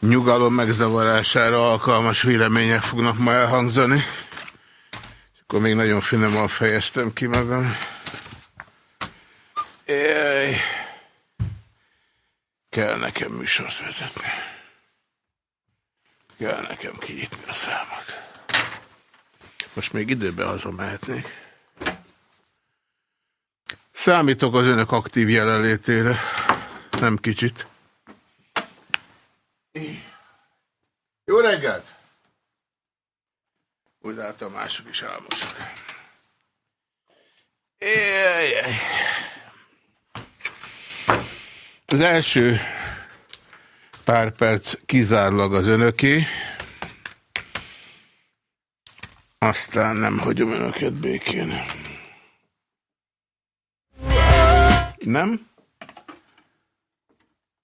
nyugalom megzavarására alkalmas vélemények fognak ma elhangzani. És akkor még nagyon finoman fejeztem ki magam. Éj. Kell nekem műsort vezetni. Kell nekem kinyitni a számot. Most még időben hazamehetnék. Számítok az önök aktív jelenlétére. Nem kicsit. Jó reggelt! Úgy látom, mások is álmosak. Éjjjjj. Az első pár perc kizárólag az önöké. Aztán nem hagyom önöket békén. Nem?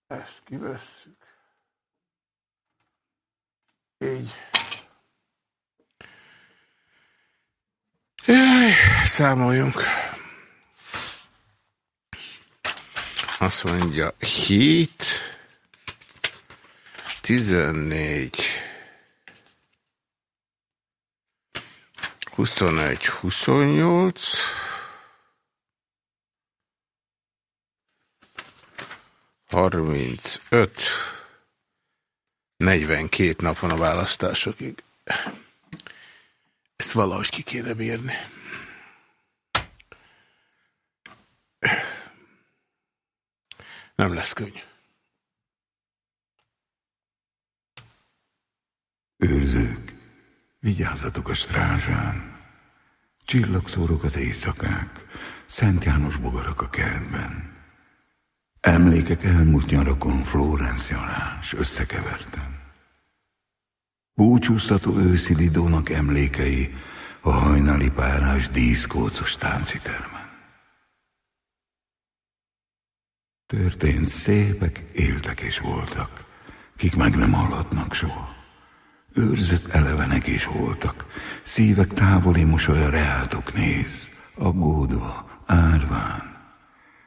Ezt kivesszük. Így. Jaj, számoljunk. Azt mondja, 7, 14, 21, 28, harmincöt, negyvenkét nap van a választásokig. Ezt valahogy ki kéne bírni. Nem lesz könnyű. Őrzők, vigyázzatok a strázsán. Csillagszórok az éjszakák, Szent János bogarak a kertben. Emlékek elmúlt nyarakon Florence Jalás összekevertem. Búcsúztató őszi Lidónak emlékei a hajnali párás díszkócos táncitermen. Történt szépek, éltek és voltak, kik meg nem hallhatnak soha. Őrzött elevenek is voltak, szívek távoli mosolya reátok néz, aggódva, árván.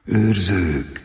Őrzők,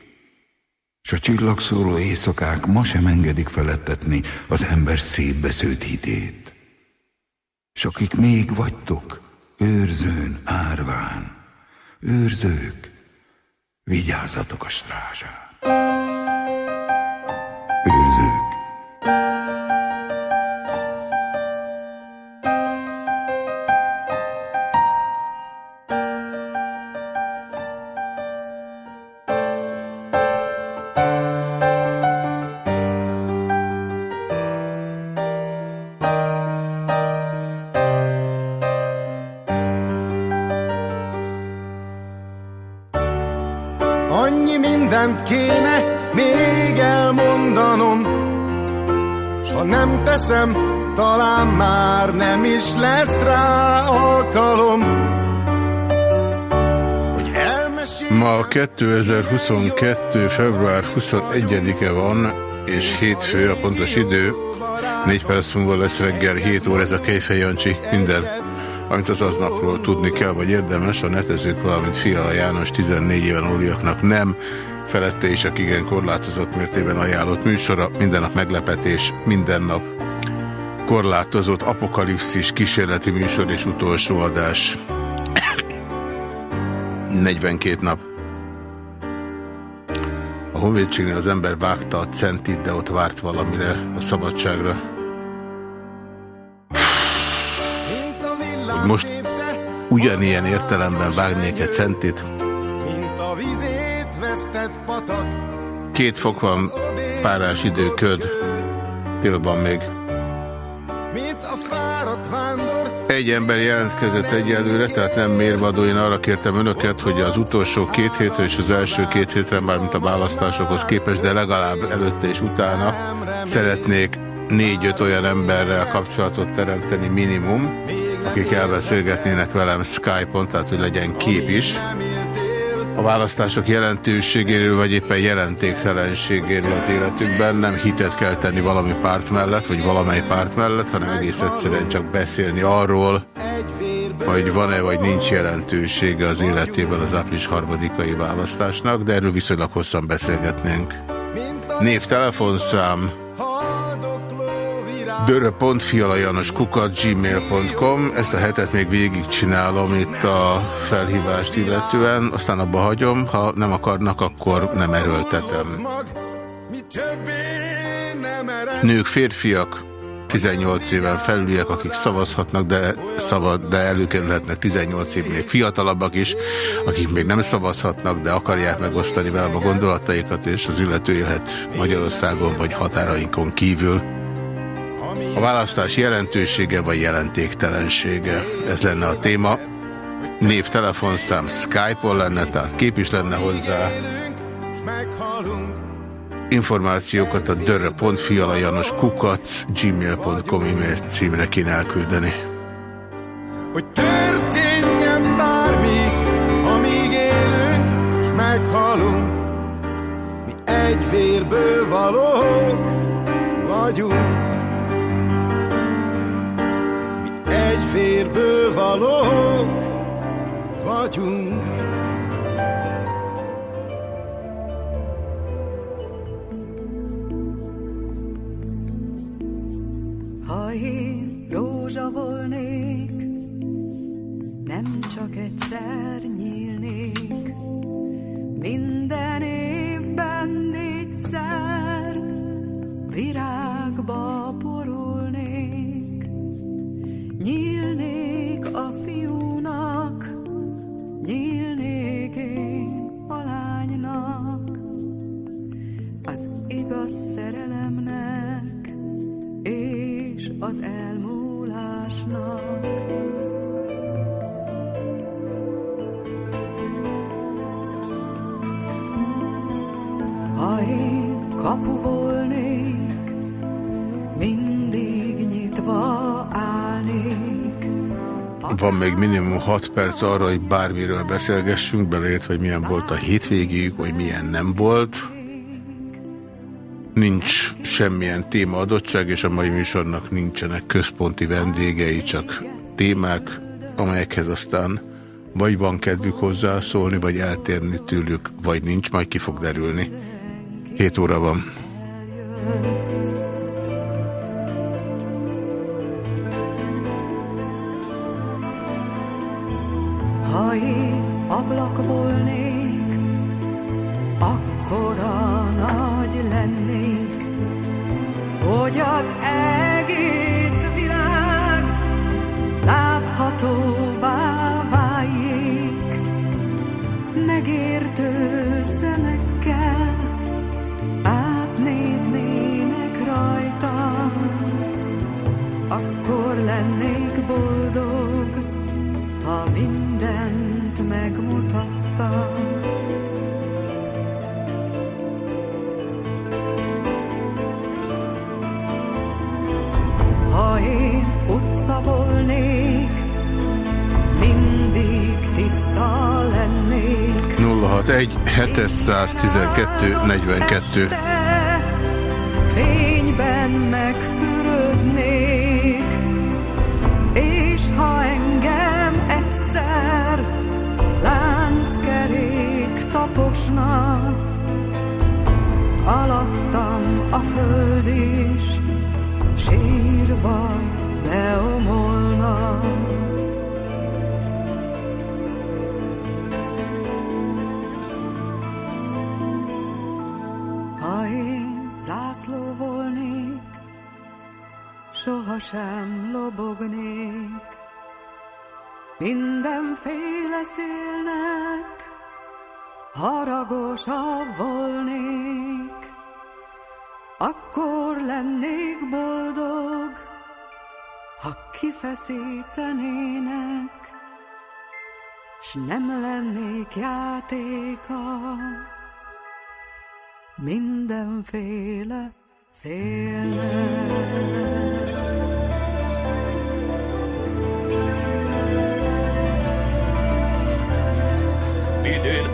s a csillagszóró éjszakák ma sem engedik felettetni az ember szétbesződt hitét. S akik még vagytok, őrzőn, árván, őrzők, vigyázzatok a strázsán. Őrzők, teszem, talán már nem is lesz rá alkalom. Ma 2022. február 21-e van, és hétfő a pontos idő. Négy perc múlva lesz reggel 7 óra ez a Kejfej Jancsi. Minden, amit az aznapról tudni kell, vagy érdemes, a netezők, valamint Fiala János 14 éven óliaknak nem, felette is, akik igen korlátozott mértében ajánlott műsora, minden nap meglepetés, minden nap korlátozott apokalipszis, kísérleti műsor és utolsó adás. 42 nap. A honvédségnél az ember vágta a centit, de ott várt valamire, a szabadságra. Hogy most Ugyanilyen értelemben vágnék egy centit. Két fok van, párás idő, köd. Télban még. Egy ember jelentkezett egyelőre, tehát nem mérvadó. Én arra kértem önöket, hogy az utolsó két hétre és az első két hétre, már mint a választásokhoz képest, de legalább előtte és utána szeretnék négy-öt olyan emberrel kapcsolatot teremteni minimum, akik elbeszélgetnének velem Skype-on, tehát hogy legyen kép is. A választások jelentőségéről, vagy éppen jelentéktelenségéről az életükben nem hitet kell tenni valami párt mellett, vagy valamely párt mellett, hanem egész egyszerűen csak beszélni arról, hogy van-e vagy nincs jelentősége az életében az április harmadikai választásnak, de erről viszonylag hosszan beszélgetnénk. Név, telefonszám gmail.com Ezt a hetet még végigcsinálom itt a felhívást illetően, aztán abba hagyom, ha nem akarnak, akkor nem erőltetem. Nők, férfiak, 18 éven felüliek, akik szavazhatnak, de, szavad, de előkerülhetnek 18 évnél fiatalabbak is, akik még nem szavazhatnak, de akarják megosztani velem a gondolataikat, és az illető élhet Magyarországon vagy határainkon kívül. A választás jelentősége vagy jelentéktelensége, ez lenne a téma. Név, telefonszám, Skype-on lenne, tehát kép is lenne hozzá. Információkat a dörre.fialajanos kukac gmail.com e-mail címre kéne elküldeni. Hogy történjen bármi, amíg élünk, és meghalunk, mi egy vérből valók vagyunk. Vérből valók vagyunk. Ha én rózsa volnék, nem csak egyszer nyílnék én a lánynak, az igaz szerelemnek, és az elmúlásnak. Ha én kapu volnék, mindig nyitva. Van még minimum 6 perc arra, hogy bármiről beszélgessünk, beleért, hogy milyen volt a hétvégig, vagy milyen nem volt. Nincs semmilyen téma adottság, és a mai műsornak nincsenek központi vendégei, csak témák, amelyekhez aztán vagy van kedvük hozzászólni, vagy eltérni tőlük, vagy nincs, majd ki fog derülni. 7 óra van. Ha én ablak volnék, akkora nagy lennék, hogy az egész 712 42 sohasem lobognék, mindenféle szélnek haragosabb volnék, akkor lennék boldog, ha kifeszítenének, s nem lennék játéka. Mindenféle szélnek.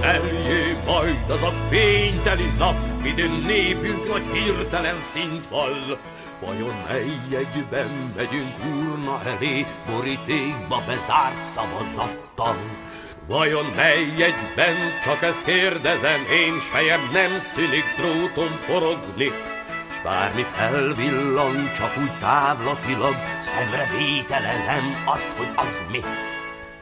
Eljé majd az a fényteli nap, midőn népünk nagy hirtelen szint. Vajon mely egyben megyünk urna elé, borítékba bezárt szavazattal? Vajon mely egyben, csak ezt kérdezem, én s fejem nem szűnik dróton forogni, s bármi felvillan, csak úgy távlatilag, szemre vételezem azt, hogy az mi.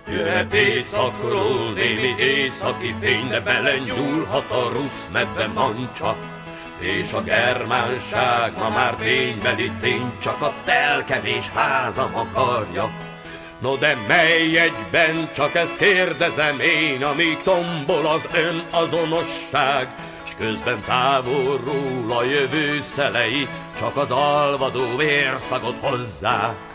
Jöhet éjszakról némi északi fény, de belenyúlhat a rusz medve mancsa, és a germánság ma már ténybeli tény, csak a telkevés háza akarja. No de mely egyben, csak ezt kérdezem én, amíg tombol az ön azonosság, s közben távolról a jövő szelei, csak az alvadó vérszagot hozzák.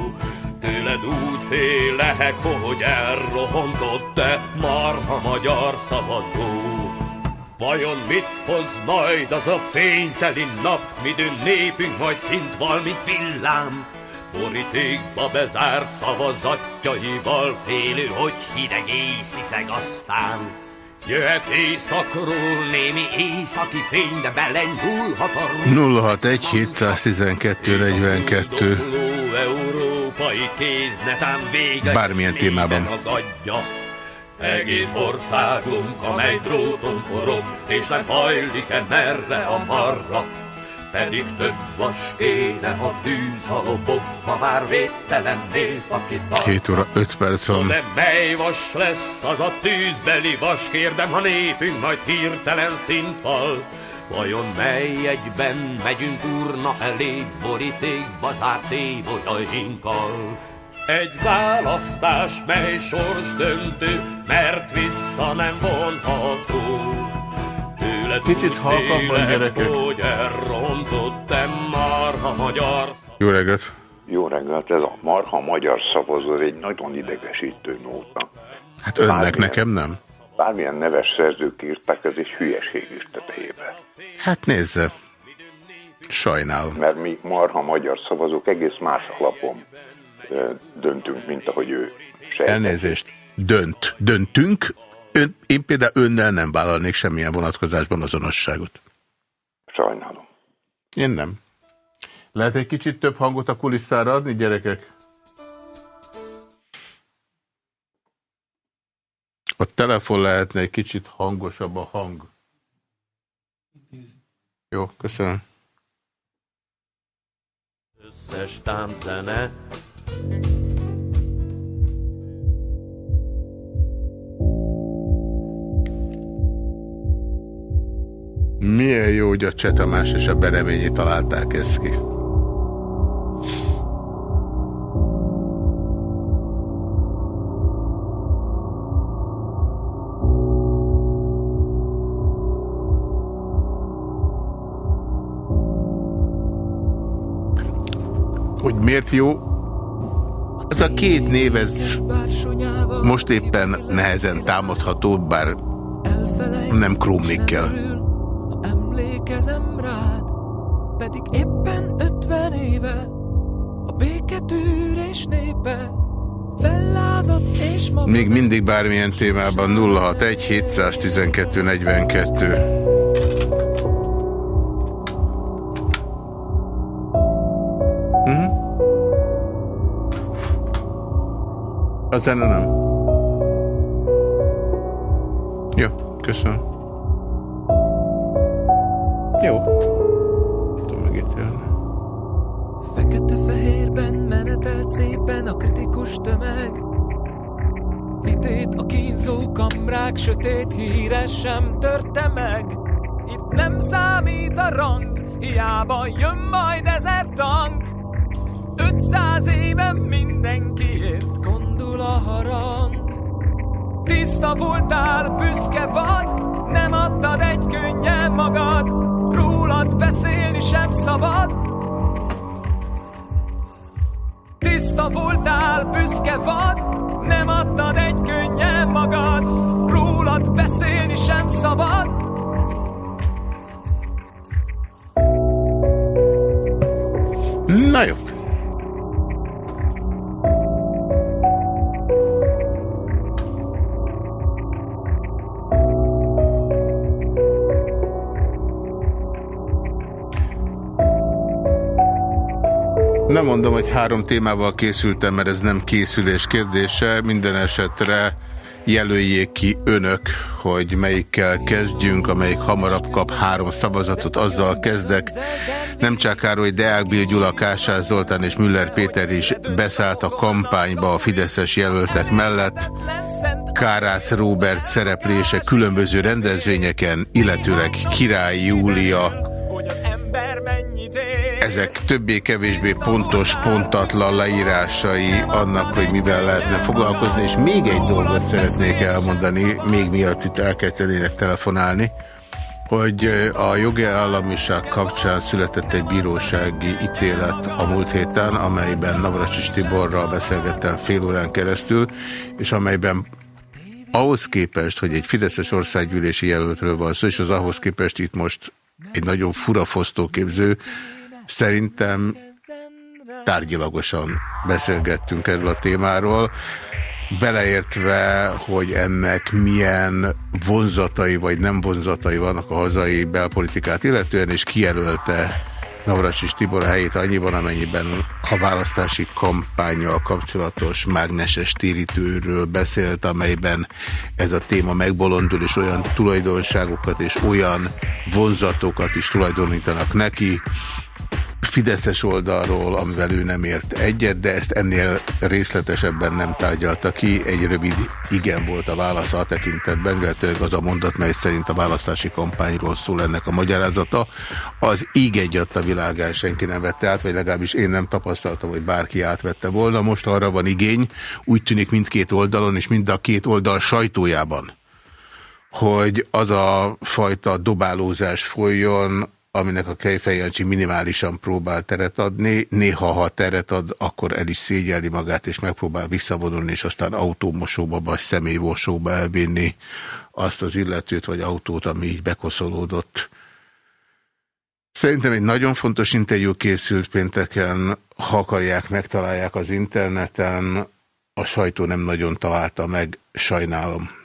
Tőled úgy félek, hogy elrohontott te marha magyar szavazó. Vajon mit hoz majd az a fényteli nap, midőn népünk majd szint val, mint villám? Borítékba bezárt szavazatjaival félő, hogy hideg észiszeg aztán. Jöhet éjszakról némi északi fény, de belenyúlhat a 061 712 42 európai kéznetán vége Bármilyen témában. Agadja. Egész országunk, amely dróton forog, és nem hajlik-e merre a marra. Pedig több vas kéne a tűz a lobog, ha már védtelen nép, aki tart. 7 óra 5 perc van. De mely vas lesz az a tűzbeli vas, kérdem, ha népünk majd hirtelen szintval. Vajon mely egyben megyünk urna elé, borítékba zárt évolyainkkal? Egy választás, mely sors döntő, mert vissza nem vonható. Tőled Kicsit halkabban, félek, gyerekek. hogy elrontottam marha magyar Jó reggelt! Jó reggelt, ez a marha magyar szavazó, egy nagyon idegesítő nóta. Hát önnek, Bármilyen. nekem nem. Bármilyen neves szerzők írták, ez egy hülyeség is tetejébe. Hát nézze. Sajnálom. Mert mi marha magyar szavazók egész más alapon döntünk, mint ahogy ő sejtett. Elnézést. Dönt. Döntünk. Ön, én például önnel nem vállalnék semmilyen vonatkozásban azonosságot. Sajnálom. Én nem. Lehet egy kicsit több hangot a kulisszára adni, gyerekek? A telefon lehetne egy kicsit hangosabb a hang. Jó, köszönöm. összes támzene. Milyen jó, hogy a Csetamás és a Bereményi találták ezt ki. Miért jó? Ez a két név, ez most éppen nehezen támadható, bár nem krómnikkel. Ha emlékezem rád, pedig éppen ötven éve a béketűrés népe Még mindig bármilyen témában 061 712 42. A zene nem. Jó, köszönöm. Jó. Tudom megítélni. Fekete-fehérben menetelt szépen a kritikus tömeg Hitét a kínzó kamrák sötét híre sem törte meg Itt nem számít a rang, hiába jön majd ezer tank 500 éve mindenkiért gondol a harang Tiszta voltál, büszke vad, nem adtad egy könnyen magad sem szabad. Tiszta voltál, büszke vad, nem adtad egy könnyen magad, rólad beszélni sem szabad. Na jó. Nem mondom, hogy három témával készültem, mert ez nem készülés kérdése. Minden esetre jelöljék ki önök, hogy melyikkel kezdjünk, amelyik hamarabb kap három szavazatot, azzal kezdek. Nem csak Károly Deák Bill Gyula, Kásár Zoltán és Müller Péter is beszállt a kampányba a fideszes jelöltek mellett. Kárász Róbert szereplése különböző rendezvényeken, illetőleg Király Júlia, ezek többé-kevésbé pontos, pontatlan leírásai annak, hogy mivel lehetne foglalkozni, és még egy dolgot szeretnék elmondani, még miatt itt elkezdenének telefonálni, hogy a jogi államiság kapcsán született egy bírósági ítélet a múlt héten, amelyben Navracsis Tiborral beszélgettem fél órán keresztül, és amelyben ahhoz képest, hogy egy Fideszes országgyűlési jelöltről van szó, és az ahhoz képest itt most egy nagyon fura fosztóképző, Szerintem tárgyilagosan beszélgettünk erről a témáról, beleértve, hogy ennek milyen vonzatai vagy nem vonzatai vannak a hazai belpolitikát illetően, és kijelölte Navracsis Tibor helyét annyiban, amennyiben a választási kampányjal kapcsolatos mágneses térítőről beszélt, amelyben ez a téma megbolondul, és olyan tulajdonságokat és olyan vonzatokat is tulajdonítanak neki, Fideszes oldalról, amivel ő nem ért egyet, de ezt ennél részletesebben nem tárgyalta ki. Egy rövid igen volt a válasz a tekintetben, illetőleg az a mondat, mely szerint a választási kampányról szól ennek a magyarázata. Az íg egyat a világán senki nem vette át, vagy legalábbis én nem tapasztaltam, hogy bárki átvette volna. Most arra van igény, úgy tűnik mindkét oldalon, és mind a két oldal sajtójában, hogy az a fajta dobálózás folyjon, aminek a Kejfej Jancsi minimálisan próbál teret adni. Néha, ha teret ad, akkor el is szégyelli magát, és megpróbál visszavonulni, és aztán autómosóba vagy személymosóba elvinni azt az illetőt, vagy autót, ami így bekoszolódott. Szerintem egy nagyon fontos interjú készült pénteken, ha akarják, megtalálják az interneten. A sajtó nem nagyon találta meg, sajnálom.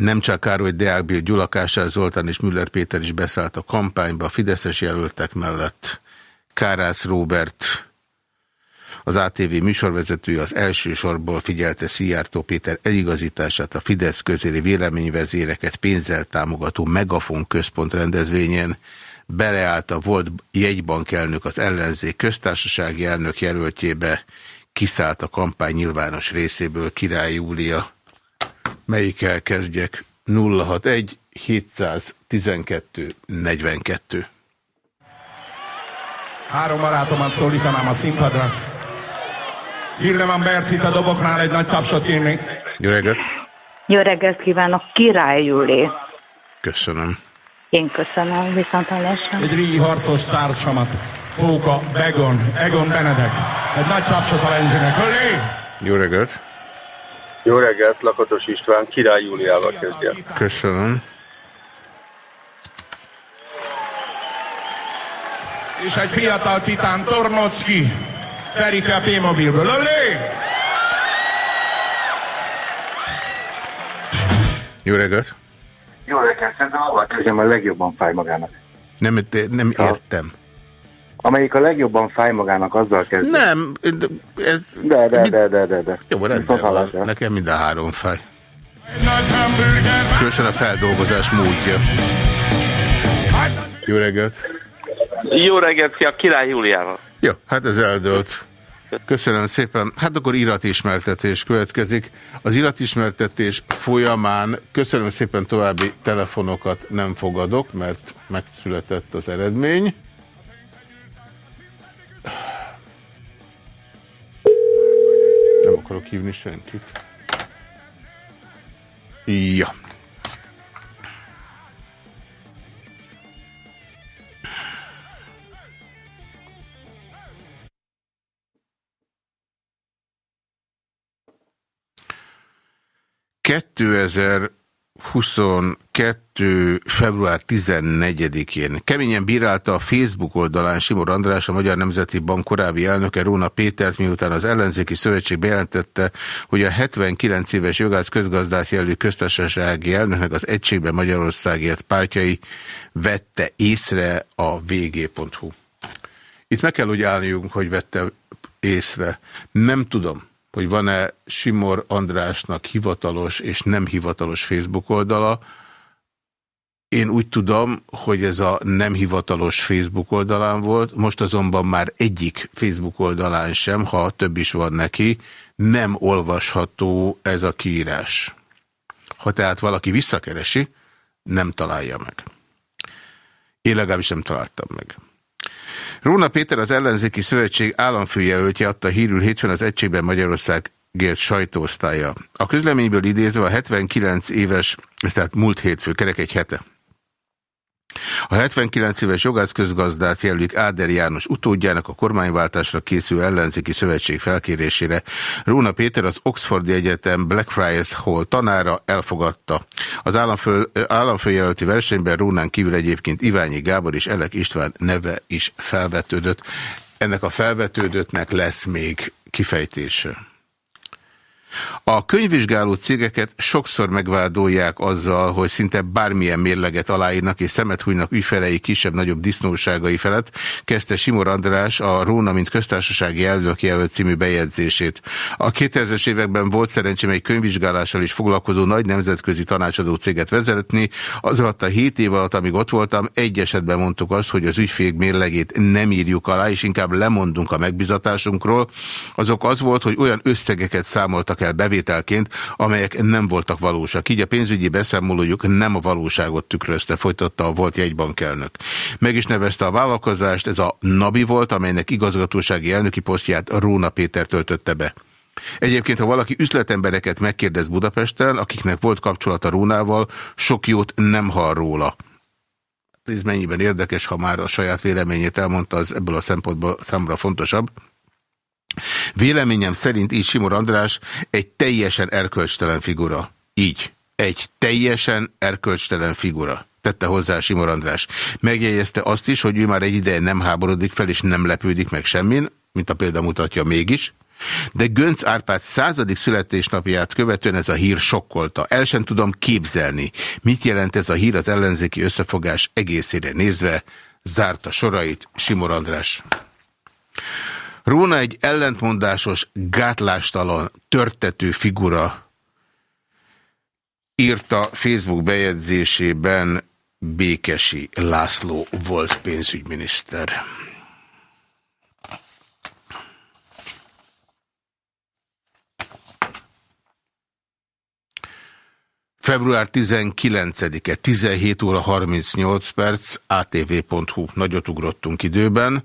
Nem csak Károly Deák Bill, Gyula Kásár Zoltán és Müller Péter is beszállt a kampányba, a Fideszes jelöltek mellett. Kárász Róbert, az ATV műsorvezetője az első sorból figyelte Szijjártó Péter eligazítását a Fidesz közéli véleményvezéreket pénzzel támogató Megafon központ rendezvényen. Beleállt a volt jegybankelnök az ellenzék köztársasági elnök jelöltjébe, kiszállt a kampány nyilvános részéből Király Júlia. Melyikkel kezdjek? 061 712 42. Három barátomat szólítanám a színpadra. Irleman Bercit a doboknál egy nagy tapsot kérnék. Jó reggelt! Jó reggelt kívánok, Király Júli. Köszönöm. Én köszönöm, viszont hallásra. Egy régi harcos társamat, Fóka, Begon, Egon Benedek. Egy nagy tapsot a lendzsének. Jó reggelt! Jó reggelt, Lakatos István, Király Júliával kezdje. Köszönöm. És egy fiatal titán, Tornocki, Ferike a P-mobilből. Lölé! Jó reggelt! Jó reggelt, szerintem avval kezdjem, a legjobban fáj magának. Nem, nem értem. Amelyik a legjobban fáj magának, azzal kezd. Nem, ez... De, de, de, de, de, de. Jó, rendben van. Nekem mind a három fáj. Különösen a feldolgozás módja. Jó reggelt! Jó reggelt ki a király Júliával. Jó, hát ez eldőlt. Köszönöm szépen. Hát akkor iratismertetés következik. Az iratismertetés folyamán köszönöm szépen további telefonokat nem fogadok, mert megszületett az eredmény. akarok hívni senkit. Ja. Kettőezer 2022. február 14-én keményen bírálta a Facebook oldalán Simor András, a Magyar Nemzeti Bank korábbi elnöke Róna Pétert, miután az ellenzéki szövetség bejelentette, hogy a 79 éves jogász közgazdász jelű köztársasági elnöknek az Egységben Magyarországért pártjai vette észre a vg.hu. Itt meg kell úgy állniunk, hogy vette észre. Nem tudom hogy van-e Simor Andrásnak hivatalos és nem hivatalos Facebook oldala. Én úgy tudom, hogy ez a nem hivatalos Facebook oldalán volt, most azonban már egyik Facebook oldalán sem, ha több is van neki, nem olvasható ez a kiírás. Ha tehát valaki visszakeresi, nem találja meg. Én legalábbis nem találtam meg. Róna Péter az ellenzéki szövetség államfőjelöltje adta hírül hétfőn az Egységben Magyarország gért sajtóosztálya. A közleményből idézve a 79 éves, ez tehát múlt hétfő, kerek egy hete, a 79 éves jogász közgazdász jelölik Áder János utódjának a kormányváltásra készülő ellenzéki szövetség felkérésére. Róna Péter az Oxfordi Egyetem Blackfriars Hall tanára elfogadta. Az államfő, államfőjelölti versenyben Rónán kívül egyébként Iványi Gábor és Elek István neve is felvetődött. Ennek a felvetődöttnek lesz még kifejtése. A könyvvizsgáló cégeket sokszor megvádolják azzal, hogy szinte bármilyen mérleget aláírnak és szemet hújnak ügyfelei kisebb-nagyobb disznóságai felett, kezdte Simor András a Róna, mint köztársasági elnök jelölt című bejegyzését. A 2000-es években volt szerencsém egy könyvvizsgálással is foglalkozó nagy nemzetközi tanácsadó céget vezetni. Az alatt a 7 év alatt, amíg ott voltam, egy esetben mondtuk azt, hogy az ügyfél mérlegét nem írjuk alá, és inkább lemondunk a megbizatásunkról. Azok az volt, hogy olyan összegeket számoltak el bevételként, amelyek nem voltak valósak. Így a pénzügyi beszámolójuk nem a valóságot tükrözte, folytatta a volt jegybankelnök. Meg is nevezte a vállalkozást, ez a NABI volt, amelynek igazgatósági elnöki posztját Róna Péter töltötte be. Egyébként, ha valaki üzletembereket megkérdez Budapesten, akiknek volt kapcsolata Rónával, sok jót nem hall róla. Ez mennyiben érdekes, ha már a saját véleményét elmondta, az ebből a szempontból számra fontosabb. Véleményem szerint így Simor András egy teljesen erkölcstelen figura. Így. Egy teljesen erkölcstelen figura tette hozzá Simor András. Megjegyezte azt is, hogy ő már egy ideje nem háborodik fel, és nem lepődik meg semmin, mint a példa mutatja mégis. De Gönc Árpád századik születésnapját követően ez a hír sokkolta. El sem tudom képzelni, mit jelent ez a hír az ellenzéki összefogás egészére nézve. Zárta sorait Simor András. Róna egy ellentmondásos, gátlástalan, törtető figura, írta Facebook bejegyzésében Békesi László volt pénzügyminiszter. Február 19-e, 17 óra 38 perc, atv.hu. Nagyot ugrottunk időben.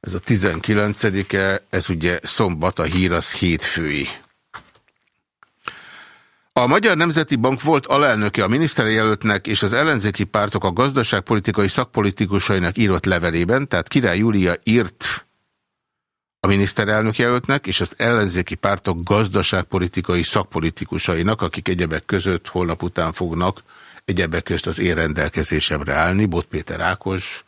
Ez a 19-e, ez ugye szombat, a hír az hétfői. A Magyar Nemzeti Bank volt alelnöke a miniszterjelöltnek és az ellenzéki pártok a gazdaságpolitikai szakpolitikusainak írott levelében, tehát Király Júlia írt a miniszterelnök jelöltnek és az ellenzéki pártok gazdaságpolitikai szakpolitikusainak, akik egyebek között holnap után fognak egyebek közt az én rendelkezésemre állni, Bot Péter Ákos,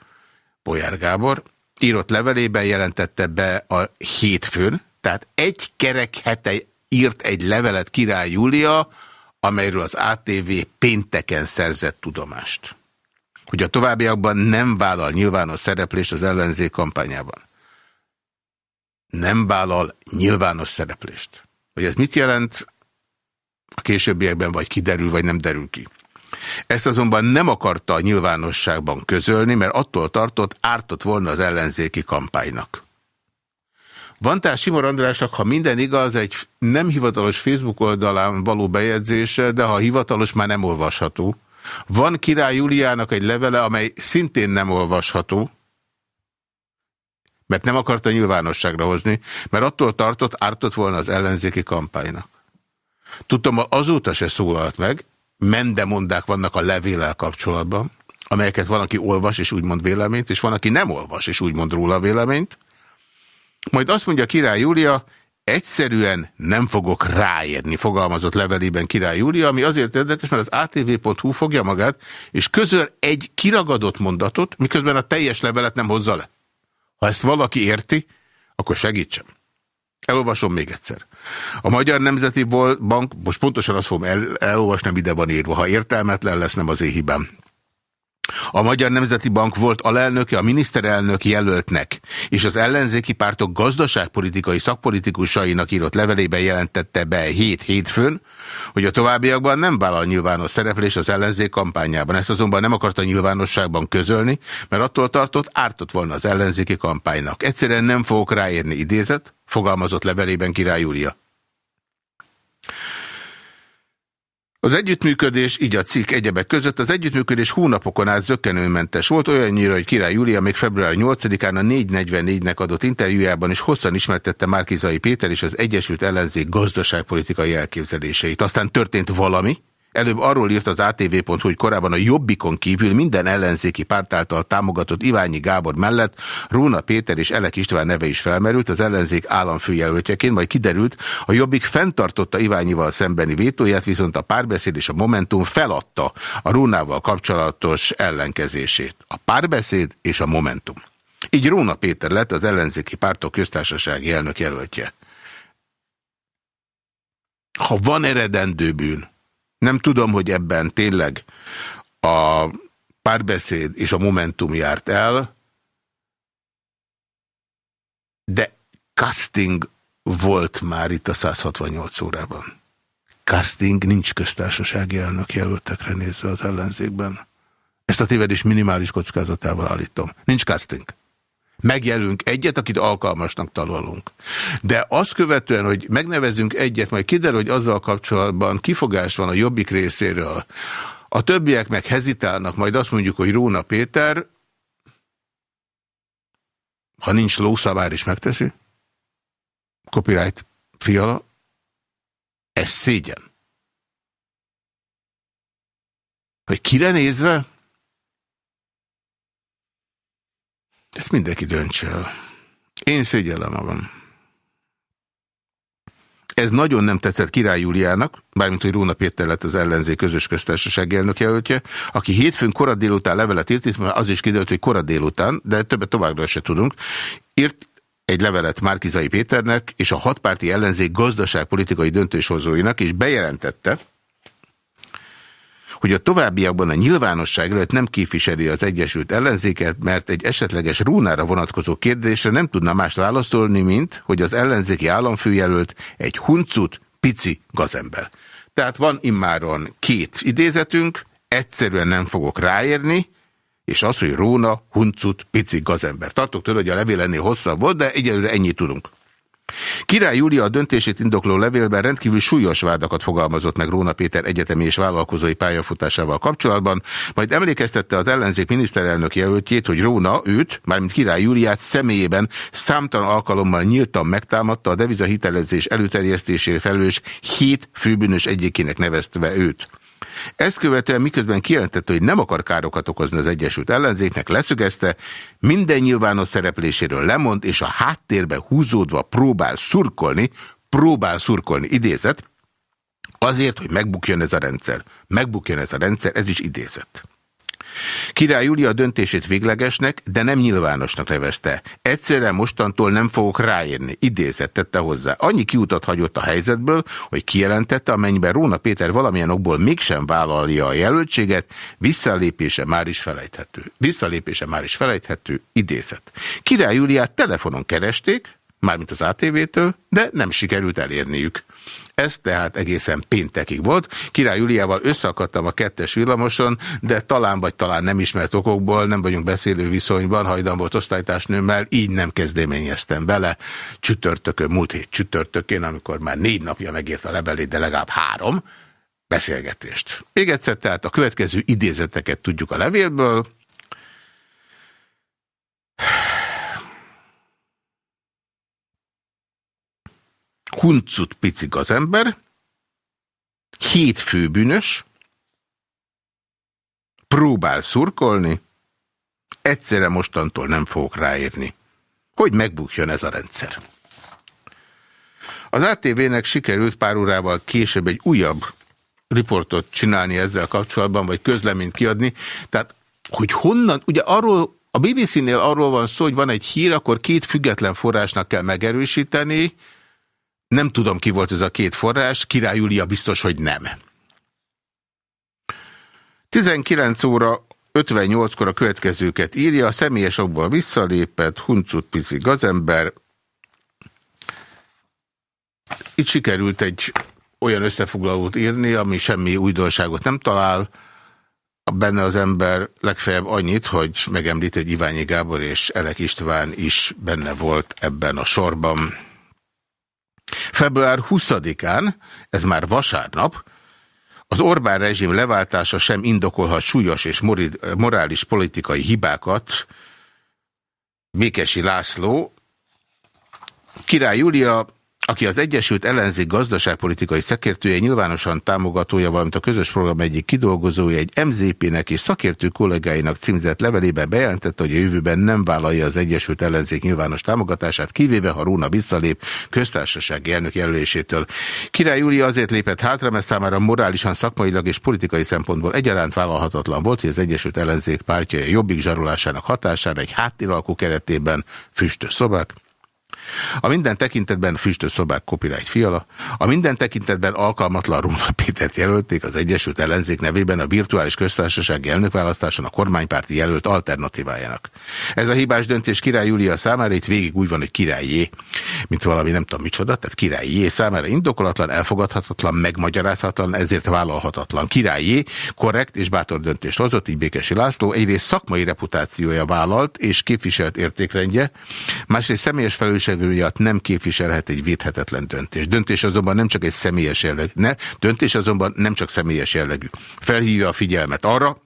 Bolyár Gábor írott levelében jelentette be a hétfőn, tehát egy kerek hete írt egy levelet Király Júlia, amelyről az ATV pénteken szerzett tudomást. Hogy a továbbiakban nem vállal nyilvános szereplést az ellenzék kampányában. Nem vállal nyilvános szereplést. Hogy ez mit jelent, a későbbiekben vagy kiderül, vagy nem derül ki. Ezt azonban nem akarta a nyilvánosságban közölni, mert attól tartott, ártott volna az ellenzéki kampánynak. Van tehát Simor Andrásnak, ha minden igaz, egy nem hivatalos Facebook oldalán való bejegyzése, de ha hivatalos, már nem olvasható. Van Király Juliának egy levele, amely szintén nem olvasható, mert nem akarta nyilvánosságra hozni, mert attól tartott, ártott volna az ellenzéki kampánynak. Tudtam, azóta se szólalt meg, mendemondák vannak a levélel kapcsolatban, amelyeket van, aki olvas és úgy mond véleményt, és van, aki nem olvas és úgy mond róla véleményt. Majd azt mondja Király Júlia, Egyszerűen nem fogok ráérni, fogalmazott levelében Király Júlia, ami azért érdekes, mert az atv.hu fogja magát, és közöl egy kiragadott mondatot, miközben a teljes levelet nem hozza le. Ha ezt valaki érti, akkor segítsem. Elolvasom még egyszer. A Magyar Nemzeti Bank, most pontosan azt fogom el, elolvasni, nem ide van írva, ha értelmetlen lesz, nem az én. A Magyar Nemzeti Bank volt alelnöke a miniszterelnök jelöltnek, és az ellenzéki pártok gazdaságpolitikai szakpolitikusainak írott levelében jelentette be hét hétfőn, hogy a továbbiakban nem vállal nyilvános szereplés az ellenzék kampányában. Ezt azonban nem akarta nyilvánosságban közölni, mert attól tartott, ártott volna az ellenzéki kampánynak. Egyszerűen nem fogok ráérni idézet, fogalmazott levelében Király Júlia. Az együttműködés, így a cikk egyebek között, az együttműködés hónapokon át zökkenőmentes volt, olyannyira, hogy Király Júlia még február 8-án a 444-nek adott interjújában is hosszan ismertette Márkizai Péter és az Egyesült Ellenzék gazdaságpolitikai elképzeléseit. Aztán történt valami, Előbb arról írt az ATV.hu, hogy korábban a Jobbikon kívül minden ellenzéki párt által támogatott Iványi Gábor mellett Róna Péter és Elek István neve is felmerült az ellenzék államfőjelöltjeként, majd kiderült, a Jobbik fenntartotta Iványival szembeni vétóját, viszont a párbeszéd és a Momentum feladta a Rónával kapcsolatos ellenkezését. A párbeszéd és a Momentum. Így Róna Péter lett az ellenzéki pártok köztársasági elnök jelöltje. Ha van eredendő bűn, nem tudom, hogy ebben tényleg a párbeszéd és a momentum járt el, de casting volt már itt a 168 órában. Casting nincs köztársasági elnök jelöltekre nézve az ellenzékben. Ezt a tévedés minimális kockázatával állítom. Nincs casting. Megjelünk egyet, akit alkalmasnak találunk. De azt követően, hogy megnevezünk egyet, majd kiderül, hogy azzal kapcsolatban kifogás van a jobbik részéről, a többiek meg hezitálnak, majd azt mondjuk, hogy Róna Péter, ha nincs lószabár is megteszi, copyright fiala, ez szégyen. Hogy kire nézve, Ezt mindenki döntse el. Én szégyellem magam. Ez nagyon nem tetszett Király Júliának, bármint, hogy Róna Péter lett az ellenzék közös köztársaság elnök jelöltje, aki hétfőn korad délután levelet írt, itt az is kiderült, hogy korad délután, de többet továbbra se tudunk, írt egy levelet Márkizai Péternek és a hatpárti ellenzék gazdaságpolitikai döntéshozóinak, és bejelentette, hogy a továbbiakban a nyilvánosság előtt nem képviseli az Egyesült Ellenzéket, mert egy esetleges Rónára vonatkozó kérdésre nem tudna mást válaszolni, mint hogy az ellenzéki államfőjelölt egy huncut, pici gazember. Tehát van immáron két idézetünk, egyszerűen nem fogok ráérni, és az, hogy Róna, huncut, pici gazember. Tartok tőle, hogy a levél ennél hosszabb volt, de egyelőre ennyit tudunk. Király Júlia a döntését indokló levélben rendkívül súlyos vádakat fogalmazott meg Róna Péter egyetemi és vállalkozói pályafutásával kapcsolatban, majd emlékeztette az ellenzék miniszterelnök jelöltjét, hogy Róna őt, mármint Király Júliát személyében számtalan alkalommal nyíltan megtámadta a devizahitelezés előterjesztésére felelős hét főbűnös egyikének neveztve őt. Ezt követően miközben kijelentette, hogy nem akar károkat okozni az Egyesült Ellenzéknek, leszögezte, minden nyilvános szerepléséről lemond, és a háttérbe húzódva próbál szurkolni, próbál szurkolni, idézet, azért, hogy megbukjon ez a rendszer. Megbukjon ez a rendszer, ez is idézet. Király Júlia döntését véglegesnek, de nem nyilvánosnak nevezte. Egyszerűen mostantól nem fogok ráérni. Idézett tette hozzá. Annyi kiutat hagyott a helyzetből, hogy kijelentette, amennyiben Róna Péter valamilyen okból mégsem vállalja a jelöltséget, visszalépése már is felejthető. Visszalépése már is felejthető. Idézett. Király Júliát telefonon keresték, mármint az ATV-től, de nem sikerült elérniük. Ez tehát egészen péntekig volt. Király Juliával összeakadtam a kettes villamoson, de talán vagy talán nem ismert okokból, nem vagyunk beszélő viszonyban, hajdan volt osztálytársnőmmel, így nem kezdeményeztem vele. Csütörtökön, múlt hét csütörtökén, amikor már négy napja megért a levelét, de legalább három beszélgetést. Még egyszer, tehát a következő idézeteket tudjuk a levélből. Huncut pici gazember, hét főbűnös, próbál szurkolni, egyszerre mostantól nem fogok ráérni, hogy megbukjon ez a rendszer. Az ATV-nek sikerült pár órával később egy újabb riportot csinálni ezzel kapcsolatban, vagy közleményt kiadni. Tehát, hogy honnan, ugye arról, a BBC-nél arról van szó, hogy van egy hír, akkor két független forrásnak kell megerősíteni. Nem tudom, ki volt ez a két forrás, Király Júlia biztos, hogy nem. 19 óra 58-kor a következőket írja, a személyes okból visszalépett, huncut pici gazember. Itt sikerült egy olyan összefoglalót írni, ami semmi újdonságot nem talál, benne az ember legfeljebb annyit, hogy megemlít, hogy Iványi Gábor és Elek István is benne volt ebben a sorban. Február 20-án, ez már vasárnap, az Orbán rezsim leváltása sem indokolhat súlyos és morális politikai hibákat. Békesi László, Király Júlia aki az Egyesült Ellenzék gazdaságpolitikai szakértője, nyilvánosan támogatója, valamint a közös program egyik kidolgozója egy MZP-nek és szakértő kollégáinak címzett levelében bejelentette, hogy a jövőben nem vállalja az Egyesült Ellenzék nyilvános támogatását, kivéve ha Róna visszalép köztársasági elnök jelölésétől. Király Júlia azért lépett hátra, mert számára morálisan, szakmailag és politikai szempontból egyaránt vállalhatatlan volt, hogy az Egyesült Ellenzék pártja jobbik zsarolásának hatására egy háttéralkú keretében füstös szobák, a minden tekintetben füstös szobák copyright fiala, a minden tekintetben alkalmatlan Róna Pétert jelölték az Egyesült Ellenzék nevében a virtuális köztársasági elnökválasztáson a kormánypárti jelölt alternatívájának. Ez a hibás döntés király Júlia számára itt végig úgy van, hogy királyé, mint valami nem tudom micsoda, tehát királyé számára indokolatlan, elfogadhatatlan, megmagyarázhatatlan, ezért vállalhatatlan. Királyé korrekt és bátor döntést hozott, így Békesi László egyrészt szakmai reputációja vállalt és képviselt értékrendje, másrészt személyes felelősség miatt nem képviselhet egy védhetetlen döntés. Döntés azonban nem csak egy személyes jellegű. Ne, döntés azonban nem csak személyes jellegű. Felhívja a figyelmet arra,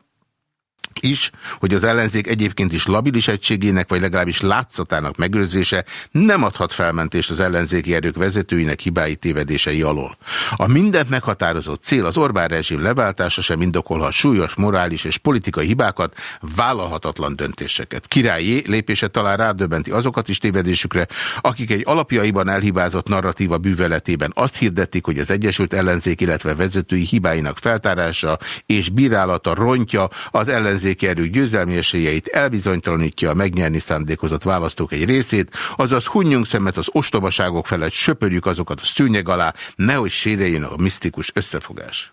is, hogy az ellenzék egyébként is labilis egységének, vagy legalábbis látszatának megőrzése nem adhat felmentést az ellenzéki erők vezetőinek hibái tévedései alól. A mindent meghatározott cél az Orbán rezsim leváltása sem indokolhat súlyos morális és politikai hibákat, vállalhatatlan döntéseket. Királyi lépése talán rádöbbenti azokat is tévedésükre, akik egy alapjaiban elhibázott narratíva bűveletében azt hirdetik, hogy az Egyesült Ellenzék, illetve vezetői hibáinak feltárása és bírálata rontja az ellenzék ellenzéki erők győzelmi esélyeit elbizonytalanítja a megnyerni szándékozott választók egy részét, azaz hunjunk szemet az ostobaságok felett, söpörjük azokat a szűnyeg alá, nehogy sérüljön a misztikus összefogás.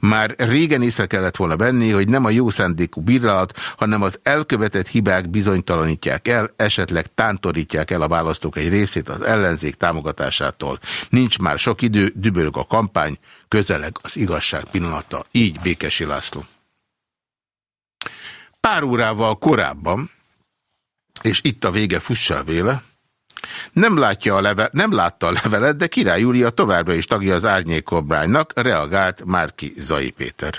Már régen észre kellett volna venni, hogy nem a jó szándékú bírálat, hanem az elkövetett hibák bizonytalanítják el, esetleg tántorítják el a választók egy részét az ellenzék támogatásától. Nincs már sok idő, dübörög a kampány, közeleg az igazság pillanata. Így Békesi László. Pár órával korábban, és itt a vége fussál véle, nem, látja a leve, nem látta a levelet, de Király Júlia továbbra is tagja az árnyékobránynak, reagált Márki Zai Péter.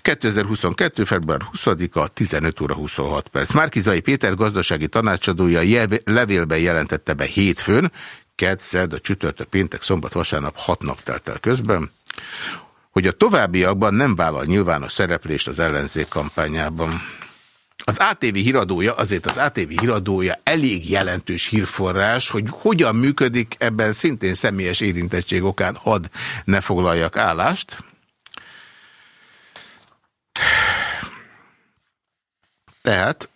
2022. február 20-a, 15 óra 26 perc. Márki Zai Péter gazdasági tanácsadója levélben jelentette be hétfőn, kedd, a csütörtök, péntek, szombat, vasárnap hat nap telt el közben, hogy a továbbiakban nem vállal nyilvános szereplést az ellenzék kampányában. Az ATV híradója, azért az ATV híradója elég jelentős hírforrás, hogy hogyan működik ebben szintén személyes érintettség okán had ne foglaljak állást. Tehát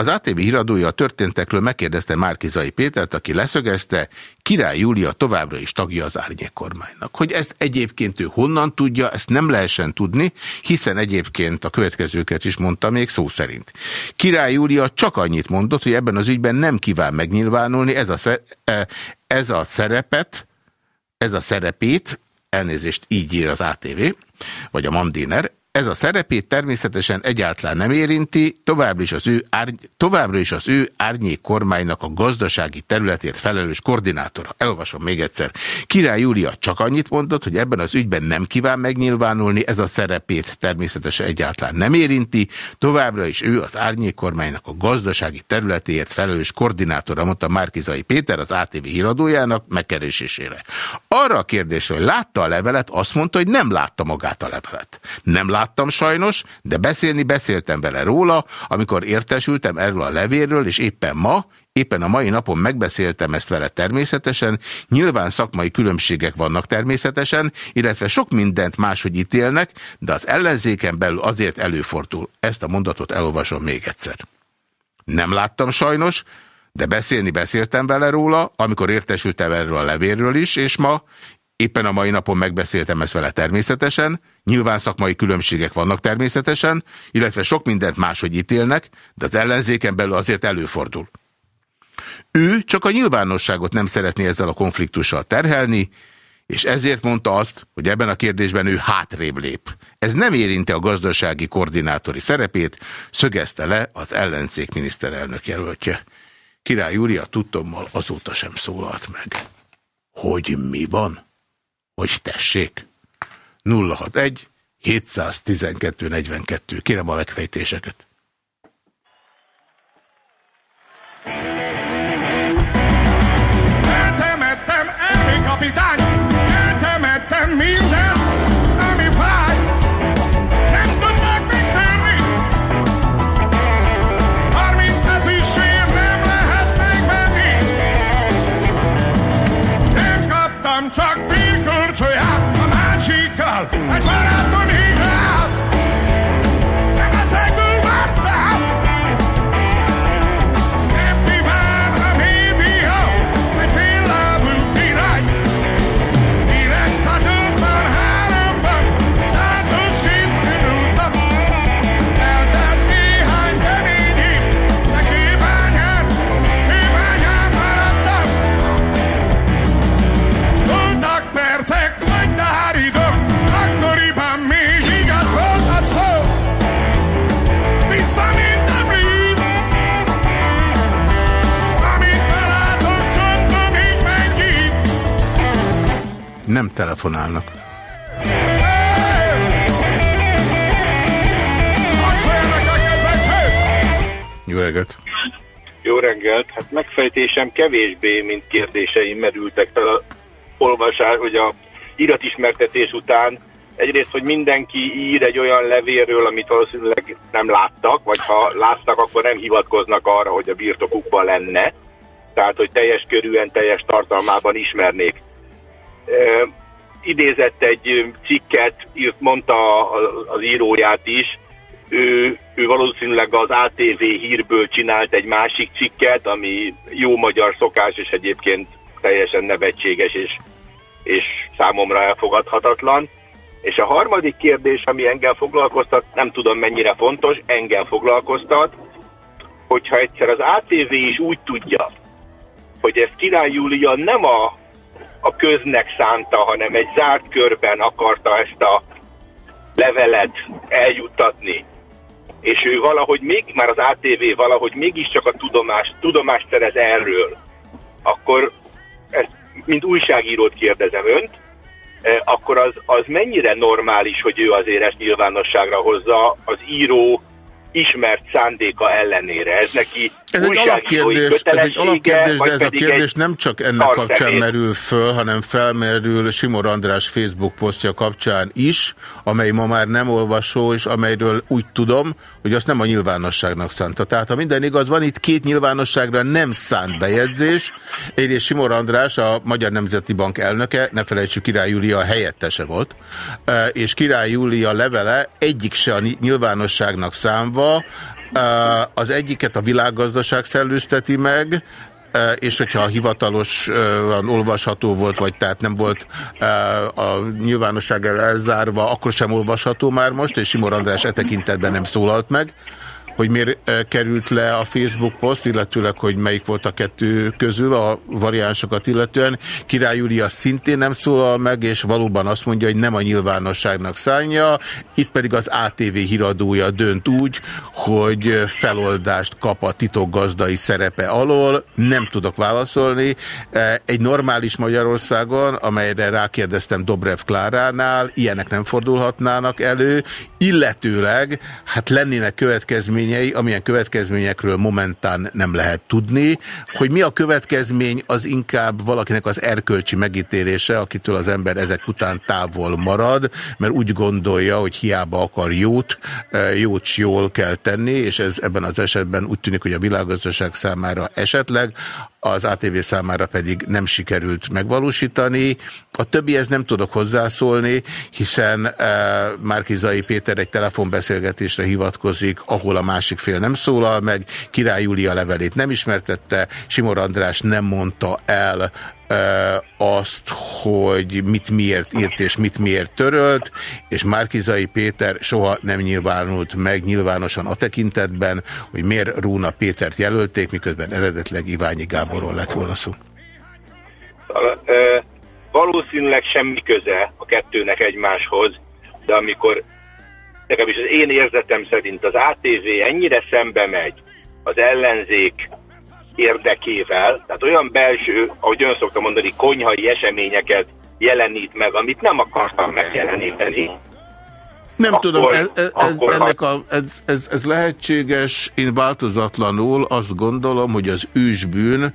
az ATV híradója a történtekről megkérdezte Márkizai Pétert, aki leszögezte, Király Júlia továbbra is tagja az árnyék kormánynak. Hogy ezt egyébként ő honnan tudja, ezt nem lehessen tudni, hiszen egyébként a következőket is mondta még szó szerint. Király Júlia csak annyit mondott, hogy ebben az ügyben nem kíván megnyilvánulni, ez a, e, ez a szerepet, ez a szerepét, elnézést így ír az ATV, vagy a Mandiner, ez a szerepét természetesen egyáltalán nem érinti, továbbra is az ő, árny továbbra is az ő árnyék kormánynak a gazdasági területért felelős koordinátora. Elolvasom még egyszer. Király Júlia csak annyit mondott, hogy ebben az ügyben nem kíván megnyilvánulni, ez a szerepét természetesen egyáltalán nem érinti, továbbra is ő az árnyék kormánynak a gazdasági területért felelős koordinátora, mondta Márkizai Péter az ATV híradójának megkeresésére. Arra a kérdésre, hogy látta a levelet, azt mondta, hogy nem látta magát a levelet. Nem látta láttam sajnos, de beszélni beszéltem vele róla, amikor értesültem erről a levélről, és éppen ma, Éppen a mai napon megbeszéltem ezt vele természetesen, nyilván szakmai különbségek vannak természetesen, illetve sok mindent máshogy ítélnek, de az ellenzéken belül azért előfordul. Ezt a mondatot elolvasom még egyszer. Nem láttam sajnos, de beszélni beszéltem vele róla, amikor értesültem erről a levérről is, és ma éppen a mai napon megbeszéltem ezt vele természetesen, nyilván szakmai különbségek vannak természetesen, illetve sok mindent máshogy ítélnek, de az ellenzéken belül azért előfordul. Ő csak a nyilvánosságot nem szeretné ezzel a konfliktussal terhelni, és ezért mondta azt, hogy ebben a kérdésben ő hátrébb lép. Ez nem érinti a gazdasági koordinátori szerepét, szögezte le az ellenzék miniszterelnök jelöltje. Király Júlia tudtommal azóta sem szólalt meg. Hogy mi van? Hogy tessék? 061 712 42. Kérem a megfejtéseket. Eltemettem, Nem telefonálnak. Jó reggelt! Jó reggelt! Hát megfejtésem kevésbé, mint kérdéseim merültek fel olvasás, hogy a iratismertetés után egyrészt, hogy mindenki ír egy olyan levélről, amit valószínűleg nem láttak, vagy ha láttak, akkor nem hivatkoznak arra, hogy a birtokukban lenne. Tehát, hogy teljes körűen, teljes tartalmában ismernék. Idézett egy cikket, írt, mondta az íróját is, ő, ő valószínűleg az ATV hírből csinált egy másik cikket, ami jó magyar szokás, és egyébként teljesen nevetséges, és, és számomra elfogadhatatlan. És a harmadik kérdés, ami engem foglalkoztat, nem tudom mennyire fontos, engem foglalkoztat, hogyha egyszer az ATV is úgy tudja, hogy ez Király Júlia nem a, a köznek szánta, hanem egy zárt körben akarta ezt a levelet eljuttatni, és ő valahogy még, már az ATV valahogy mégiscsak a tudomást, tudomást szerez erről, akkor ezt, mint újságírót kérdezem önt, eh, akkor az, az mennyire normális, hogy ő azért ezt nyilvánosságra hozza az író ismert szándéka ellenére. Ez neki Ez egy alapkérdés, ez egy alapkérdés de ez a kérdés nem csak ennek kapcsán merül föl, hanem felmerül Simor András Facebook posztja kapcsán is, amely ma már nem olvasó, és amelyről úgy tudom, hogy azt nem a nyilvánosságnak szánta. Tehát ha minden igaz, van itt két nyilvánosságra nem szánt bejegyzés. Egyrészt Simor András, a Magyar Nemzeti Bank elnöke, ne felejtsük, Király Júlia helyettese volt, e, és Király Júlia levele egyik se a nyilvánosságnak számva, az egyiket a világgazdaság szellőzteti meg, és hogyha hivatalosan olvasható volt, vagy tehát nem volt a nyilvánosság elzárva, akkor sem olvasható már most, és Simor András e tekintetben nem szólalt meg hogy miért került le a Facebook poszt, illetőleg, hogy melyik volt a kettő közül a variánsokat illetően. Király Júlia szintén nem szólal meg, és valóban azt mondja, hogy nem a nyilvánosságnak szállja. Itt pedig az ATV híradója dönt úgy, hogy feloldást kap a titokgazdai szerepe alól. Nem tudok válaszolni. Egy normális Magyarországon, amelyre rákérdeztem Dobrev Kláránál, ilyenek nem fordulhatnának elő, illetőleg hát lennének következménye következményei, amilyen következményekről momentán nem lehet tudni. Hogy mi a következmény, az inkább valakinek az erkölcsi megítélése, akitől az ember ezek után távol marad, mert úgy gondolja, hogy hiába akar jót, jót jól kell tenni, és ez ebben az esetben úgy tűnik, hogy a világgazdaság számára esetleg, az ATV számára pedig nem sikerült megvalósítani. A többihez nem tudok hozzászólni, hiszen e, Márkizai Péter egy telefonbeszélgetésre hivatkozik, ahol a másik fél nem szólal meg, Király Júlia levelét nem ismertette, Simor András nem mondta el azt, hogy mit miért írt és mit miért törölt, és Márkizai Péter soha nem nyilvánult meg nyilvánosan a tekintetben, hogy miért Róna Pétert jelölték, miközben eredetleg Iványi Gáborról lett volna szó. Valószínűleg semmi köze a kettőnek egymáshoz, de amikor legalábbis az én érzetem szerint az ATV ennyire szembe megy az ellenzék érdekével, tehát olyan belső, ahogy ön szokta mondani, konyhai eseményeket jelenít meg, amit nem akartam megjeleníteni. Nem akkor, tudom, ez, ez, akkor, ennek a, ez, ez, ez lehetséges, én változatlanul azt gondolom, hogy az ősbűn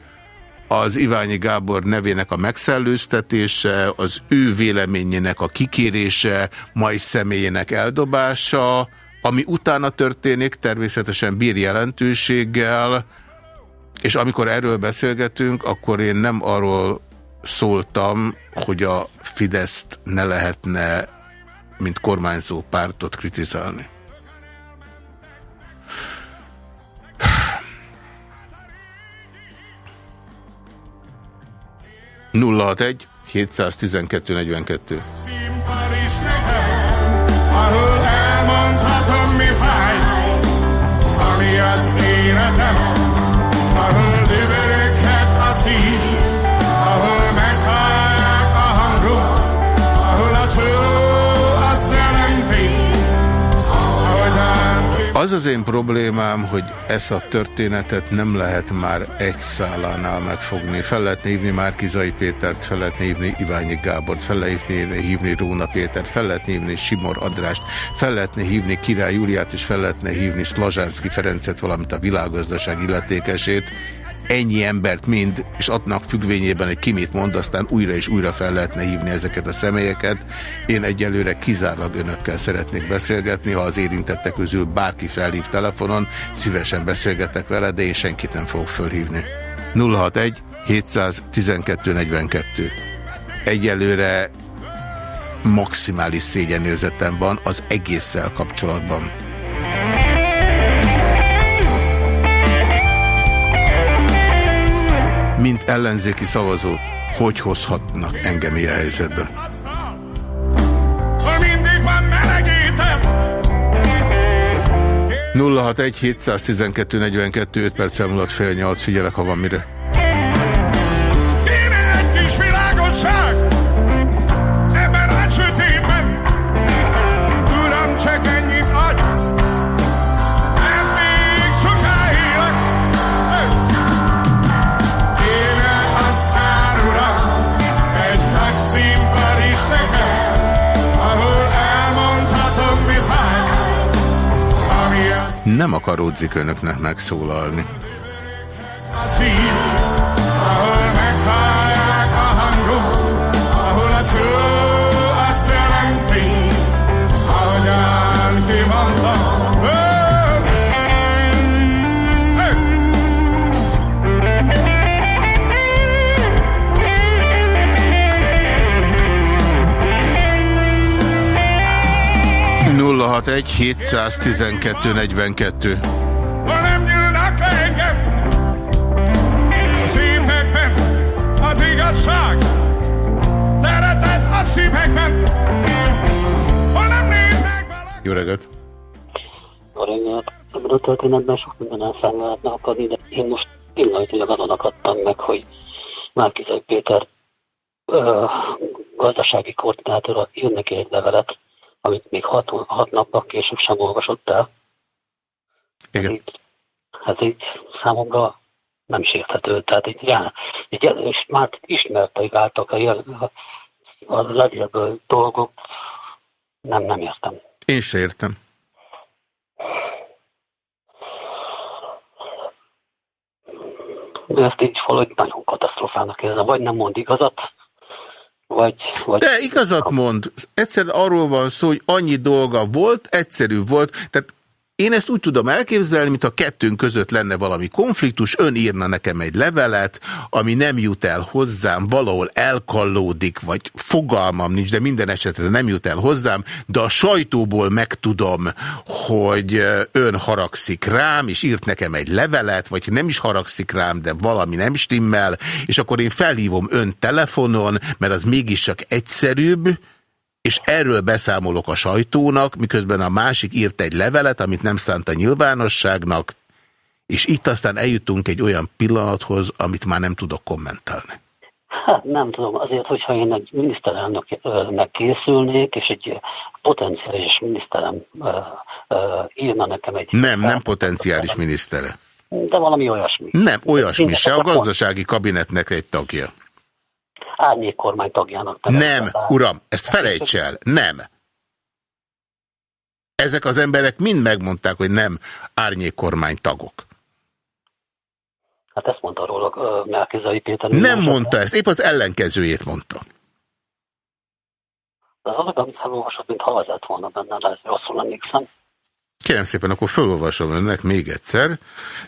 az Iványi Gábor nevének a megszellőztetése, az ő véleményének a kikérése, mai személyének eldobása, ami utána történik, természetesen bír jelentőséggel, és amikor erről beszélgetünk, akkor én nem arról szóltam, hogy a Fideszt ne lehetne, mint kormányzó pártot kritizálni. Nulla egy 712 42. Ahol elmondhatom, mi fáj, ami az életem. Az az én problémám, hogy ezt a történetet nem lehet már egy szálánál megfogni. Fel lehetne hívni Márkizai Pétert, fel lehetne hívni Iványi Gábort, fel lehetne hívni Róna Pétert, fel lehetne hívni Simor Adrást, fel lehetne hívni Király Júliát, és fel lehetne hívni Szlazsánszki Ferencet, valamint a világgazdaság illetékesét ennyi embert mind, és adnak függvényében, hogy ki mit mond, aztán újra és újra fel lehetne hívni ezeket a személyeket. Én egyelőre kizárólag önökkel szeretnék beszélgetni, ha az érintettek közül bárki felhív telefonon, szívesen beszélgetek vele, de én senkit nem fogok fölhívni. 061 712 42 Egyelőre maximális szégyenérzetem van az egésszel kapcsolatban. Mint ellenzéki szavazót, hogy hozhatnak engem ilyen helyzetbe? Mindig van 061 712 42 5 perc múlott fél 8, figyelek, ha van mire. Nem akaródzik önöknek megszólalni. A szív, ahol 061 712 42. Ha nem nyílnak le engem a szívekben az igazság, szeretet a szívekben, ha nem néznek valaki... Jó reggelt! Jó reggelt! Ebben a történetben sok minden elszáll lehetne akadni, de én most pillanatilag azon akadtam meg, hogy Márkizai Péter ö, gazdasági koordinátora ír neki egy levelet, amit még hat, hat nappal később sem olvasott el. Igen. hát így, ez így számomra nem sérthető. Tehát így, já, így és már ismerte, hogy váltak a, a, a legjobb dolgok. Nem, nem értem. Én se értem. De ezt így valahogy nagyon katasztrofának érzem. Vagy nem mond igazat, vagy, vagy... De igazat mond. Egyszerűen arról van szó, hogy annyi dolga volt, egyszerű volt. Tehát én ezt úgy tudom elképzelni, mint a kettőnk között lenne valami konfliktus, ön írna nekem egy levelet, ami nem jut el hozzám, valahol elkallódik, vagy fogalmam nincs, de minden esetre nem jut el hozzám, de a sajtóból megtudom, hogy ön haragszik rám, és írt nekem egy levelet, vagy nem is haragszik rám, de valami nem stimmel, és akkor én felhívom ön telefonon, mert az mégiscsak egyszerűbb, és erről beszámolok a sajtónak, miközben a másik írt egy levelet, amit nem szánt a nyilvánosságnak, és itt aztán eljutunk egy olyan pillanathoz, amit már nem tudok kommentálni. Hát nem tudom, azért, hogyha én egy miniszterelnöknek készülnék, és egy potenciális miniszterem írna nekem egy... Nem, nem potenciális minisztere. De valami olyasmi. Nem, olyasmi se, a gazdasági kabinetnek egy tagja árnyék kormány tagjának. Nem, uram, ezt felejts el, nem. Ezek az emberek mind megmondták, hogy nem árnyék kormány tagok. Hát ezt mondta róla Melkizai Péter. Nem mondta ezt, épp az ellenkezőjét mondta. De az amit felolvasott, mint ha volna benne, de ez rosszul emlékszem. Kérem szépen, akkor felolvasom önnek még egyszer.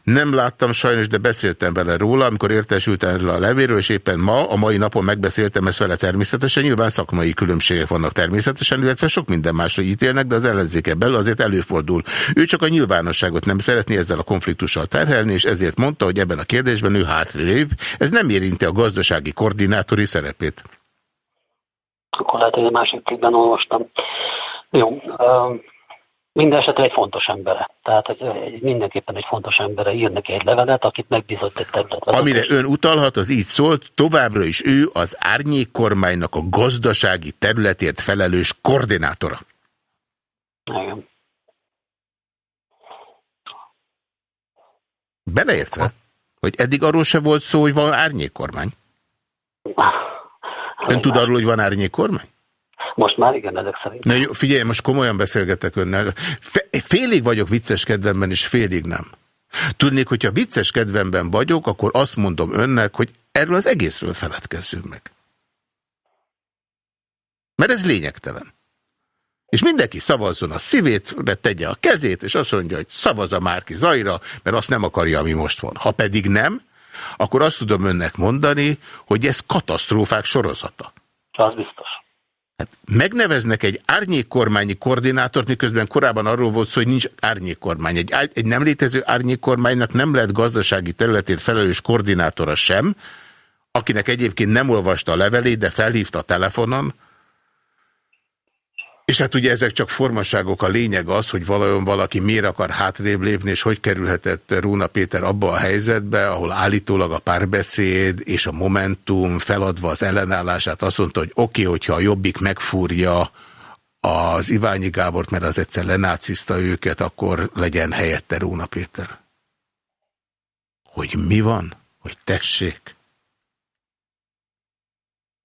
Nem láttam sajnos, de beszéltem vele róla, amikor értesültem erről a levéről, és éppen ma, a mai napon megbeszéltem ezt vele természetesen. Nyilván szakmai különbségek vannak természetesen, illetve sok minden másra ítélnek, de az ellenzéke belül azért előfordul. Ő csak a nyilvánosságot nem szeretné ezzel a konfliktussal terhelni, és ezért mondta, hogy ebben a kérdésben ő hátrébb. Ez nem érinti a gazdasági koordinátori szerepét. Akkor lehet, hogy a másik olvastam. Jó. Uh... Minden esetre egy fontos embere. Tehát mindenképpen egy fontos embere ír neki egy levelet, akit megbízott egy területet. Amire ön utalhat, az így szólt, továbbra is ő az árnyék kormánynak a gazdasági területért felelős koordinátora. Igen. Beleértve, hogy eddig arról se volt szó, hogy van árnyék kormány. Ön tud arról, hogy van árnyék kormány? Most már igen, ezek szerint. Na jó, figyelj, most komolyan beszélgetek önnel. Félig vagyok vicces kedvemben, és félig nem. Tudnék, hogyha vicces kedvemben vagyok, akkor azt mondom önnek, hogy erről az egészről feledkezzünk meg. Mert ez lényegtelen. És mindenki szavazzon a szívét, de tegye a kezét, és azt mondja, hogy szavaz a Márki Zajra, mert azt nem akarja, ami most van. Ha pedig nem, akkor azt tudom önnek mondani, hogy ez katasztrófák sorozata. Az biztos. Hát megneveznek egy árnyékkormányi koordinátort, miközben korábban arról volt szó, hogy nincs árnyékkormány. Egy, egy nem létező árnyékkormánynak nem lehet gazdasági területért felelős koordinátora sem, akinek egyébként nem olvasta a levelét, de felhívta a telefonon, és hát ugye ezek csak formaságok, a lényeg az, hogy valójában valaki miért akar hátrébb lépni, és hogy kerülhetett Róna Péter abba a helyzetbe, ahol állítólag a párbeszéd és a Momentum feladva az ellenállását azt mondta, hogy oké, okay, hogyha a Jobbik megfúrja az Iványi Gábort, mert az egyszer lenáciszta őket, akkor legyen helyette Róna Péter. Hogy mi van? Hogy tessék?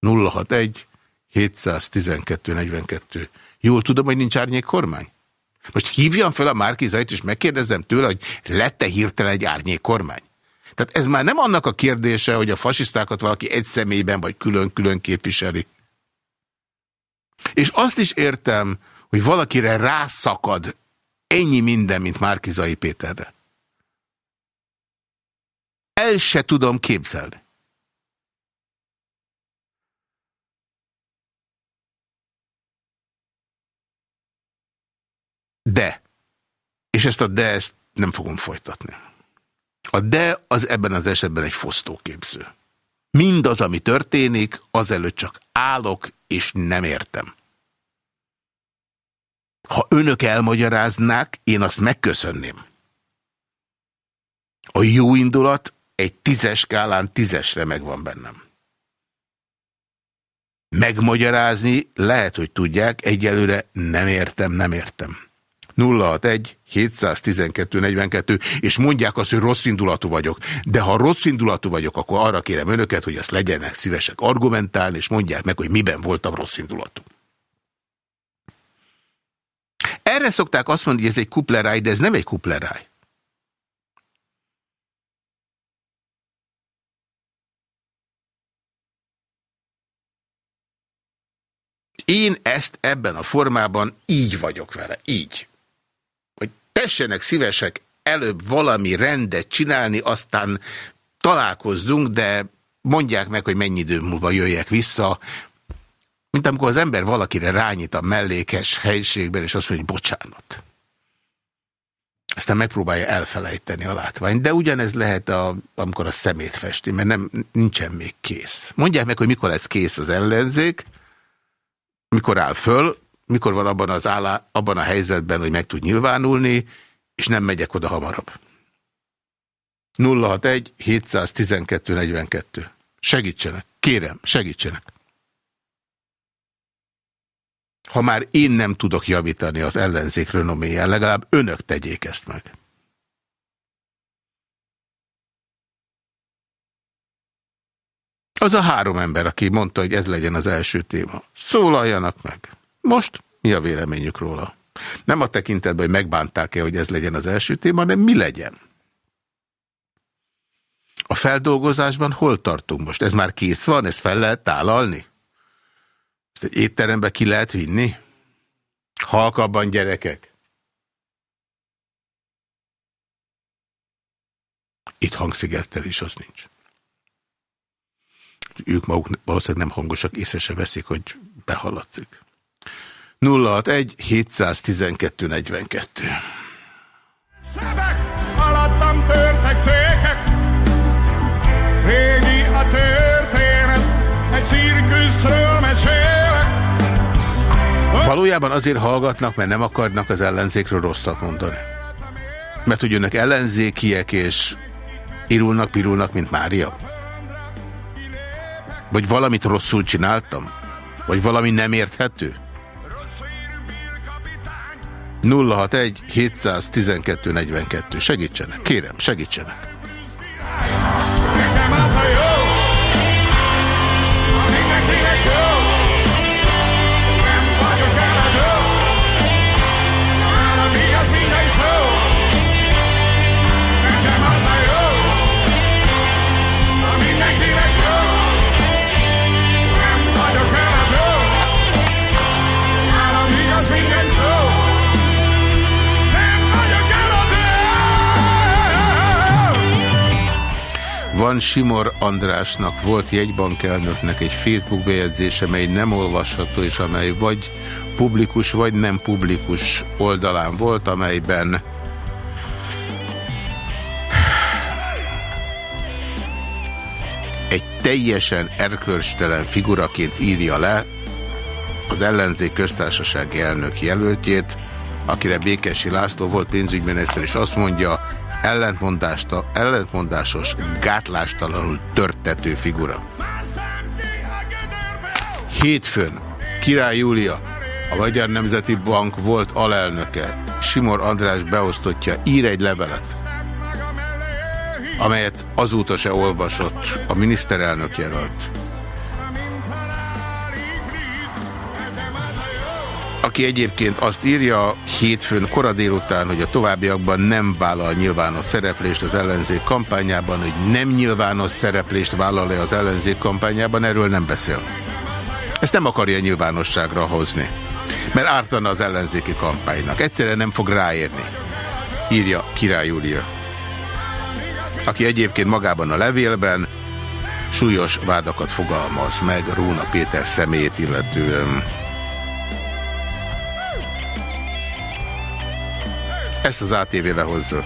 061 712 42 Jól tudom, hogy nincs árnyék kormány? Most hívjam fel a Márkizait, és megkérdezzem tőle, hogy lette hirtelen egy árnyék kormány? Tehát ez már nem annak a kérdése, hogy a fasisztákat valaki egy személyben vagy külön-külön képviseli. És azt is értem, hogy valakire rászakad ennyi minden, mint Márkizai Péterre. El se tudom képzelni. De, és ezt a de ezt nem fogom folytatni. A de az ebben az esetben egy fosztóképző. Mindaz, ami történik, azelőtt csak állok, és nem értem. Ha önök elmagyaráznák, én azt megköszönném. A jó indulat egy tízes skálán tízesre megvan bennem. Megmagyarázni lehet, hogy tudják, egyelőre nem értem, nem értem. 061 712 42, és mondják azt, hogy rossz indulatú vagyok. De ha rossz indulatú vagyok, akkor arra kérem önöket, hogy azt legyenek szívesek argumentálni, és mondják meg, hogy miben voltam rossz indulatú. Erre szokták azt mondani, hogy ez egy kupleráj, de ez nem egy kupleráj. Én ezt ebben a formában így vagyok vele, így. Tessenek szívesek előbb valami rendet csinálni, aztán találkozzunk, de mondják meg, hogy mennyi idő múlva jöjjek vissza, mint amikor az ember valakire rányít a mellékes helyiségben, és azt mondja, hogy bocsánat. Aztán megpróbálja elfelejteni a látványt. De ugyanez lehet, a, amikor a szemét festi, mert nem, nincsen még kész. Mondják meg, hogy mikor lesz kész az ellenzék, mikor áll föl, mikor van abban, az állá, abban a helyzetben, hogy meg tud nyilvánulni, és nem megyek oda hamarabb. 061 712 42. Segítsenek. Kérem, segítsenek. Ha már én nem tudok javítani az ellenzék renoméján, legalább önök tegyék ezt meg. Az a három ember, aki mondta, hogy ez legyen az első téma. Szólaljanak meg. Most mi a véleményük róla? Nem a tekintetben, hogy megbánták-e, hogy ez legyen az első téma, hanem mi legyen. A feldolgozásban hol tartunk most? Ez már kész van? Ez fel lehet tálalni? Ezt egy étterembe ki lehet vinni? Halkabban gyerekek? Itt hangszigettel is az nincs. Ők maguk valószínűleg nem hangosak, észre se veszik, hogy behallatszik. 061 712 42 Sebek alattam törtek székek, régi a történet, egy cirkuszról mesélek. Valójában azért hallgatnak, mert nem akarnak az ellenzékről rosszat mondani. Mert hogy önök ellenzékiek, és irulnak, pirulnak, mint Mária. Vagy valamit rosszul csináltam? Vagy valami nem érthető? 061 712 42. Segítsenek, kérem, segítsenek. Van Simor Andrásnak, volt jegybankelnöknek egy Facebook bejegyzése, mely nem olvasható, és amely vagy publikus, vagy nem publikus oldalán volt, amelyben egy teljesen erkölcstelen figuraként írja le az ellenzék köztársasági elnök jelöltjét, akire Békesi László volt pénzügyminiszter, és azt mondja, ellentmondásos, gátlástalanul törtető figura. Hétfőn Király Júlia, a Magyar Nemzeti Bank volt alelnöke, Simor András beosztottja, ír egy levelet, amelyet azóta se olvasott a miniszterelnök jelölt. Aki egyébként azt írja hétfőn kora délután, hogy a továbbiakban nem vállal nyilvános szereplést az ellenzék kampányában, hogy nem nyilvános szereplést vállal-e az ellenzék kampányában, erről nem beszél. Ezt nem akarja nyilvánosságra hozni, mert ártana az ellenzéki kampánynak. Egyszerűen nem fog ráérni, írja Király Júlia. Aki egyébként magában a levélben súlyos vádakat fogalmaz meg Róna Péter személyét illetően. Ezt az ATV lehozza.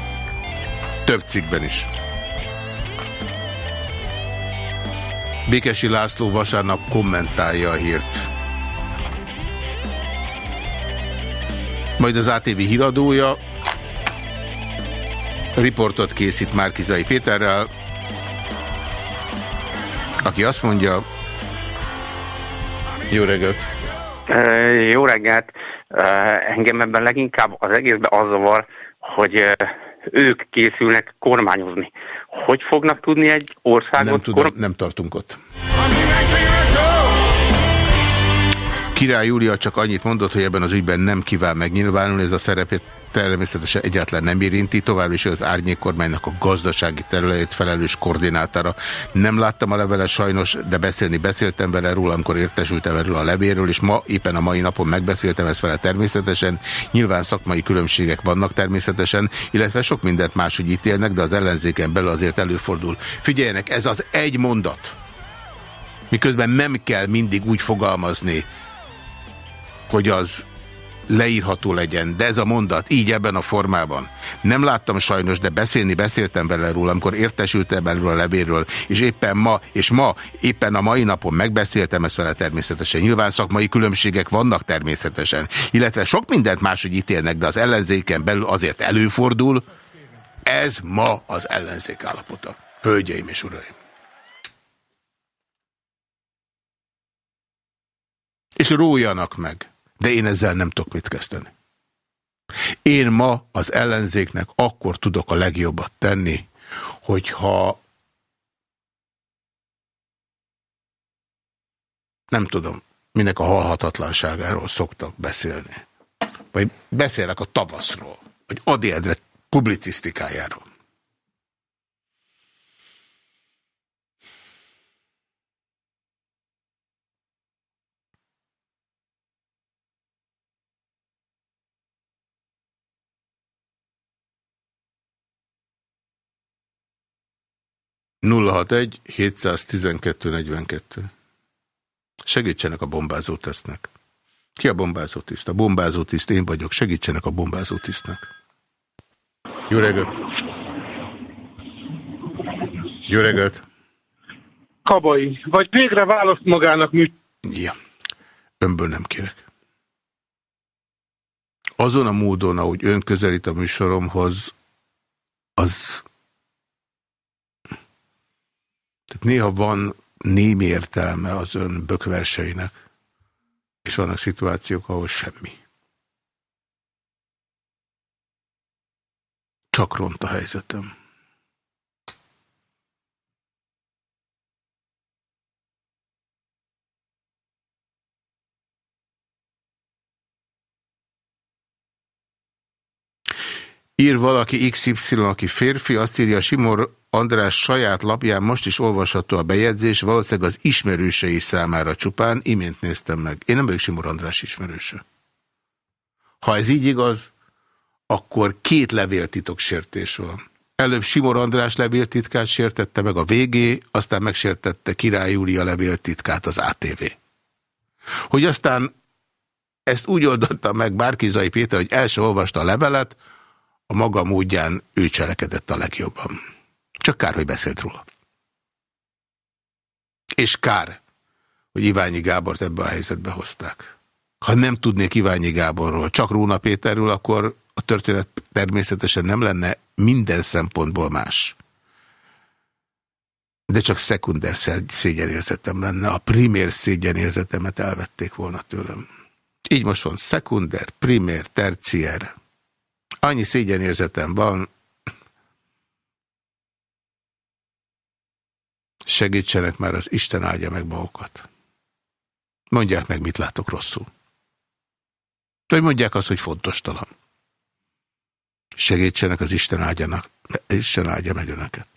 Több cikkben is. Békesi László vasárnap kommentálja a hírt. Majd az ATV híradója riportot készít Márkizai Péterrel, aki azt mondja, jó reggelt! Jó reggelt! Engem ebben leginkább az egészben az zavar, hogy ők készülnek kormányozni. Hogy fognak tudni egy országot... Nem tudom, nem tartunk ott. Király Júlia csak annyit mondott, hogy ebben az ügyben nem kíván megnyilvánulni, ez a szerepét természetesen egyáltalán nem érinti, tovább is az árnyék kormánynak a gazdasági területét felelős koordinátora. Nem láttam a levelet sajnos, de beszélni beszéltem vele róla, amikor értesültem erről a levéről, és ma éppen a mai napon megbeszéltem ezt vele természetesen. Nyilván szakmai különbségek vannak természetesen, illetve sok mindent máshogy ítélnek, de az ellenzéken belül azért előfordul. Figyeljenek, ez az egy mondat. Miközben nem kell mindig úgy fogalmazni, hogy az leírható legyen, de ez a mondat így ebben a formában. Nem láttam sajnos, de beszélni beszéltem vele róla, amikor értesültem erről a levéről, és éppen ma, és ma, éppen a mai napon megbeszéltem ezt vele természetesen. Nyilván szakmai különbségek vannak természetesen, illetve sok mindent máshogy ítélnek, de az ellenzéken belül azért előfordul. Ez ma az ellenzék állapota. Hölgyeim és uraim! És rójanak meg. De én ezzel nem tudok mit kezdeni. Én ma az ellenzéknek akkor tudok a legjobbat tenni, hogyha nem tudom, minek a halhatatlanságáról szoktak beszélni. Vagy beszélek a tavaszról, vagy Adi Edre publicisztikájáról. 061 712 42. Segítsenek a bombázó tesznek. Ki a bombázó tiszt? A bombázó tiszt én vagyok. Segítsenek a bombázó tisztnek. Jó reggelt! Jó reggelt! Kabai, vagy végre választ magának mű... Ja, önből nem kérek. Azon a módon, ahogy ön közelít a műsoromhoz, az Tehát néha van némi értelme az ön bökverseinek, és vannak szituációk, ahol semmi. Csak ront a helyzetem. Ír valaki XY, aki férfi, azt írja, Simor András saját lapján most is olvasható a bejegyzés, valószínűleg az ismerősei számára csupán, imént néztem meg. Én nem vagyok Simor András ismerőse. Ha ez így igaz, akkor két levéltitok sértés van. Előbb Simor András levéltitkát sértette meg a VG, aztán megsértette Király Júlia levéltitkát az ATV. Hogy aztán ezt úgy oldotta meg Bárkizai Péter, hogy el se olvasta a levelet, a maga módján ő cselekedett a legjobban. Csak kár, hogy beszélt róla. És kár, hogy Iványi Gábort ebbe a helyzetbe hozták. Ha nem tudnék Iványi Gáborról, csak Róna Péterről, akkor a történet természetesen nem lenne minden szempontból más. De csak szekunder szégyenérzetem lenne. A primér szégyenérzetemet elvették volna tőlem. Így most van szekunder, primér, tercier. Annyi szégyenérzetem van, Segítsenek már az Isten áldja meg magukat. Mondják meg, mit látok rosszul. Vagy mondják azt, hogy fontos talán. Segítsenek az Isten áldjanak, Isten áldja meg önöket.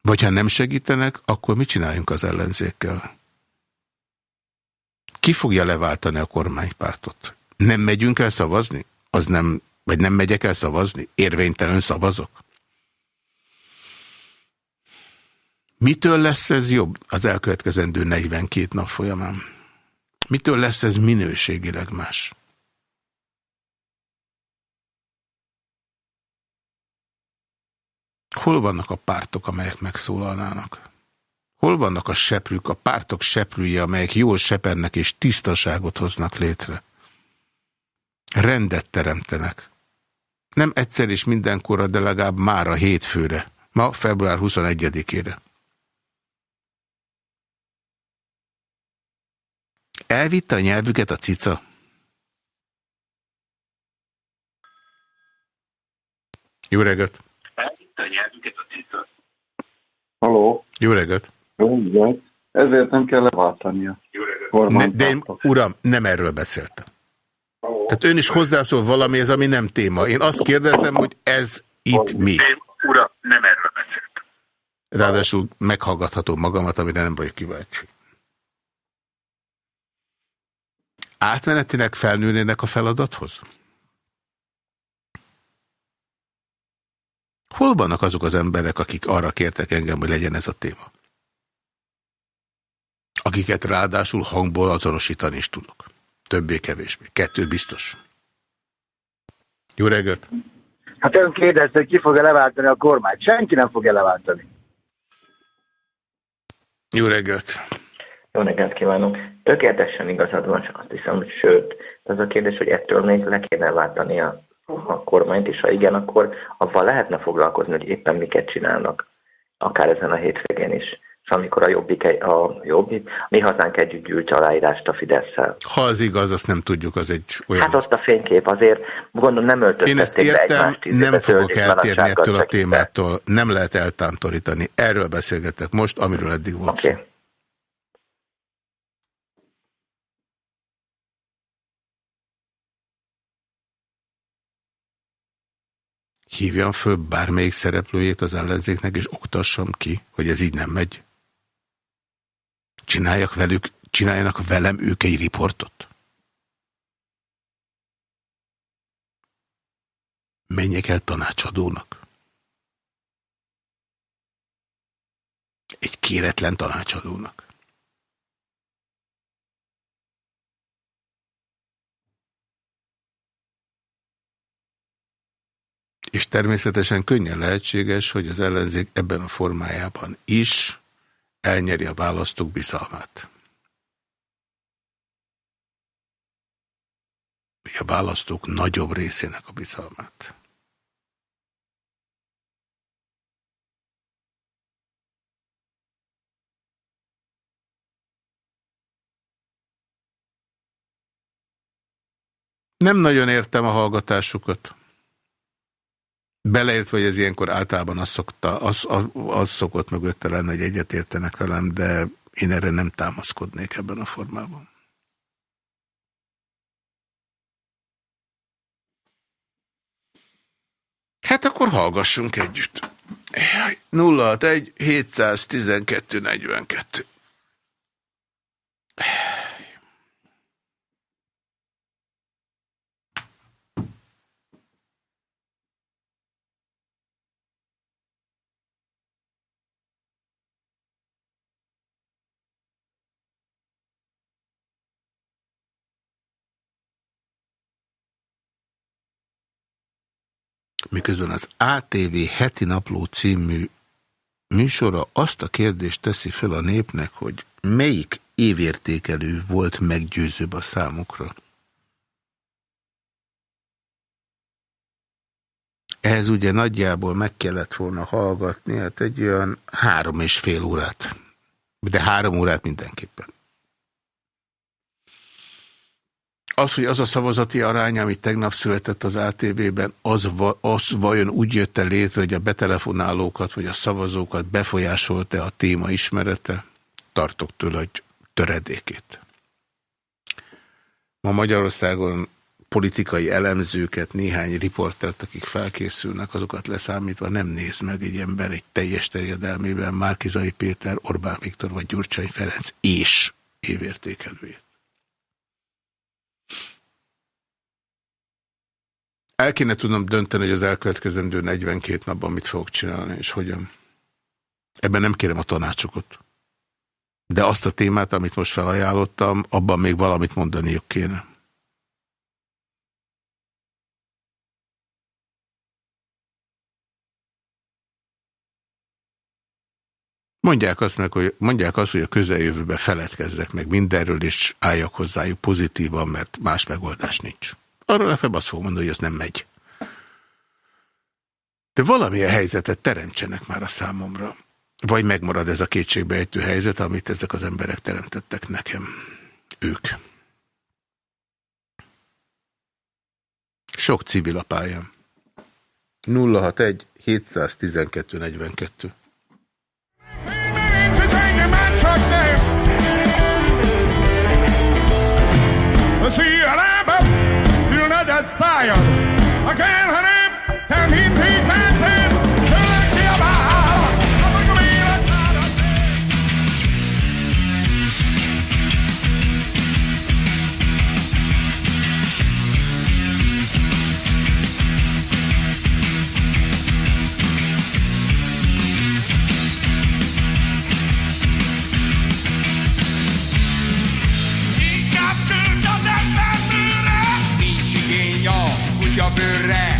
Vagy ha nem segítenek, akkor mit csináljunk az ellenzékkel? Ki fogja leváltani a kormánypártot? Nem megyünk el szavazni? Az nem, vagy nem megyek el szavazni? Érvénytelen szavazok? Mitől lesz ez jobb az elkövetkezendő 42 nap folyamán? Mitől lesz ez minőségileg más? Hol vannak a pártok, amelyek megszólalnának? Hol vannak a seprűk, a pártok seprűje, amelyek jól sepernek és tisztaságot hoznak létre? Rendet teremtenek. Nem egyszer és mindenkorra, de legalább már a hétfőre. Ma február 21-ére. Elvitte a nyelvüket a cica? Jó reggelt! Elvitte a nyelvüket a cica? Haló! Jó reggelt! Jó reggelt! Ezért nem kell leváltania. Ne, de én, uram, nem erről beszéltem. Tehát ön is hozzászól valamihez, ami nem téma. Én azt kérdezem, hogy ez itt mi? Uram, nem erről beszéltem. Ráadásul meghallgatható magamat, amire nem vagyok kíváncsi. Átmenetinek felnőnének a feladathoz? Hol vannak azok az emberek, akik arra kértek engem, hogy legyen ez a téma? Akiket ráadásul hangból azonosítani is tudok. Többé-kevésbé. Kettő biztos. Jó reggelt! Hát ön kérdezte, hogy ki fogja leváltani a kormányt. Senki nem fogja leváltani. Jó reggelt! Jó reggelt kívánok! Tökéletesen igazad van, csak azt hiszem, hogy sőt, az a kérdés, hogy ettől még le kéne váltani a, a kormányt, és ha igen, akkor avval lehetne foglalkozni, hogy éppen miket csinálnak, akár ezen a hétvégén is. És amikor a jobbik, a jobbik, mi hazánk együtt gyűlt aláírást a Fidesz-szel. Ha az igaz, azt nem tudjuk, az egy olyan... Hát azt a fénykép azért, gondolom nem öltöztették Én ezt értem, nem fogok eltérni ettől a témától, nem lehet eltántorítani. Erről beszélgetek most, amiről eddig volt okay. szó. hívjam föl bármelyik szereplőjét az ellenzéknek, és oktassam ki, hogy ez így nem megy. Csináljak velük, csináljanak velem ők egy riportot. Menjek el tanácsadónak. Egy kéretlen tanácsadónak. És természetesen könnyen lehetséges, hogy az ellenzék ebben a formájában is elnyeri a választók bizalmát. A választók nagyobb részének a bizalmát. Nem nagyon értem a hallgatásukat. Beleértve, hogy ez ilyenkor általában az, szokta, az, az, az szokott mögötte lenni, hogy egyetértenek velem, de én erre nem támaszkodnék ebben a formában. Hát akkor hallgassunk együtt. 061 712 42 miközben az ATV heti napló című műsora azt a kérdést teszi fel a népnek, hogy melyik évértékelő volt meggyőzőbb a számukra. Ehhez ugye nagyjából meg kellett volna hallgatni, hát egy olyan három és fél órát. De három órát mindenképpen. Az, hogy az a szavazati arány, ami tegnap született az ATV-ben, az, az vajon úgy jött -e létre, hogy a betelefonálókat vagy a szavazókat befolyásolta a téma ismerete? Tartok tőle, hogy töredékét. Ma Magyarországon politikai elemzőket, néhány riportert, akik felkészülnek, azokat leszámítva nem néz meg egy ember egy teljes terjedelmében Márkizai Péter, Orbán Viktor vagy Gyurcsány Ferenc és évértékelőjét. El kéne tudnom dönteni, hogy az elkövetkezendő 42 napban mit fogok csinálni, és hogyan. Ebben nem kérem a tanácsokat. De azt a témát, amit most felajánlottam, abban még valamit mondaniuk kéne. Mondják azt, meg, hogy, mondják azt, hogy a közeljövőben feledkezzek meg mindenről, és álljak hozzájuk pozitívan, mert más megoldás nincs arról legfeljebb azt fogom mondani, hogy ez nem megy. De valamilyen helyzetet teremtsenek már a számomra. Vagy megmarad ez a kétségbejtő helyzet, amit ezek az emberek teremtettek nekem. Ők. Sok civil a pályám. 061 712 42 See you tired. Again, honey, and he, he, kutyabőrre Minden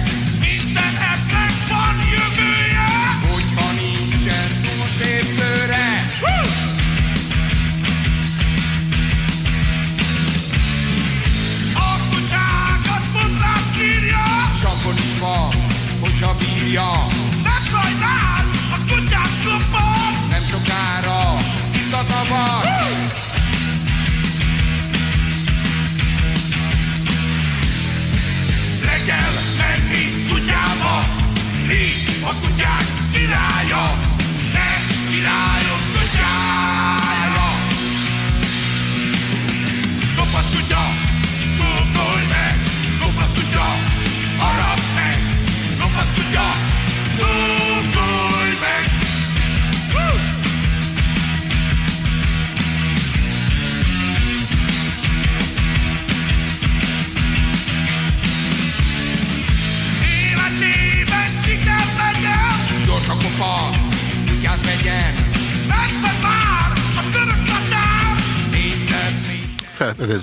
Nincs a kutyák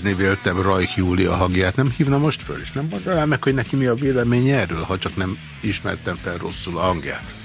Felfedezni véltem Rajk Júlia hangját. Nem hívna most föl, és nem mondaná meg, hogy neki mi a véleménye erről, ha csak nem ismertem fel rosszul a hangját.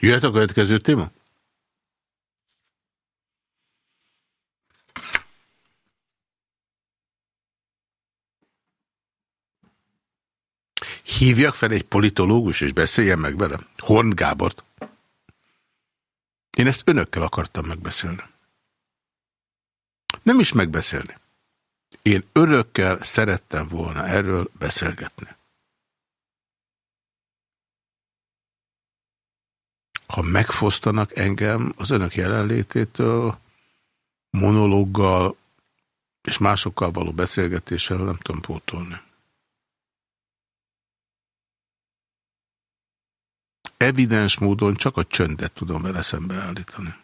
Jöhet a következő téma? Hívjak fel egy politológus, és beszéljen meg vele. Horn Gábort. Én ezt önökkel akartam megbeszélni. Nem is megbeszélni. Én örökkel szerettem volna erről beszélgetni. Ha megfosztanak engem az önök jelenlététől, monológgal és másokkal való beszélgetéssel nem tudom pótolni. Evidens módon csak a csöndet tudom vele szembeállítani.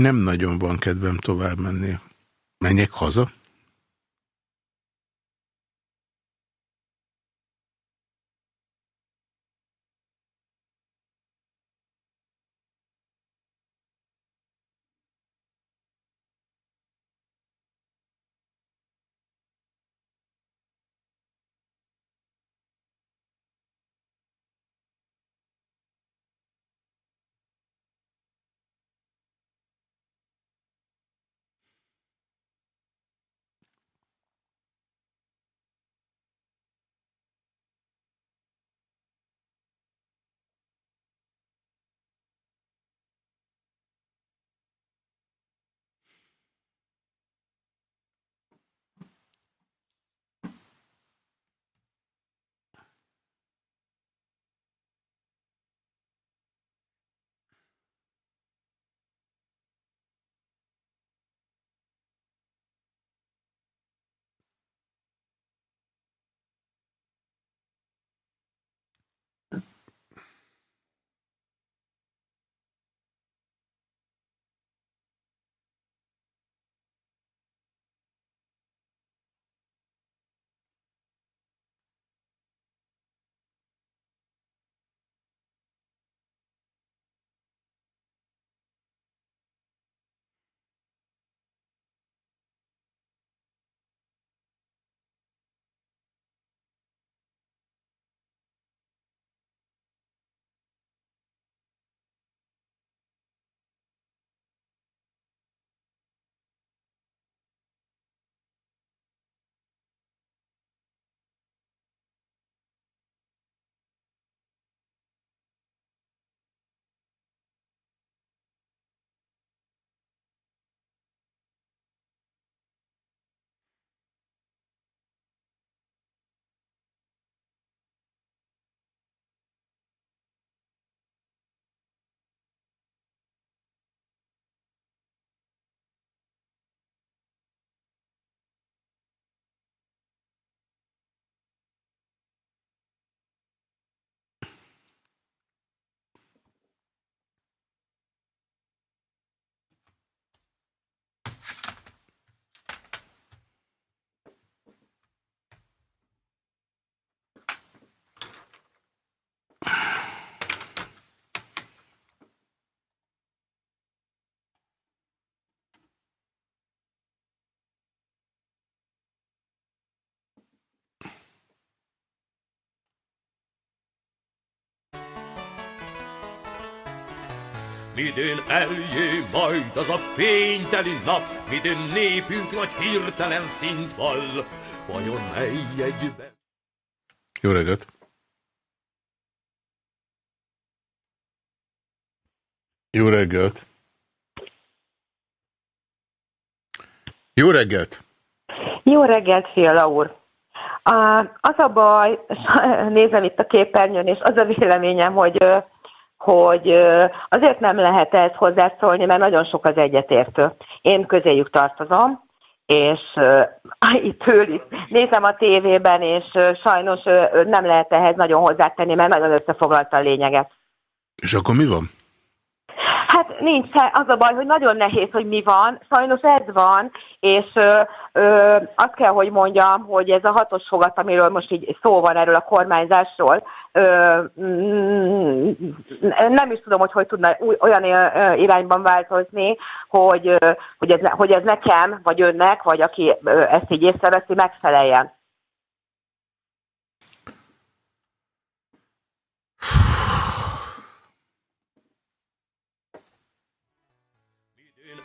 Nem nagyon van kedvem tovább menni. Menjek haza? Midőn eljé majd az a fényteli nap, midőn népünk nagy hirtelen szint vall. Vajon mely egyben? Jó reggelt! Jó reggelt! Jó reggelt! Jó reggelt, Fiala úr! A, az a baj, nézem itt a képernyőn, és az a véleményem, hogy, hogy azért nem lehet ezt hozzászólni, mert nagyon sok az egyetértő. Én közéjük tartozom, és uh, itt ül, nézem a tévében, és uh, sajnos uh, nem lehet ehhez nagyon hozzátenni, mert nagyon összefoglalta a lényeget. És akkor mi van? Hát nincs, az a baj, hogy nagyon nehéz, hogy mi van. Sajnos ez van, és ö, ö, azt kell, hogy mondjam, hogy ez a hatos fogat, amiről most így szó van erről a kormányzásról, ö, mm, nem is tudom, hogy hogy tudna olyan irányban változni, hogy, hogy, ez, hogy ez nekem, vagy önnek, vagy aki ezt így észreveszi, megfeleljen.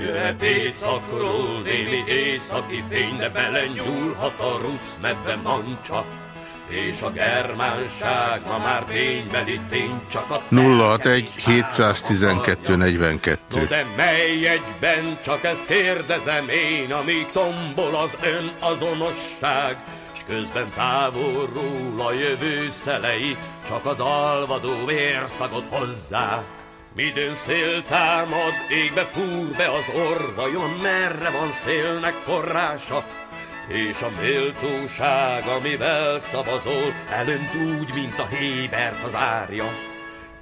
Jöhet éjszakról némi északi fény, de belenyúlhat a rusz medve mancsa, és a germánság ma már ténybeli tény, csak a 061 712 42. No de mely egyben, csak ezt kérdezem én, amíg tombol az ön azonosság, s közben távolról a jövő szelei, csak az alvadó vérszagot hozzá. Midőn szél támad, égbe fúr be az orr, vajon merre van szélnek forrása? És a méltóság, amivel szavazol, elönt úgy, mint a hébert az árja.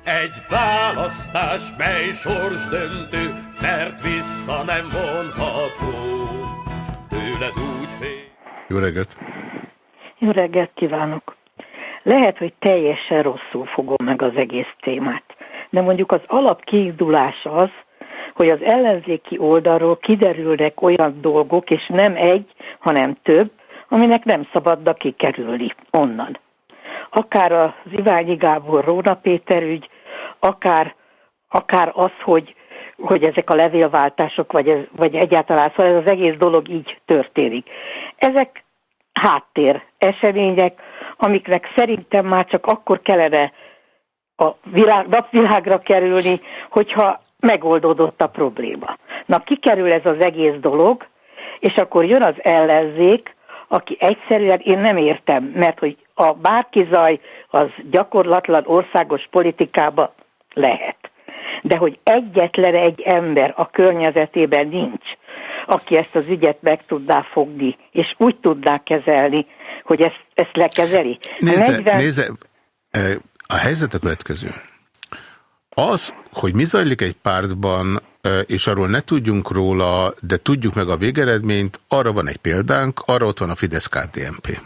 Egy választás, mely sorsdöntő, mert vissza nem vonható. Tőled úgy fél. Jó reggelt! Jó reggelt kívánok! Lehet, hogy teljesen rosszul fogom meg az egész témát, de mondjuk az alapkiindulás az, hogy az ellenzéki oldalról kiderülnek olyan dolgok, és nem egy, hanem több, aminek nem szabadna kikerülni onnan. Akár az Iványi Gábor Róna Péter ügy, akár, akár az, hogy, hogy ezek a levélváltások, vagy, ez, vagy egyáltalán, szóval ez az egész dolog így történik. Ezek háttér események, amiknek szerintem már csak akkor kellene a világ, napvilágra kerülni, hogyha megoldódott a probléma. Na, kikerül ez az egész dolog, és akkor jön az ellenzék, aki egyszerűen én nem értem, mert hogy a bárki zaj az gyakorlatlan országos politikába lehet. De hogy egyetlen egy ember a környezetében nincs, aki ezt az ügyet meg tudná fogni, és úgy tudná kezelni, hogy ezt, ezt lekezeli. Nézze, 40 nézze, a helyzet a következő. Az, hogy mi zajlik egy pártban, és arról ne tudjunk róla, de tudjuk meg a végeredményt, arra van egy példánk, arra ott van a Fidesz-KDNP.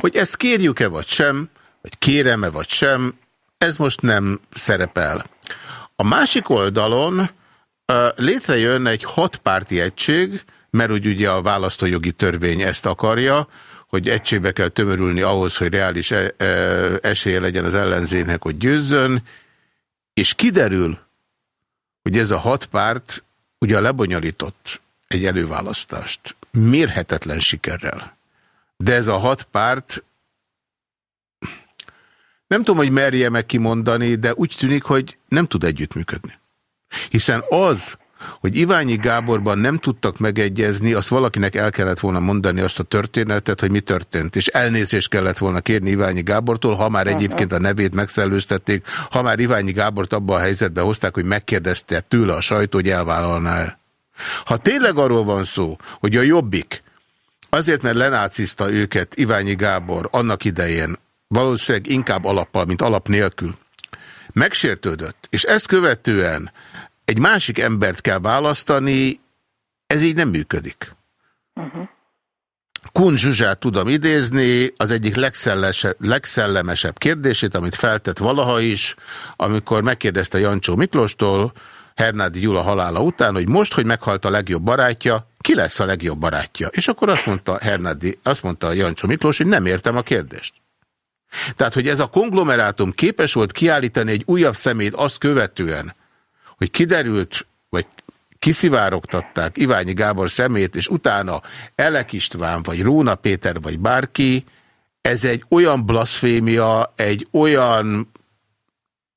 Hogy ezt kérjük-e vagy sem, vagy kérem-e vagy sem, ez most nem szerepel. A másik oldalon létrejön egy hatpárti egység, mert úgy ugye a választójogi törvény ezt akarja, hogy egységbe kell tömörülni ahhoz, hogy reális e- e- esélye legyen az ellenzének, hogy győzzön, és kiderül, hogy ez a hat párt ugye lebonyolított egy előválasztást mérhetetlen sikerrel. De ez a hat párt nem tudom, hogy merje meg kimondani, de úgy tűnik, hogy nem tud együttműködni. Hiszen az, hogy Iványi Gáborban nem tudtak megegyezni, azt valakinek el kellett volna mondani azt a történetet, hogy mi történt. És elnézést kellett volna kérni Iványi Gábortól, ha már egyébként a nevét megszellőztették, ha már Iványi Gábort abba a helyzetbe hozták, hogy megkérdezte tőle a sajtó, hogy elvállalná-e. Ha tényleg arról van szó, hogy a Jobbik azért, mert lenácizta őket Iványi Gábor annak idején, valószínűleg inkább alappal, mint alap nélkül, megsértődött, és ezt követően egy másik embert kell választani, Ez így nem működik. Kun Zsuzsát tudom idézni, az egyik legszellemesebb kérdését, amit feltett valaha is, amikor megkérdezte Jancsó Miklóstól, Hernádi Gyula halála után, hogy most, hogy meghalt a legjobb barátja, ki lesz a legjobb barátja? És akkor azt mondta Hernádi, azt mondta Jancsó Miklós, hogy nem értem a kérdést. Tehát, hogy ez a konglomerátum képes volt kiállítani egy újabb szemét azt követően, hogy kiderült, vagy kiszivárogtatták Iványi Gábor szemét, és utána Elek István, vagy Róna Péter, vagy bárki, ez egy olyan blaszfémia, egy olyan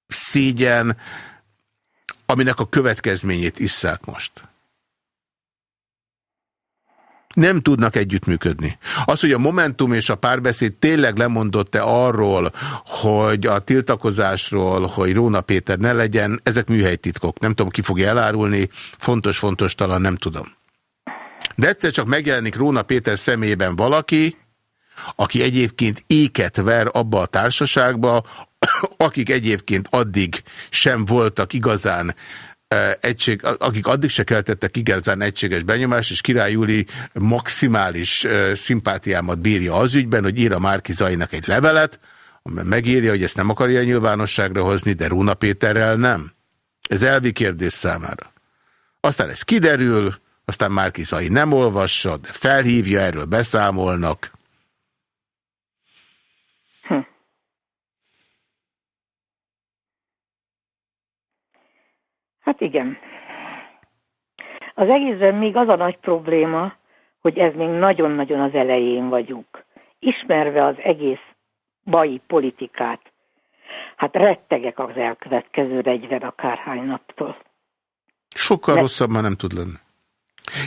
szégyen, aminek a következményét isszák most. Nem tudnak együttműködni. Az, hogy a Momentum és a párbeszéd tényleg lemondott-e arról, hogy a tiltakozásról, hogy Róna Péter ne legyen, ezek műhelytitkok. Nem tudom, ki fogja elárulni, fontos-fontos talán nem tudom. De egyszer csak megjelenik Róna Péter szemében valaki, aki egyébként éket ver abba a társaságba, akik egyébként addig sem voltak igazán egység, akik addig se keltettek igazán egységes benyomást, és Király Júli maximális szimpátiámat bírja az ügyben, hogy ír a Márki Zajnak egy levelet, amiben megírja, hogy ezt nem akarja nyilvánosságra hozni, de Róna Péterrel nem. Ez elvi kérdés számára. Aztán ez kiderül, aztán Márki Zai nem olvassa, de felhívja, erről beszámolnak. Hát igen. Az egészben még az a nagy probléma, hogy ez még nagyon-nagyon az elején vagyunk. Ismerve az egész bai politikát, hát rettegek az elkövetkező 40 akárhány naptól. Sokkal Mert... rosszabb már nem tud lenni.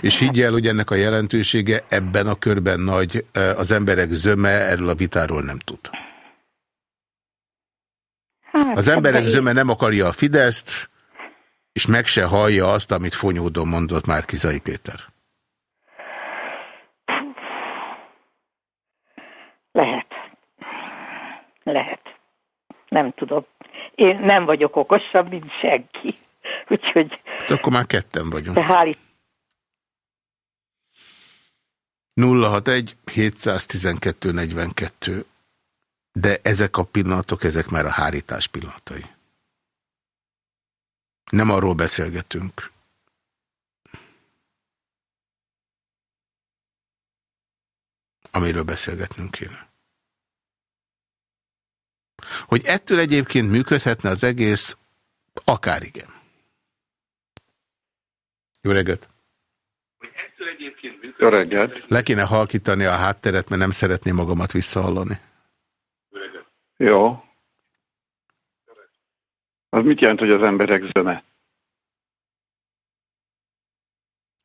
És higgyel, hogy ennek a jelentősége ebben a körben nagy, az emberek zöme erről a vitáról nem tud. Hát, az emberek zöme nem akarja a Fideszt, és meg se hallja azt, amit fonyódon mondott már Kizai Péter. Lehet. Lehet. Nem tudom. Én nem vagyok okosabb, mint senki. Úgyhogy... Hát akkor már ketten vagyunk. De hál' 061 712 42. De ezek a pillanatok, ezek már a hárítás pillanatai. Nem arról beszélgetünk. Amiről beszélgetnünk kéne. Hogy ettől egyébként működhetne az egész, akár igen. Jó reggelt! Jó reggelt! Le kéne halkítani a hátteret, mert nem szeretném magamat visszahallani. Jó. Az mit jelent, hogy az emberek zöme?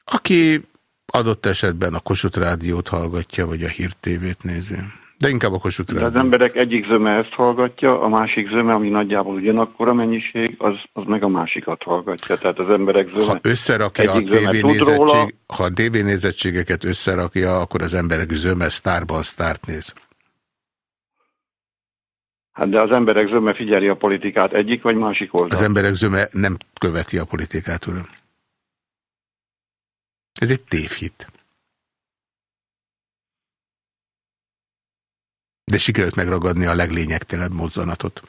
Aki adott esetben a Kossuth Rádiót hallgatja, vagy a Hír TV-t nézi. De inkább a Kossuth Rádiót. Az emberek egyik zöme ezt hallgatja, a másik zöme, ami nagyjából ugyanakkor a mennyiség, az, az meg a másikat hallgatja. Tehát az emberek zöme... Ha összerakja a tévénézettség, ha a tévénézettségeket összerakja, akkor az emberek zöme sztárban sztárt néz. Hát de az emberek zöme figyeli a politikát egyik vagy másik oldal. Az emberek zöme nem követi a politikát, uram. Ez egy tévhit. De sikerült megragadni a leglényegtelebb mozzanatot.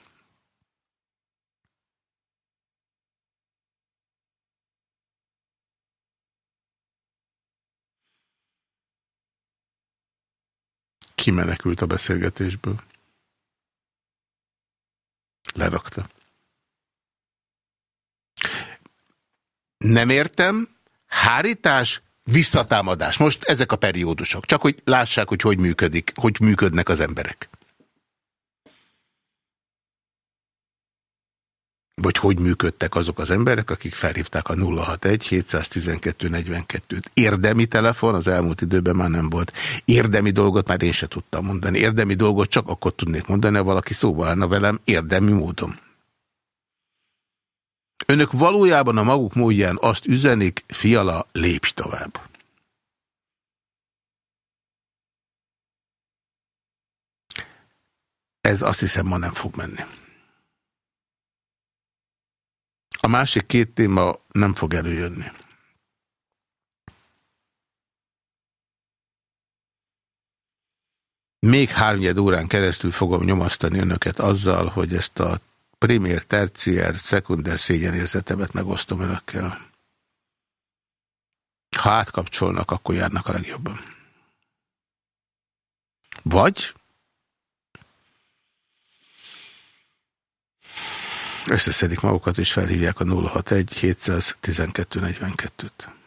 Kimenekült a beszélgetésből. Lerakta. Nem értem, hárítás, visszatámadás. Most ezek a periódusok. Csak hogy lássák, hogy hogy működik, hogy működnek az emberek. Vagy hogy működtek azok az emberek, akik felhívták a 061 712 42-t. Érdemi telefon az elmúlt időben már nem volt. Érdemi dolgot már én se tudtam mondani. Érdemi dolgot csak akkor tudnék mondani, ha valaki szóval állna velem érdemi módon. Önök valójában a maguk módján azt üzenik, fiala, lépj tovább. Ez azt hiszem ma nem fog menni. A másik két téma nem fog előjönni. Még hárnyed órán keresztül fogom nyomasztani önöket azzal, hogy ezt a primér, terciér, szekunder szégyenérzetemet megosztom önökkel. Ha átkapcsolnak, akkor járnak a legjobban. Vagy összeszedik magukat és felhívják a 061 712 42-t.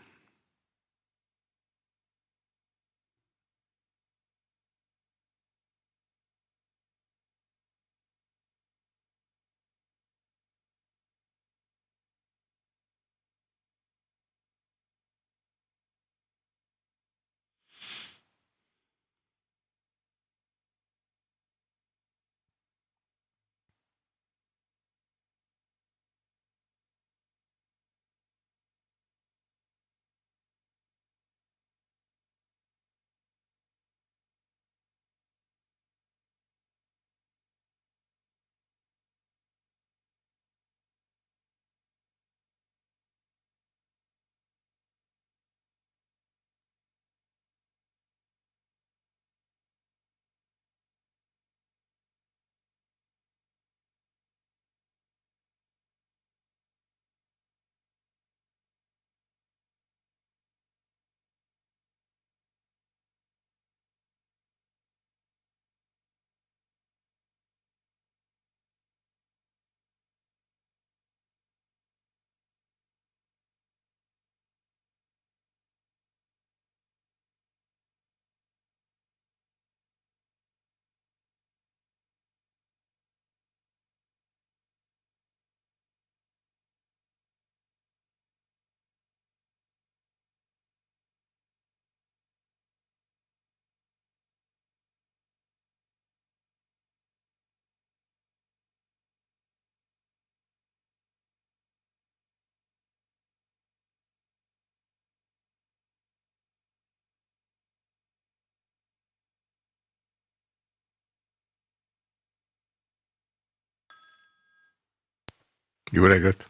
Jó reggelt!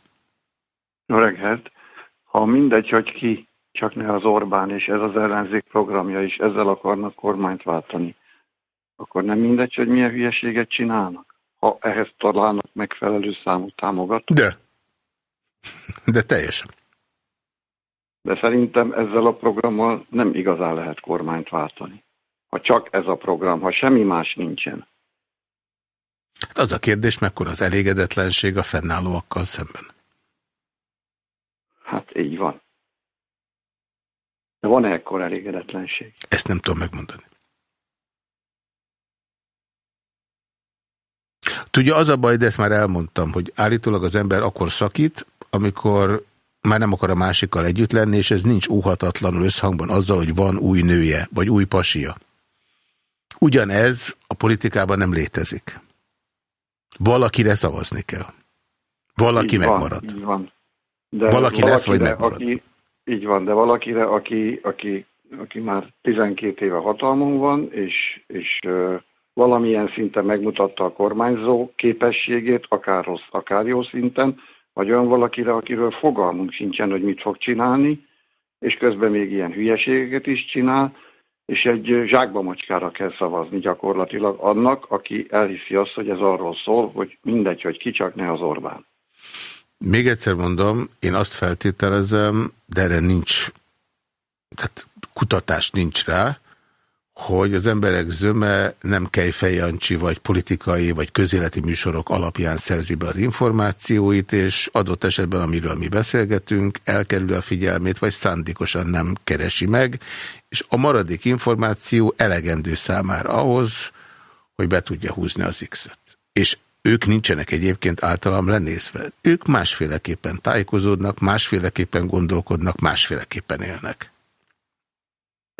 Jó reggelt! Ha mindegy, hogy ki, csak ne az Orbán, és ez az ellenzék programja is, ezzel akarnak kormányt váltani, akkor nem mindegy, hogy milyen hülyeséget csinálnak, ha ehhez találnak megfelelő számú támogatót. De. De teljesen. De szerintem ezzel a programmal nem igazán lehet kormányt váltani. Ha csak ez a program, ha semmi más nincsen. Hát az a kérdés, mekkora az elégedetlenség a fennállóakkal szemben. Hát így van. De van-e ekkor elégedetlenség? Ezt nem tudom megmondani. Tudja, az a baj, de ezt már elmondtam, hogy állítólag az ember akkor szakít, amikor már nem akar a másikkal együtt lenni, és ez nincs óhatatlanul összhangban azzal, hogy van új nője, vagy új pasia. Ugyanez a politikában nem létezik. Valakire szavazni kell. Valaki így megmarad. Van, így van. De Valaki lesz, vagy megmarad. Aki, így van, de valakire, aki, aki, aki már 12 éve hatalmon van, és, és uh, valamilyen szinten megmutatta a kormányzó képességét, akár rossz, akár jó szinten, vagy olyan valakire, akiről fogalmunk sincsen, hogy mit fog csinálni, és közben még ilyen hülyeségeket is csinál, és egy zsákba macskára kell szavazni gyakorlatilag annak, aki elhiszi azt, hogy ez arról szól, hogy mindegy, hogy ki csak ne az Orbán. Még egyszer mondom, én azt feltételezem, de erre nincs, tehát kutatás nincs rá, hogy az emberek zöme nem Kejfej Jancsi, vagy politikai, vagy közéleti műsorok alapján szerzi be az információit, és adott esetben, amiről mi beszélgetünk, elkerül a figyelmét, vagy szándékosan nem keresi meg, és a maradék információ elegendő számára ahhoz, hogy be tudja húzni az X-et. És ők nincsenek egyébként általam lenézve. Ők másféleképpen tájékozódnak, másféleképpen gondolkodnak, másféleképpen élnek.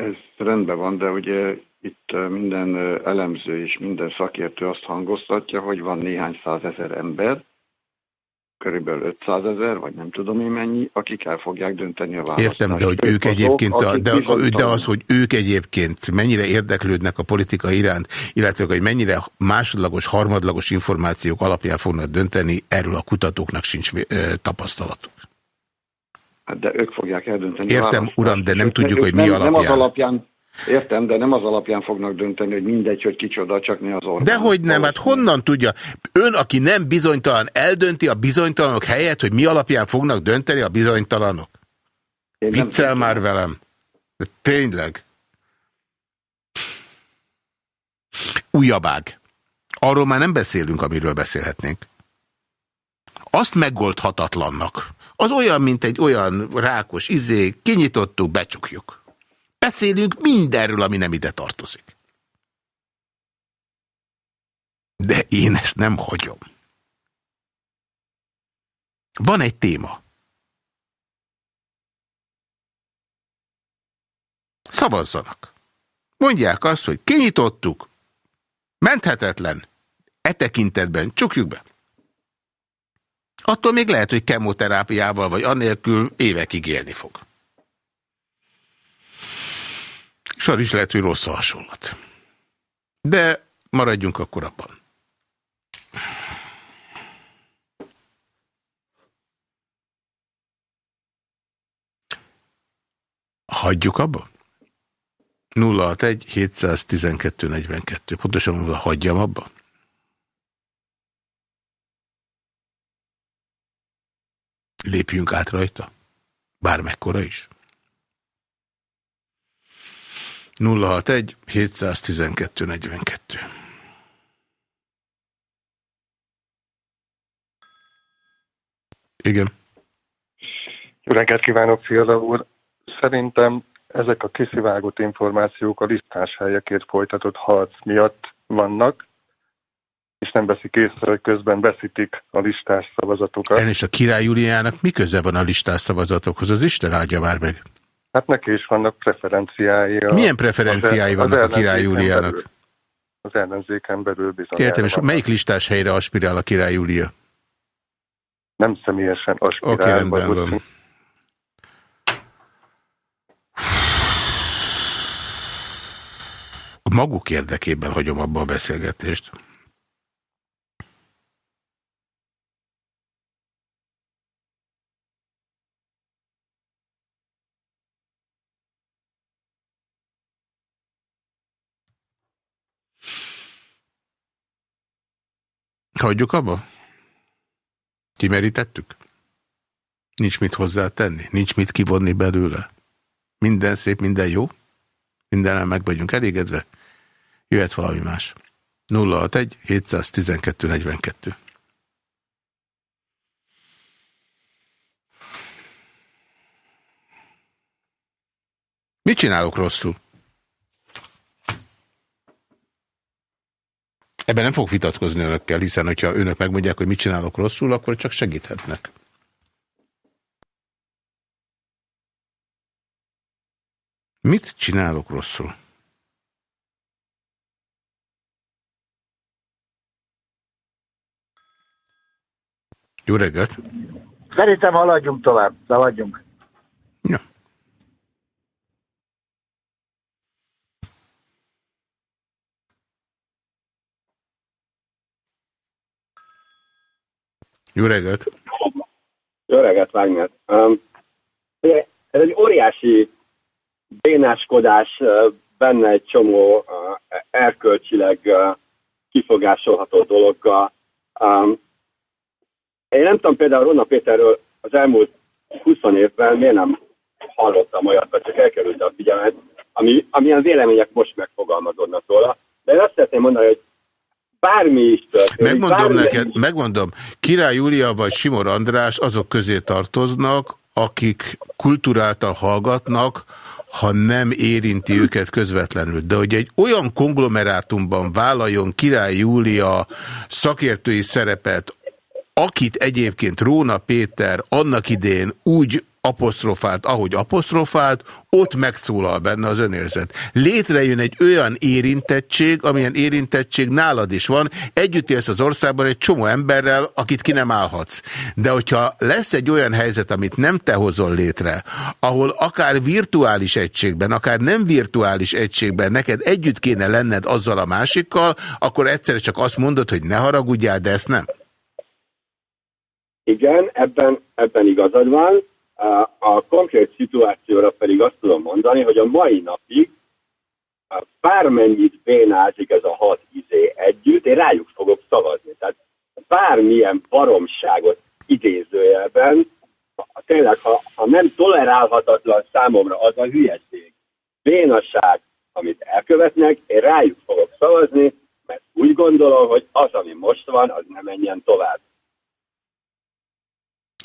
Ez rendben van, de ugye itt minden elemző és minden szakértő azt hangoztatja, hogy van néhány százezer ember, körülbelül 500 ezer, vagy nem tudom én mennyi, akik el fogják dönteni a választást. Értem, de hogy ők egyébként, a, de, de az, hogy ők egyébként mennyire érdeklődnek a politika iránt, illetve hogy mennyire másodlagos, harmadlagos információk alapján fognak dönteni, erről a kutatóknak sincs tapasztalatuk. Hát de ők fogják eldönteni. Értem, uram, de nem tudjuk, hogy mi nem, alapján. Nem az alapján, Értem, de nem az alapján fognak dönteni, hogy mindegy, hogy kicsoda, csak mi az Orbán. Dehogy nem, hát honnan tudja? Ön, aki nem bizonytalan, eldönti a bizonytalanok helyett, hogy mi alapján fognak dönteni a bizonytalanok? Viccel már velem. De tényleg. Újabb ág. Arról már nem beszélünk, amiről beszélhetnénk. Azt megoldhatatlannak. Az olyan, mint egy olyan rákos izé, kinyitottuk, becsukjuk. Beszélünk mindenről, ami nem ide tartozik. De én ezt nem hagyom. Van egy téma. Szavazzanak. Mondják azt, hogy kinyitottuk, menthetetlen, e tekintetben csukjuk be. Attól még lehet, hogy kemoterápiával vagy annélkül évekig élni fog. És arra is lehet, hogy rossz a hasonlat. De maradjunk akkor abban. Hagyjuk abba? 061 712 42. Pontosan hagyjam abba? Lépjünk át rajta? Bármekkora is? 061 712 42. Igen. Jó reggelt kívánok, Fiala úr! Szerintem ezek a kiszivárgott információk a listás helyekért folytatott harc miatt vannak, és nem veszik észre, hogy közben veszítik a listás szavazatokat. En és a király Juliának mi köze van a listás szavazatokhoz? Az Isten áldja már meg. Hát neki is vannak preferenciái. A, Milyen preferenciái vannak a király Júliának? Belül, az ellenzéken belül bizony. Értem, és melyik listás helyre aspirál a király Júlia? Nem személyesen aspirál. Oké, okay, rendben vagy van. A maguk érdekében hagyom abba a beszélgetést. Hagyjuk abba? Kimerítettük? Nincs mit hozzátenni? Nincs mit kivonni belőle? Minden szép, minden jó? Mindennel meg vagyunk elégedve? Jöhet valami más. 061 712 42. Mit csinálok rosszul? Ebben nem fog vitatkozni önökkel, hiszen hogyha önök megmondják, hogy mit csinálok rosszul, akkor csak segíthetnek. Mit csinálok rosszul? Jó reggelt! Szerintem haladjunk tovább, haladjunk. Jó reggelt! Jó reggelt, Wagner. Um, ez egy óriási bénáskodás, uh, benne egy csomó uh, erkölcsileg uh, kifogásolható dologgal. Um, én nem tudom például Rona Péterről az elmúlt 20 évben miért nem hallottam olyat, vagy csak elkerülte a figyelmet, ami, amilyen vélemények most megfogalmazódnak róla. De én azt szeretném mondani, hogy bármi is történik. Megmondom bármi neked, megmondom, Király Júlia vagy Simor András azok közé tartoznak, akik kulturáltan hallgatnak, ha nem érinti őket közvetlenül. De hogy egy olyan konglomerátumban vállaljon Király Júlia szakértői szerepet, akit egyébként Róna Péter annak idén úgy apostrofált, ahogy apostrofált, ott megszólal benne az önérzet. Létrejön egy olyan érintettség, amilyen érintettség nálad is van, együtt élsz az országban egy csomó emberrel, akit ki nem állhatsz. De hogyha lesz egy olyan helyzet, amit nem te hozol létre, ahol akár virtuális egységben, akár nem virtuális egységben neked együtt kéne lenned azzal a másikkal, akkor egyszerre csak azt mondod, hogy ne haragudjál, de ezt nem. Igen, ebben, ebben igazad van. A konkrét szituációra pedig azt tudom mondani, hogy a mai napig bármennyit bénázik ez a hat izé együtt, én rájuk fogok szavazni. Tehát bármilyen baromságot idézőjelben, tényleg, ha, ha nem tolerálhatatlan számomra az a hülyeség, bénaság, amit elkövetnek, én rájuk fogok szavazni, mert úgy gondolom, hogy az, ami most van, az nem menjen tovább.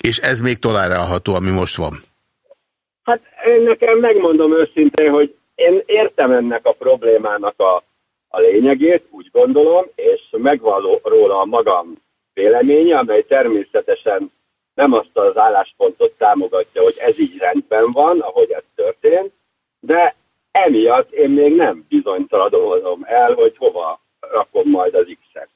És ez még tolerálható, ami most van. Hát én nekem megmondom őszintén, hogy én értem ennek a problémának a, a lényegét, úgy gondolom, és megvan róla a magam véleménye, amely természetesen nem azt az álláspontot támogatja, hogy ez így rendben van, ahogy ez történt, de emiatt én még nem bizonytalanodom el, hogy hova rakom majd az X-et.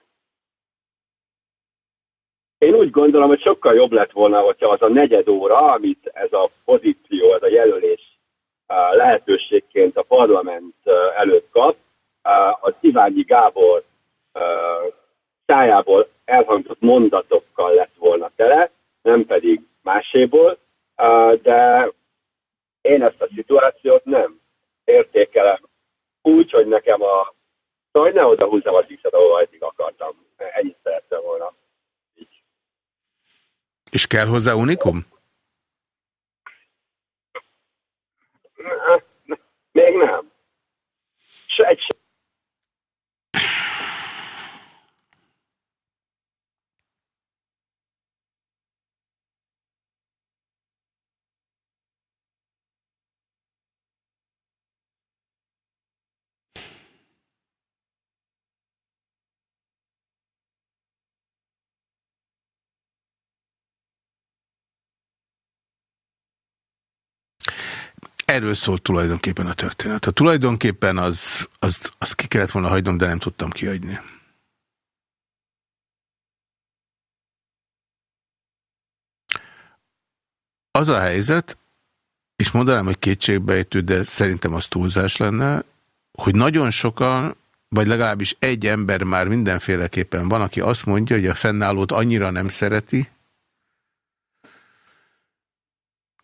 Én úgy gondolom, hogy sokkal jobb lett volna, hogyha az a negyed óra, amit ez a pozíció, ez a jelölés lehetőségként a parlament előtt kap, az Iványi Gábor szájából elhangzott mondatokkal lett volna tele, nem pedig máséból, de én ezt a szituációt nem értékelem úgy, hogy nekem a szóval ne oda húzzam az x ahol eddig akartam. Ennyit szerettem volna. És kell hozzá unikum? Még nem. Egy, Erről szólt tulajdonképpen a történet. A tulajdonképpen az, az, az ki kellett volna hagynom, de nem tudtam kiadni. Az a helyzet, és mondanám, hogy kétségbejtő, de szerintem az túlzás lenne, hogy nagyon sokan, vagy legalábbis egy ember már mindenféleképpen van, aki azt mondja, hogy a fennállót annyira nem szereti,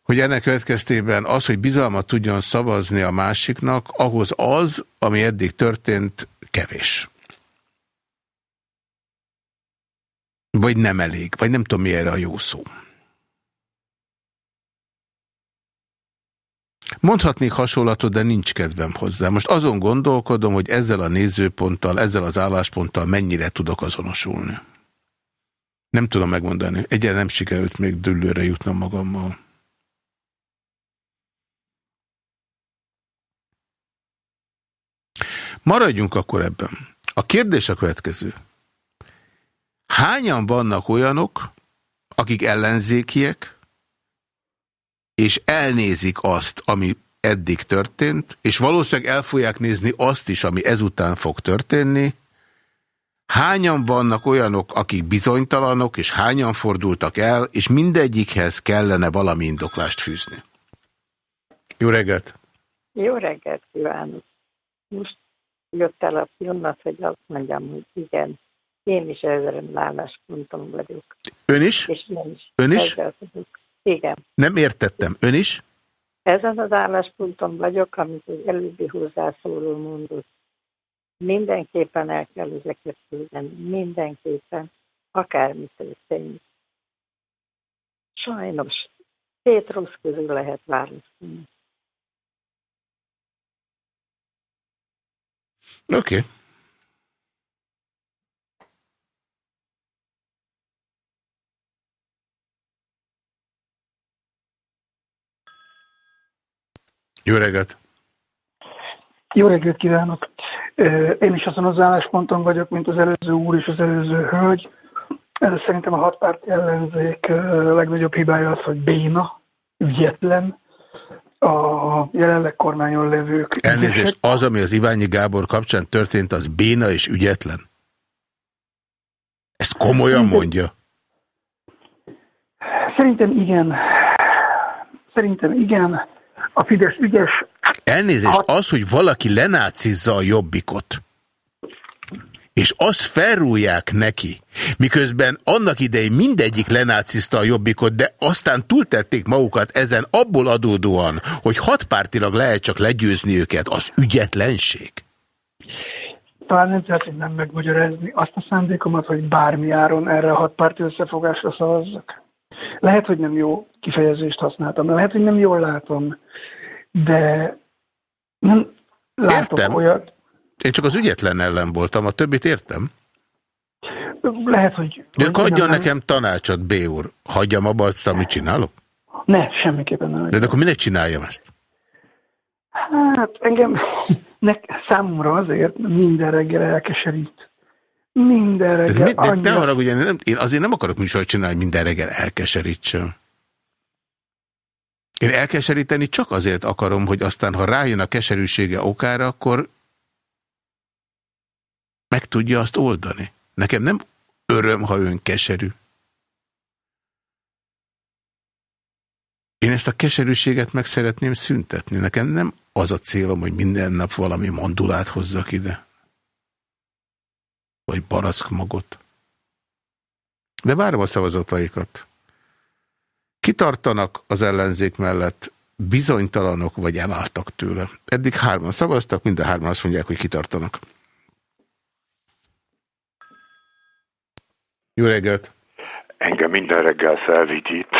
hogy ennek következtében az, hogy bizalmat tudjon szavazni a másiknak, ahhoz az, ami eddig történt, kevés. Vagy nem elég, vagy nem tudom, mi erre a jó szó. Mondhatnék hasonlatot, de nincs kedvem hozzá. Most azon gondolkodom, hogy ezzel a nézőponttal, ezzel az állásponttal mennyire tudok azonosulni. Nem tudom megmondani. Egyre nem sikerült még dőlőre jutnom magammal. Maradjunk akkor ebben. A kérdés a következő. Hányan vannak olyanok, akik ellenzékiek, és elnézik azt, ami eddig történt, és valószínűleg el fogják nézni azt is, ami ezután fog történni. Hányan vannak olyanok, akik bizonytalanok, és hányan fordultak el, és mindegyikhez kellene valami indoklást fűzni. Jó reggelt! Jó reggelt kívánok! Most jött el a pillanat, hogy azt mondjam, hogy igen, én is ezzel állásponton vagyok. Ön is? És nem is. Ön is? Vagyok. Igen. Nem értettem. Ön is? Ezen az állásponton vagyok, amit az előbbi hozzászóló mondott. Mindenképpen el kell ezeket küldeni. Mindenképpen. Akármi történik. Sajnos. Két rossz közül lehet választani. Oké. Okay. Jó reggelt! Jó reggelt kívánok! Én is azon az állásponton vagyok, mint az előző úr és az előző hölgy. Ez szerintem a hatpárt ellenzék legnagyobb hibája az, hogy béna, ügyetlen, a jelenleg kormányon levők. Elnézést, az, ami az Iványi Gábor kapcsán történt, az béna és ügyetlen? Ezt komolyan mondja? Szerintem igen. Szerintem igen. A Fidesz ügyes. Elnézést, az, hogy valaki lenácizza a jobbikot, és azt felrúlják neki, miközben annak idején mindegyik lenáciszta a jobbikot, de aztán túltették magukat ezen abból adódóan, hogy hatpártilag lehet csak legyőzni őket, az ügyetlenség. Talán nem szeretném nem megmagyarázni azt a szándékomat, hogy bármi áron erre a hatpárti összefogásra szavazzak. Lehet, hogy nem jó kifejezést használtam, lehet, hogy nem jól látom, de nem látok Értem. olyat, Én csak az ügyetlen ellen voltam, a többit értem. lehet, hogy... De hogy adjon nem- nekem tanácsot, B úr. Hagyjam abba azt, amit csinálok? Ne, semmiképpen nem. De, de akkor minek csináljam ezt? Hát engem, nek, számomra azért minden reggel elkeserít. Minden reggel de, ne annyira... haragudj, én, nem, én azért nem akarok műsort csinálni, hogy minden reggel elkeserítsem. Én elkeseríteni csak azért akarom, hogy aztán, ha rájön a keserűsége okára, akkor meg tudja azt oldani. Nekem nem öröm, ha ön keserű. Én ezt a keserűséget meg szeretném szüntetni. Nekem nem az a célom, hogy minden nap valami mandulát hozzak ide. Vagy barackmagot. De várom a szavazataikat. Kitartanak az ellenzék mellett, bizonytalanok vagy elálltak tőle. Eddig hárman szavaztak, mind a hárman azt mondják, hogy kitartanak. Jó reggelt! Engem minden reggel felvidít,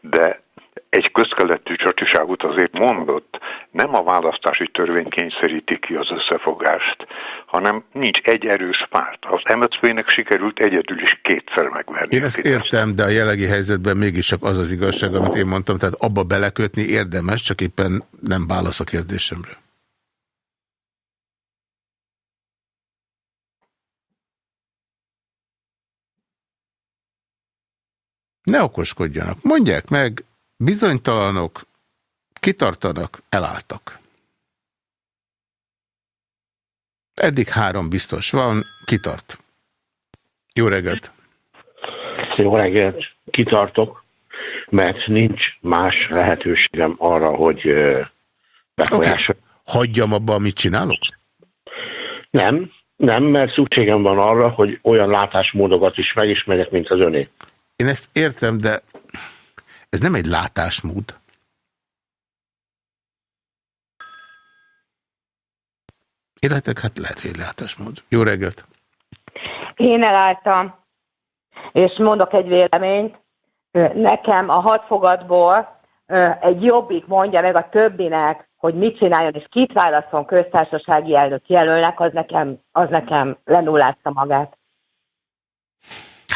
de egy közkeletű csatiságot azért mondott, nem a választási törvény kényszeríti ki az összefogást, hanem nincs egy erős párt. Az MSZP-nek sikerült egyedül is kétszer megverni. Én ezt értem, de a jelenlegi helyzetben mégis csak az az igazság, amit én mondtam, tehát abba belekötni érdemes, csak éppen nem válasz a kérdésemre. Ne okoskodjanak. Mondják meg, bizonytalanok, kitartanak, elálltak. Eddig három biztos van, kitart. Jó reggelt! Jó reggelt, kitartok, mert nincs más lehetőségem arra, hogy ö, befolyásol. Hagyjam abba, amit csinálok? Nem, nem, mert szükségem van arra, hogy olyan látásmódokat is megismerjek, mint az öné. Én ezt értem, de ez nem egy látásmód. Életek, hát lehet, hogy látásmód. Jó reggelt! Én elálltam, és mondok egy véleményt. Nekem a hat fogadból ö, egy jobbik mondja meg a többinek, hogy mit csináljon, és kit válaszol köztársasági elnök jelölnek, az nekem, az nekem lenullázta magát.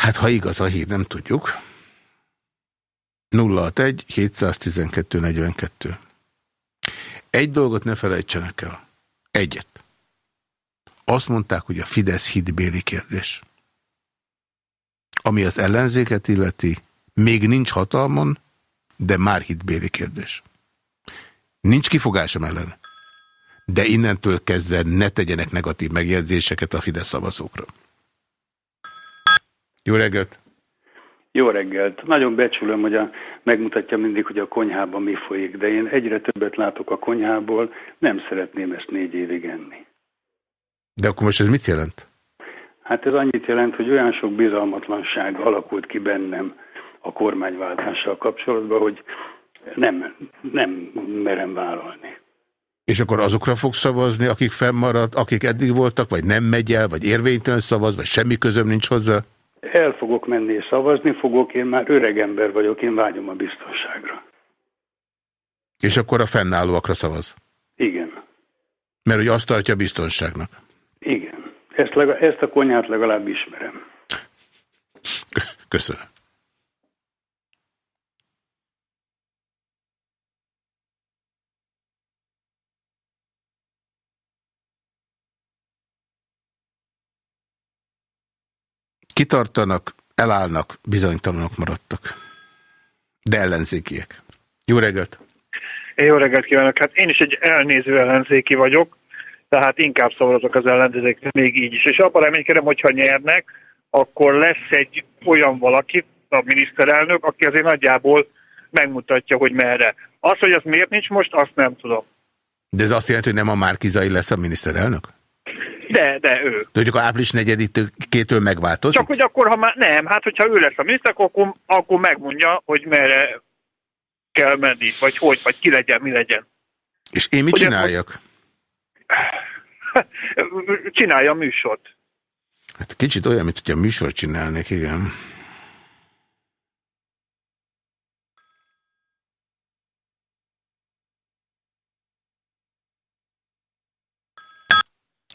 Hát, ha igaz a hír, nem tudjuk. 061 712 42. Egy dolgot ne felejtsenek el. Egyet. Azt mondták, hogy a Fidesz hitbéli kérdés. Ami az ellenzéket illeti, még nincs hatalmon, de már hitbéli kérdés. Nincs kifogásom ellen. De innentől kezdve ne tegyenek negatív megjegyzéseket a Fidesz szavazókra. Jó reggelt! Jó reggelt! Nagyon becsülöm, hogy a, megmutatja mindig, hogy a konyhában mi folyik, de én egyre többet látok a konyhából, nem szeretném ezt négy évig enni. De akkor most ez mit jelent? Hát ez annyit jelent, hogy olyan sok bizalmatlanság alakult ki bennem a kormányváltással kapcsolatban, hogy nem, nem merem vállalni. És akkor azokra fog szavazni, akik fennmaradt, akik eddig voltak, vagy nem megy el, vagy érvénytelen szavaz, vagy semmi közöm nincs hozzá? El fogok menni és szavazni fogok, én már öreg ember vagyok, én vágyom a biztonságra. És akkor a fennállóakra szavaz. Igen, Mert hogy azt tartja biztonságnak. igen. Ezt, lega, ezt a konyhát legalább ismerem. Köszönöm. Kitartanak, elállnak, bizonytalanok maradtak. De ellenzékiek. Jó reggelt! Jó reggelt kívánok! Hát én is egy elnéző ellenzéki vagyok, tehát inkább szavazok az ellenzékre még így is. És abban reménykedem, hogyha nyernek, akkor lesz egy olyan valaki, a miniszterelnök, aki azért nagyjából megmutatja, hogy merre. Az, hogy az miért nincs most, azt nem tudom. De ez azt jelenti, hogy nem a Márkizai lesz a miniszterelnök? De, de ő. De mondjuk április 4-től megváltozik? Csak hogy akkor, ha már nem, hát hogyha ő lesz a miniszter, akkor, akkor megmondja, hogy merre kell menni, vagy hogy, vagy ki legyen, mi legyen. És én mit Ugye, csináljak? Csinálja a műsort. Hát kicsit olyan, mint hogy a műsort csinálnék, igen.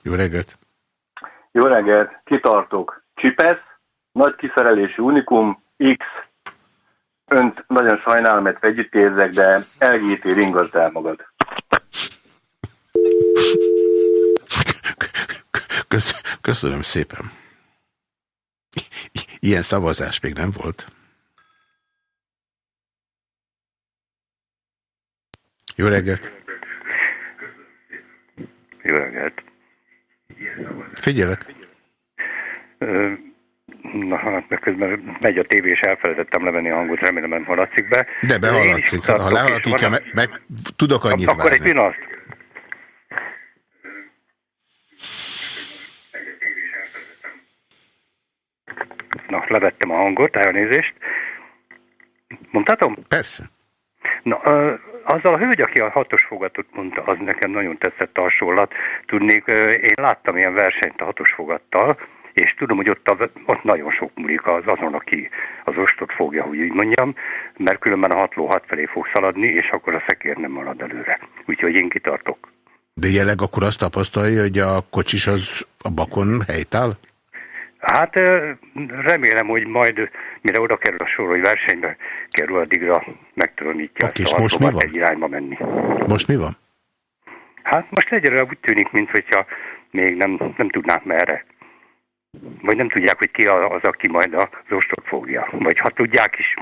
Jó reggelt! Jó reggelt, kitartok. Csipesz, nagy kiszerelésű Unikum, X, önt nagyon sajnálom, mert együtt érzek, de LGT ringazd el magad. Kösz, köszönöm szépen. Ilyen szavazás még nem volt. Jó reggelt! Jó reggelt. Figyelek. Na, hát meg közben megy a tévé, és elfelejtettem levenni a hangot, remélem nem haladszik be. De is Ha van- meg, meg tudok annyit Akkor egy várni. pillanat. Na, levettem a hangot, elnézést. Mondhatom? Persze. Na, azzal a hölgy, aki a hatos fogatot mondta, az nekem nagyon tetszett a hasonlat. Tudnék, én láttam ilyen versenyt a hatos fogattal, és tudom, hogy ott, a, ott nagyon sok múlik az azon, aki az ostot fogja, hogy így mondjam, mert különben a hatló hat felé fog szaladni, és akkor a szekér nem marad előre. Úgyhogy én kitartok. De jelenleg akkor azt tapasztalja, hogy a kocsis az a bakon helytáll? Hát remélem, hogy majd, mire oda kerül a sor, hogy versenybe kerül, addigra megtalanítja Oké, ezt és most mi van? egy irányba menni. Most mi van? Hát most egyre úgy tűnik, mintha még nem, nem tudnák merre. Vagy nem tudják, hogy ki az, aki majd az ostot fogja. Vagy ha tudják is,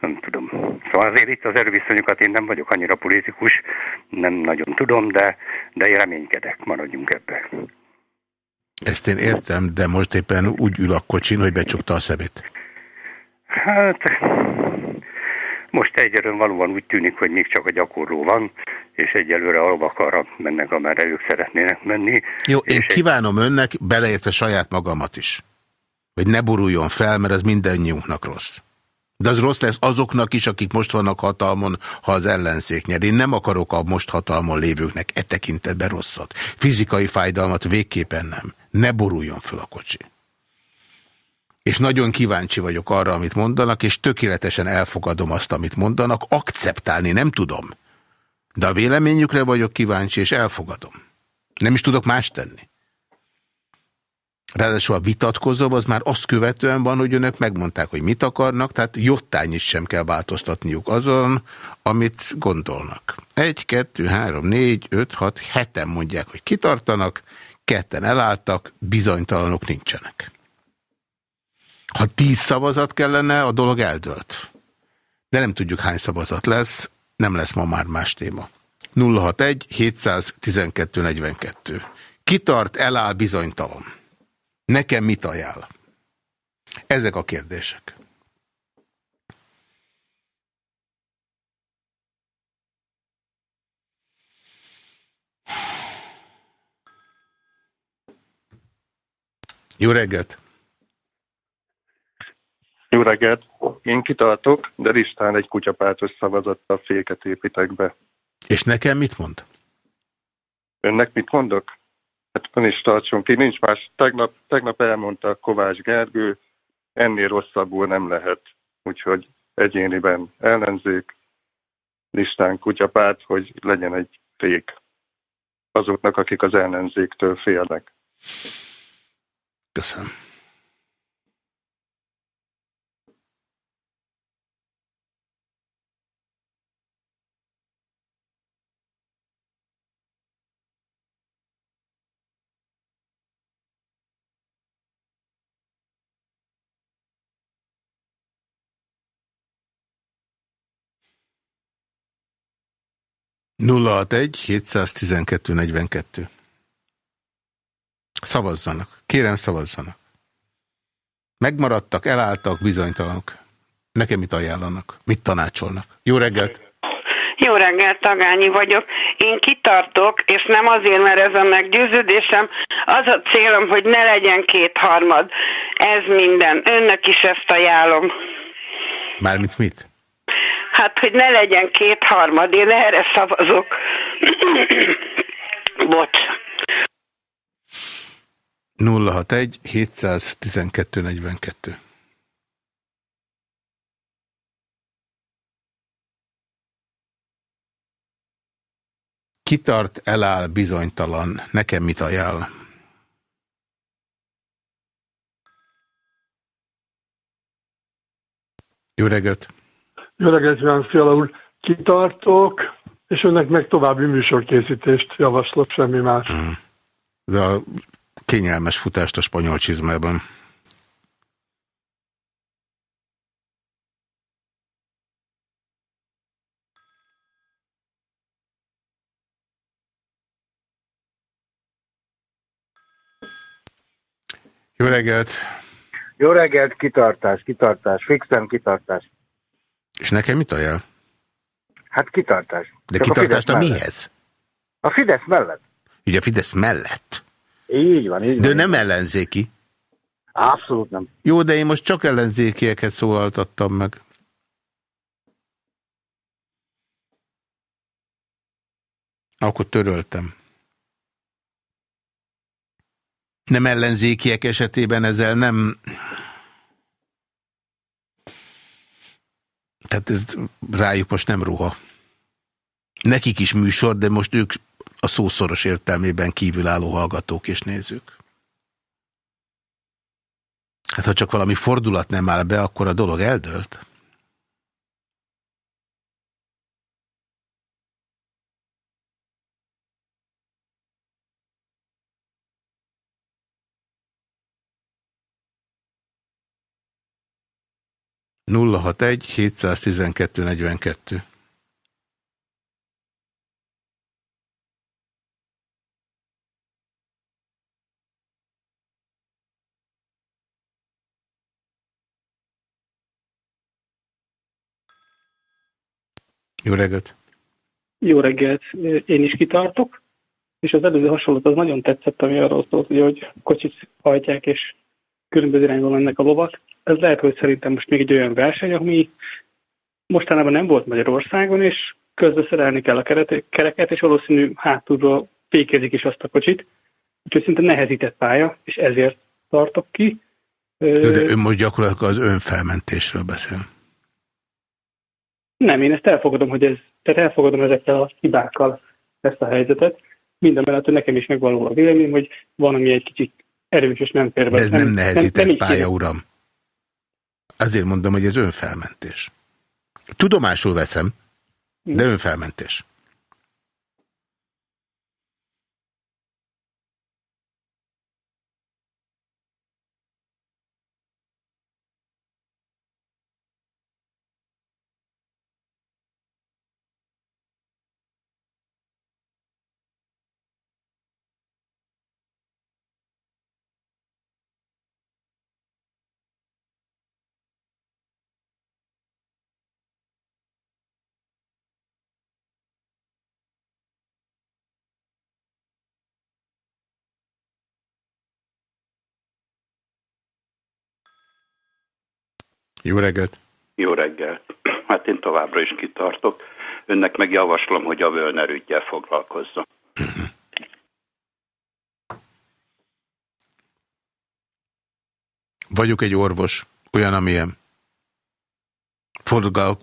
nem tudom. Szóval azért itt az erőviszonyokat én nem vagyok annyira politikus, nem nagyon tudom, de, de én reménykedek, maradjunk ebbe. Ezt én értem, de most éppen úgy ül a kocsin, hogy becsukta a szemét. Hát most egyelőre valóban úgy tűnik, hogy még csak a gyakorló van, és egyelőre alvak arra mennek, amerre ők szeretnének menni. Jó, én kívánom önnek, beleértve saját magamat is, hogy ne boruljon fel, mert az mindannyiunknak rossz. De az rossz lesz azoknak is, akik most vannak hatalmon, ha az ellenzék nyer. Én nem akarok a most hatalmon lévőknek e tekintetben rosszat. Fizikai fájdalmat végképpen nem. Ne boruljon fel a kocsi. És nagyon kíváncsi vagyok arra, amit mondanak, és tökéletesen elfogadom azt, amit mondanak. Akceptálni nem tudom. De a véleményükre vagyok kíváncsi, és elfogadom. Nem is tudok más tenni. Ráadásul a vitatkozom, az már azt követően van, hogy önök megmondták, hogy mit akarnak, tehát jottányit sem kell változtatniuk azon, amit gondolnak. Egy, kettő, három, négy, öt, hat, heten mondják, hogy kitartanak, ketten elálltak, bizonytalanok nincsenek. Ha tíz szavazat kellene, a dolog eldőlt. De nem tudjuk, hány szavazat lesz, nem lesz ma már más téma. 061 712 42. Kitart, eláll, bizonytalan. Nekem mit ajánl? Ezek a kérdések. Jó reggelt! Jó reggelt! Én kitartok, de listán egy kutyapártos szavazattal féket építek be. És nekem mit mond? Önnek mit mondok? Hát ön is tartson ki, nincs más. Tegnap, tegnap elmondta Kovács Gergő, ennél rosszabbul nem lehet. Úgyhogy egyéniben ellenzék, listán kutyapárt, hogy legyen egy fék azoknak, akik az ellenzéktől félnek. Köszönöm. Nulla hat egy 712 42. Szavazzanak. Kérem, szavazzanak. Megmaradtak, elálltak, bizonytalanok. Nekem mit ajánlanak? Mit tanácsolnak? Jó reggelt! Jó reggelt, Tagányi vagyok. Én kitartok, és nem azért, mert ez a meggyőződésem, az a célom, hogy ne legyen kétharmad. Ez minden. Önnek is ezt ajánlom. Mármint mit? Hát, hogy ne legyen kétharmad. Én erre szavazok. Bocs. 061 712 42. Kitart, eláll, bizonytalan. Nekem mit ajánl? Jó reggelt! Jó reggelt, Iván Fiala úr! Kitartok, és önnek meg további műsorkészítést javaslok, semmi más. Mm. Ez a kényelmes futást a spanyol csizmában. Jó reggelt! Jó reggelt, kitartás, kitartás, fixen kitartás. És nekem mit ajánl? Hát kitartás. De Csak a kitartást a Fidesz mihez? A Fidesz mellett. Ugye a Fidesz mellett. Így van, így De van. nem ellenzéki. Abszolút nem. Jó, de én most csak ellenzékieket szólaltattam meg. Akkor töröltem. Nem ellenzékiek esetében ezzel nem... Tehát ez rájuk most nem ruha. Nekik is műsor, de most ők a szószoros értelmében kívülálló hallgatók és nézők. Hát ha csak valami fordulat nem áll be, akkor a dolog eldőlt. Nulla hat egy 712 42. Jó reggelt! Jó reggelt, én is kitartok, és az előző hasonlat az nagyon tetszett, ami arról szólt, hogy kocsit hajtják, és különböző irányba mennek a lovak. Ez lehet, hogy szerintem most még egy olyan verseny, ami mostanában nem volt Magyarországon, és közben szerelni kell a kereket, és valószínű hátulról fékezik is azt a kocsit. Úgyhogy szinte nehezített pálya, és ezért tartok ki. Jó, de ön most gyakorlatilag az önfelmentésről beszél. Nem, én ezt elfogadom, hogy ez, tehát elfogadom ezekkel a hibákkal ezt a helyzetet. Minden mellett nekem is megvan róla a vélemény, hogy van, ami egy kicsit erős és nem fér De ez nem nehezített így pálya, kéne. uram. Azért mondom, hogy ez önfelmentés. Tudomásul veszem, de önfelmentés. Jó reggelt! Jó reggel. Hát én továbbra is kitartok. Önnek meg javaslom, hogy a Völner ügyel foglalkozzon. Vagyok egy orvos, olyan, amilyen. Fordulok,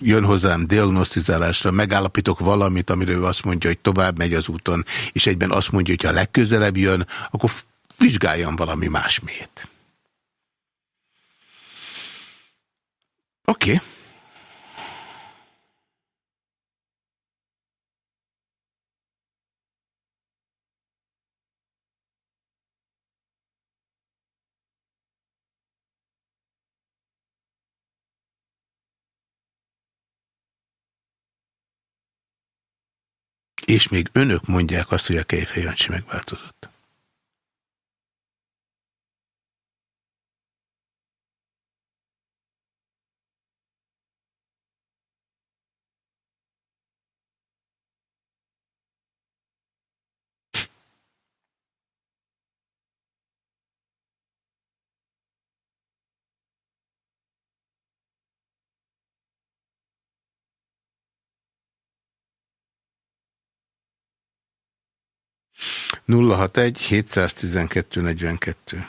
jön hozzám diagnosztizálásra, megállapítok valamit, amire ő azt mondja, hogy tovább megy az úton, és egyben azt mondja, hogy ha legközelebb jön, akkor vizsgáljon valami másmét. Oké. Okay. És még önök mondják azt, hogy a Kejfej Jancsi megváltozott. 061 712 42.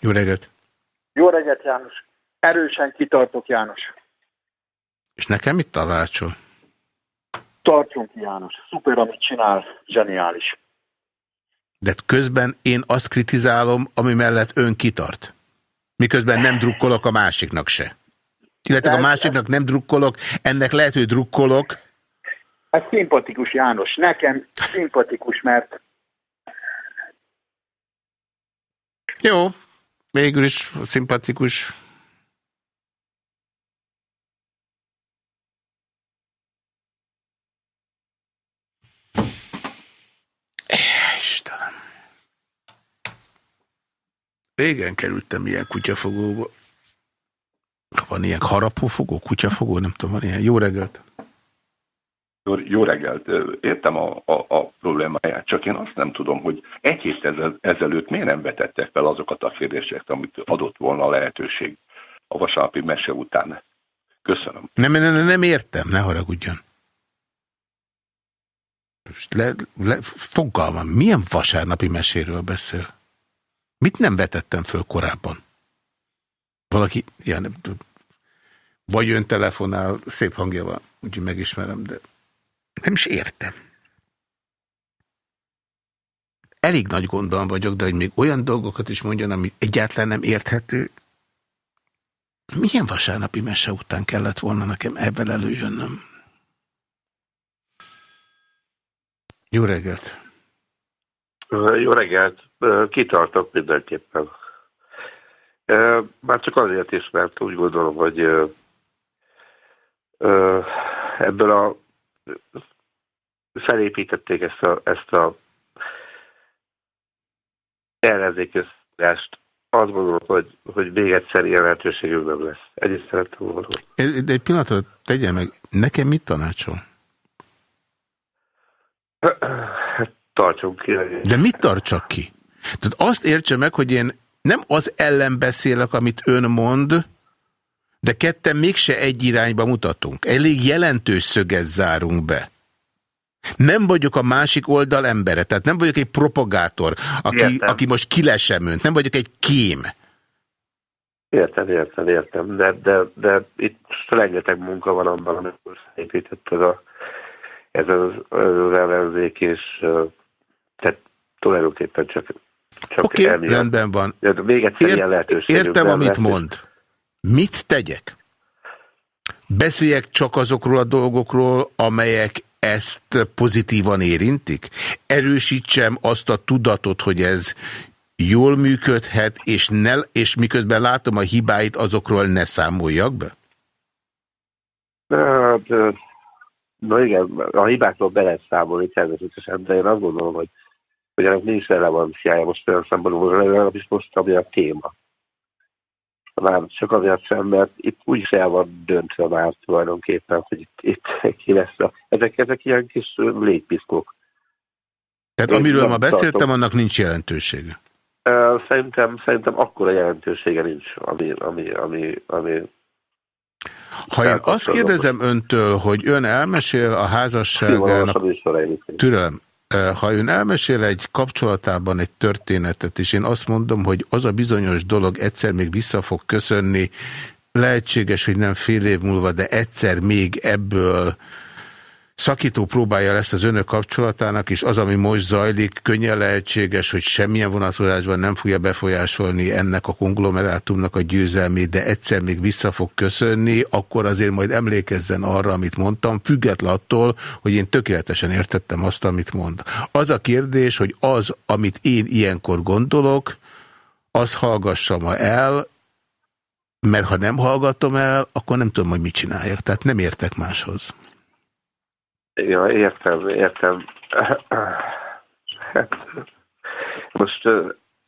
Jó reggelt! Jó reggelt, János. Erősen kitartok, János. És nekem mit tanácsol? Tartson ki, János. Szuper, amit csinál. Zseniális. De közben én azt kritizálom, ami mellett ön kitart. Miközben nem drukkolok a másiknak se. Illetve a másiknak nem drukkolok, ennek lehet, hogy drukkolok. Ez szimpatikus, János. Nekem szimpatikus, mert Jó, végül is szimpatikus. Régen kerültem ilyen kutyafogóba. Van ilyen harapófogó, kutyafogó, nem tudom, van ilyen. Jó reggelt! Jó, jó reggelt, értem a, a, a problémáját, csak én azt nem tudom, hogy egy héttel ezelőtt miért nem vetettek fel azokat a kérdéseket, amit adott volna a lehetőség a vasárnapi mese után. Köszönöm. Nem, nem, nem értem, ne haragudjon. Le, le, fogalmam, milyen vasárnapi meséről beszél? Mit nem vetettem föl korábban? Valaki, ja, nem, tudom. vagy ön telefonál, szép hangja van, úgyhogy megismerem, de nem is értem. Elég nagy gondban vagyok, de hogy még olyan dolgokat is mondjon, ami egyáltalán nem érthető. Milyen vasárnapi mese után kellett volna nekem ebben előjönnöm? Jó reggelt! Jó reggelt! Kitartok mindenképpen. Már csak azért is, mert úgy gondolom, hogy ebből a felépítették ezt a, ezt a ellenzéköztást. Azt gondolom, hogy, hogy még egyszer ilyen lehetőségünk nem lesz. Egyet szerettem volna. De egy pillanatra tegye meg, nekem mit tanácsol? Tartsunk ki. De mit tartsak ki? Tehát azt értse meg, hogy én nem az ellen beszélek, amit ön mond, de ketten mégse egy irányba mutatunk. Elég jelentős szöget zárunk be. Nem vagyok a másik oldal embere, tehát nem vagyok egy propagátor, aki, aki most kilesem önt, nem vagyok egy kém. Értem, értem, értem, de, de, de itt rengeteg munka van abban, amikor épített ez, a, ez, az, az ellenzék, és tehát tulajdonképpen csak Oké, okay, rendben van. Még egyszer ilyen. Értem, amit mond. Mit tegyek? Beszéljek csak azokról a dolgokról, amelyek ezt pozitívan érintik? Erősítsem azt a tudatot, hogy ez jól működhet, és, ne, és miközben látom a hibáit, azokról ne számoljak be? Hát, na igen, a hibákról be lehet számolni természetesen, de én azt gondolom, hogy, hogy ennek nincs relevanciája most olyan szempontból, legalábbis most, ami a téma már csak azért sem, mert itt úgy is el van döntve már tulajdonképpen, hogy itt, itt ki lesz a... Ezek, ezek ilyen kis légpiszkok. Tehát Én amiről ma beszéltem, tartom. annak nincs jelentősége. Szerintem, szerintem akkora jelentősége nincs, ami, ami, ami, ami ha én azt kérdezem öntől, hogy ön elmesél a házasságának... Türelem. Ha ön elmesél egy kapcsolatában egy történetet, és én azt mondom, hogy az a bizonyos dolog egyszer még vissza fog köszönni, lehetséges, hogy nem fél év múlva, de egyszer még ebből szakító próbája lesz az önök kapcsolatának, és az, ami most zajlik, könnyen lehetséges, hogy semmilyen vonatkozásban nem fogja befolyásolni ennek a konglomerátumnak a győzelmét, de egyszer még vissza fog köszönni, akkor azért majd emlékezzen arra, amit mondtam, független attól, hogy én tökéletesen értettem azt, amit mond. Az a kérdés, hogy az, amit én ilyenkor gondolok, az hallgassa ma el, mert ha nem hallgatom el, akkor nem tudom, hogy mit csináljak. Tehát nem értek máshoz. Ja, értem, értem. Most...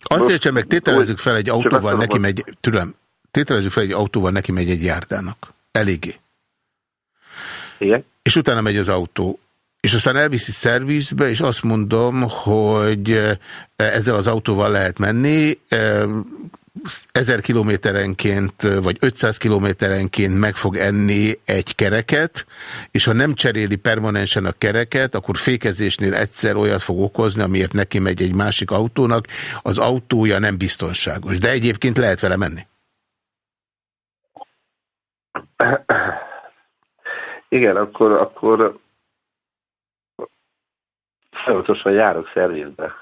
Azt értsen meg, tételezzük fel egy autóval, neki megy, türem, tételezzük fel egy autóval, neki megy egy járdának. Eléggé. Igen. És utána megy az autó. és aztán elviszi szervizbe, és azt mondom, hogy ezzel az autóval lehet menni, 1000 kilométerenként vagy 500 kilométerenként meg fog enni egy kereket, és ha nem cseréli permanensen a kereket, akkor fékezésnél egyszer olyat fog okozni, amiért neki megy egy másik autónak, az autója nem biztonságos. De egyébként lehet vele menni. Igen, akkor, akkor folyamatosan járok szervizbe.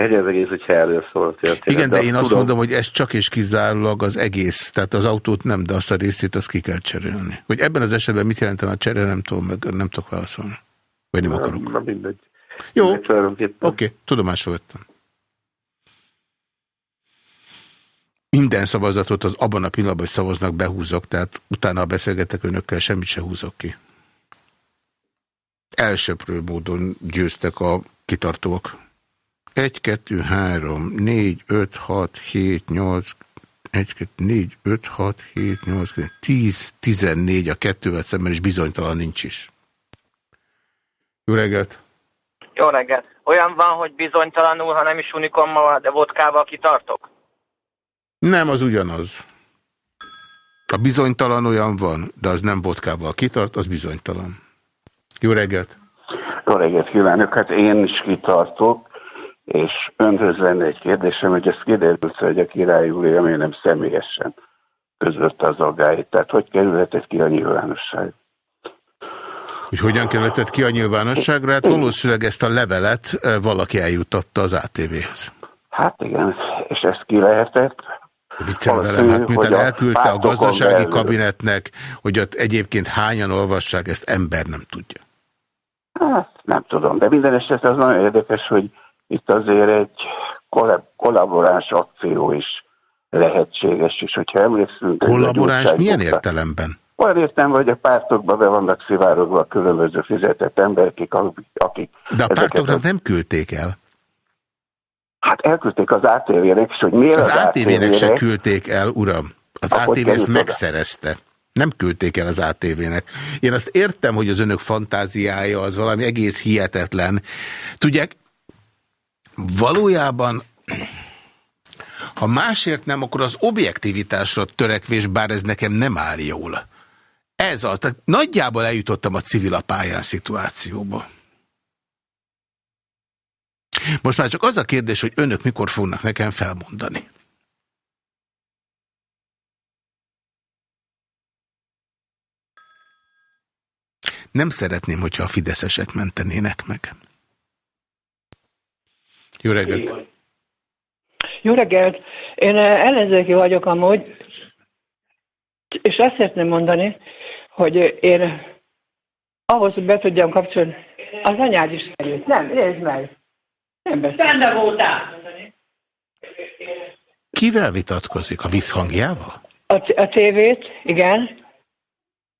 Egy az egész, hogyha erről szól történet. Igen, de, de én azt tudom... mondom, hogy ez csak és kizárólag az egész, tehát az autót nem, de azt a részét azt ki kell cserélni. Hogy ebben az esetben mit jelenten a cserél, nem tudom, meg nem tudok válaszolni. Vagy nem akarok. Na, mindegy. Jó, oké, okay, tudomásul vettem. Minden szavazatot az abban a pillanatban, hogy szavaznak, behúzok, tehát utána, a beszélgetek önökkel, semmit se húzok ki. Elsőprő módon győztek a kitartók. 1, 2, 3, 4, 5, 6, 7, 8, 1, 2, 4, 5, 6, 7, 8, 9, 10, 14 a kettővel szemben, és bizonytalan nincs is. Jó reggelt! Jó reggelt! Olyan van, hogy bizonytalanul, ha nem is unikommal, de vodkával kitartok? Nem, az ugyanaz. A bizonytalan olyan van, de az nem vodkával kitart, az bizonytalan. Jó reggelt! Jó reggelt kívánok! Hát én is kitartok, és önhöz lenne egy kérdésem, hogy ez kiderült, hogy a király Júlia miért nem személyesen közölte az aggályt. Tehát hogy kerülhetett ki a nyilvánosság? Hogy hogyan kerülhetett ki a nyilvánosságra? Hát valószínűleg ezt a levelet eh, valaki eljutatta az ATV-hez. Hát igen, és ezt ki lehetett? Viccel velem, hát miután elküldte a gazdasági belül. kabinetnek, hogy ott egyébként hányan olvassák, ezt ember nem tudja. Hát nem tudom, de minden esetre az nagyon érdekes, hogy itt azért egy kollaboráns akció is lehetséges, és hogyha emlékszünk... Kollaboráns milyen értelemben? Olyan értem, hogy a pártokba be vannak szivárogva a különböző fizetett emberek, akik... De a pártoknak a... nem küldték el. Hát elküldték az ATV-nek, és hogy miért az, az ATV-nek se küldték el, uram. Az ATV ezt megszerezte. Nem küldték el az ATV-nek. Én azt értem, hogy az önök fantáziája az valami egész hihetetlen. Tudják, valójában ha másért nem, akkor az objektivitásra törekvés, bár ez nekem nem áll jól. Ez az. Tehát nagyjából eljutottam a civil a szituációba. Most már csak az a kérdés, hogy önök mikor fognak nekem felmondani. Nem szeretném, hogyha a fideszesek mentenének meg. Jó reggelt! Jó reggelt! Én eh, ellenzéki vagyok amúgy, és azt szeretném mondani, hogy én ahhoz, hogy be tudjam kapcsolni, az anyád is eljött. Nem, nézd meg! Nem beszél. voltál! Kivel vitatkozik? A visszhangjával? A, a tévét, igen.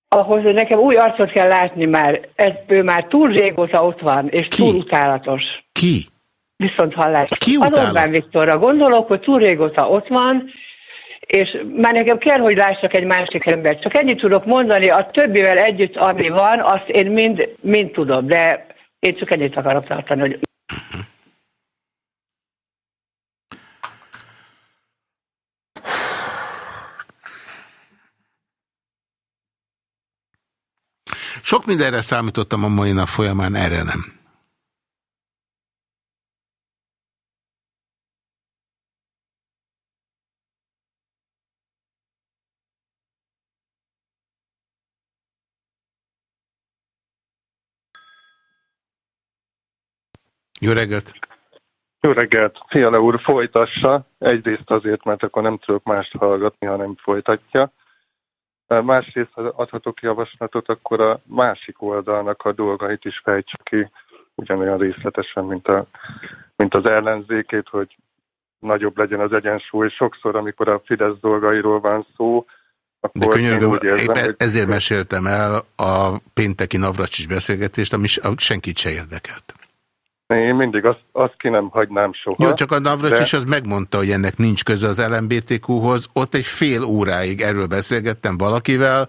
Ahhoz nekem új arcot kell látni már. Ez, ő már túl régóta ott van, és Ki? túl utálatos. Ki? Viszont hallás. Ki Az Orbán Viktorra gondolok, hogy túl régóta ott van, és már nekem kell, hogy lássak egy másik embert. Csak ennyit tudok mondani, a többivel együtt, ami van, azt én mind, mind tudom, de én csak ennyit akarok tartani, hogy Sok mindenre számítottam a mai nap folyamán, erre nem. Jó reggelt! Jó reggelt! Fiala úr, folytassa. Egyrészt azért, mert akkor nem tudok mást hallgatni, hanem folytatja. Másrészt, ha adhatok javaslatot, akkor a másik oldalnak a dolgait is fejtse ki ugyanolyan részletesen, mint, a, mint az ellenzékét, hogy nagyobb legyen az egyensúly. Sokszor, amikor a Fidesz dolgairól van szó, akkor De könyörgöm, érzem, hogy... ezért meséltem el a pénteki Navracsis beszélgetést, ami senkit se érdekelt. Én mindig azt, azt ki nem hagynám soha. Jó, csak a Navracsis de... az megmondta, hogy ennek nincs köze az LMBTQ-hoz. Ott egy fél óráig erről beszélgettem valakivel,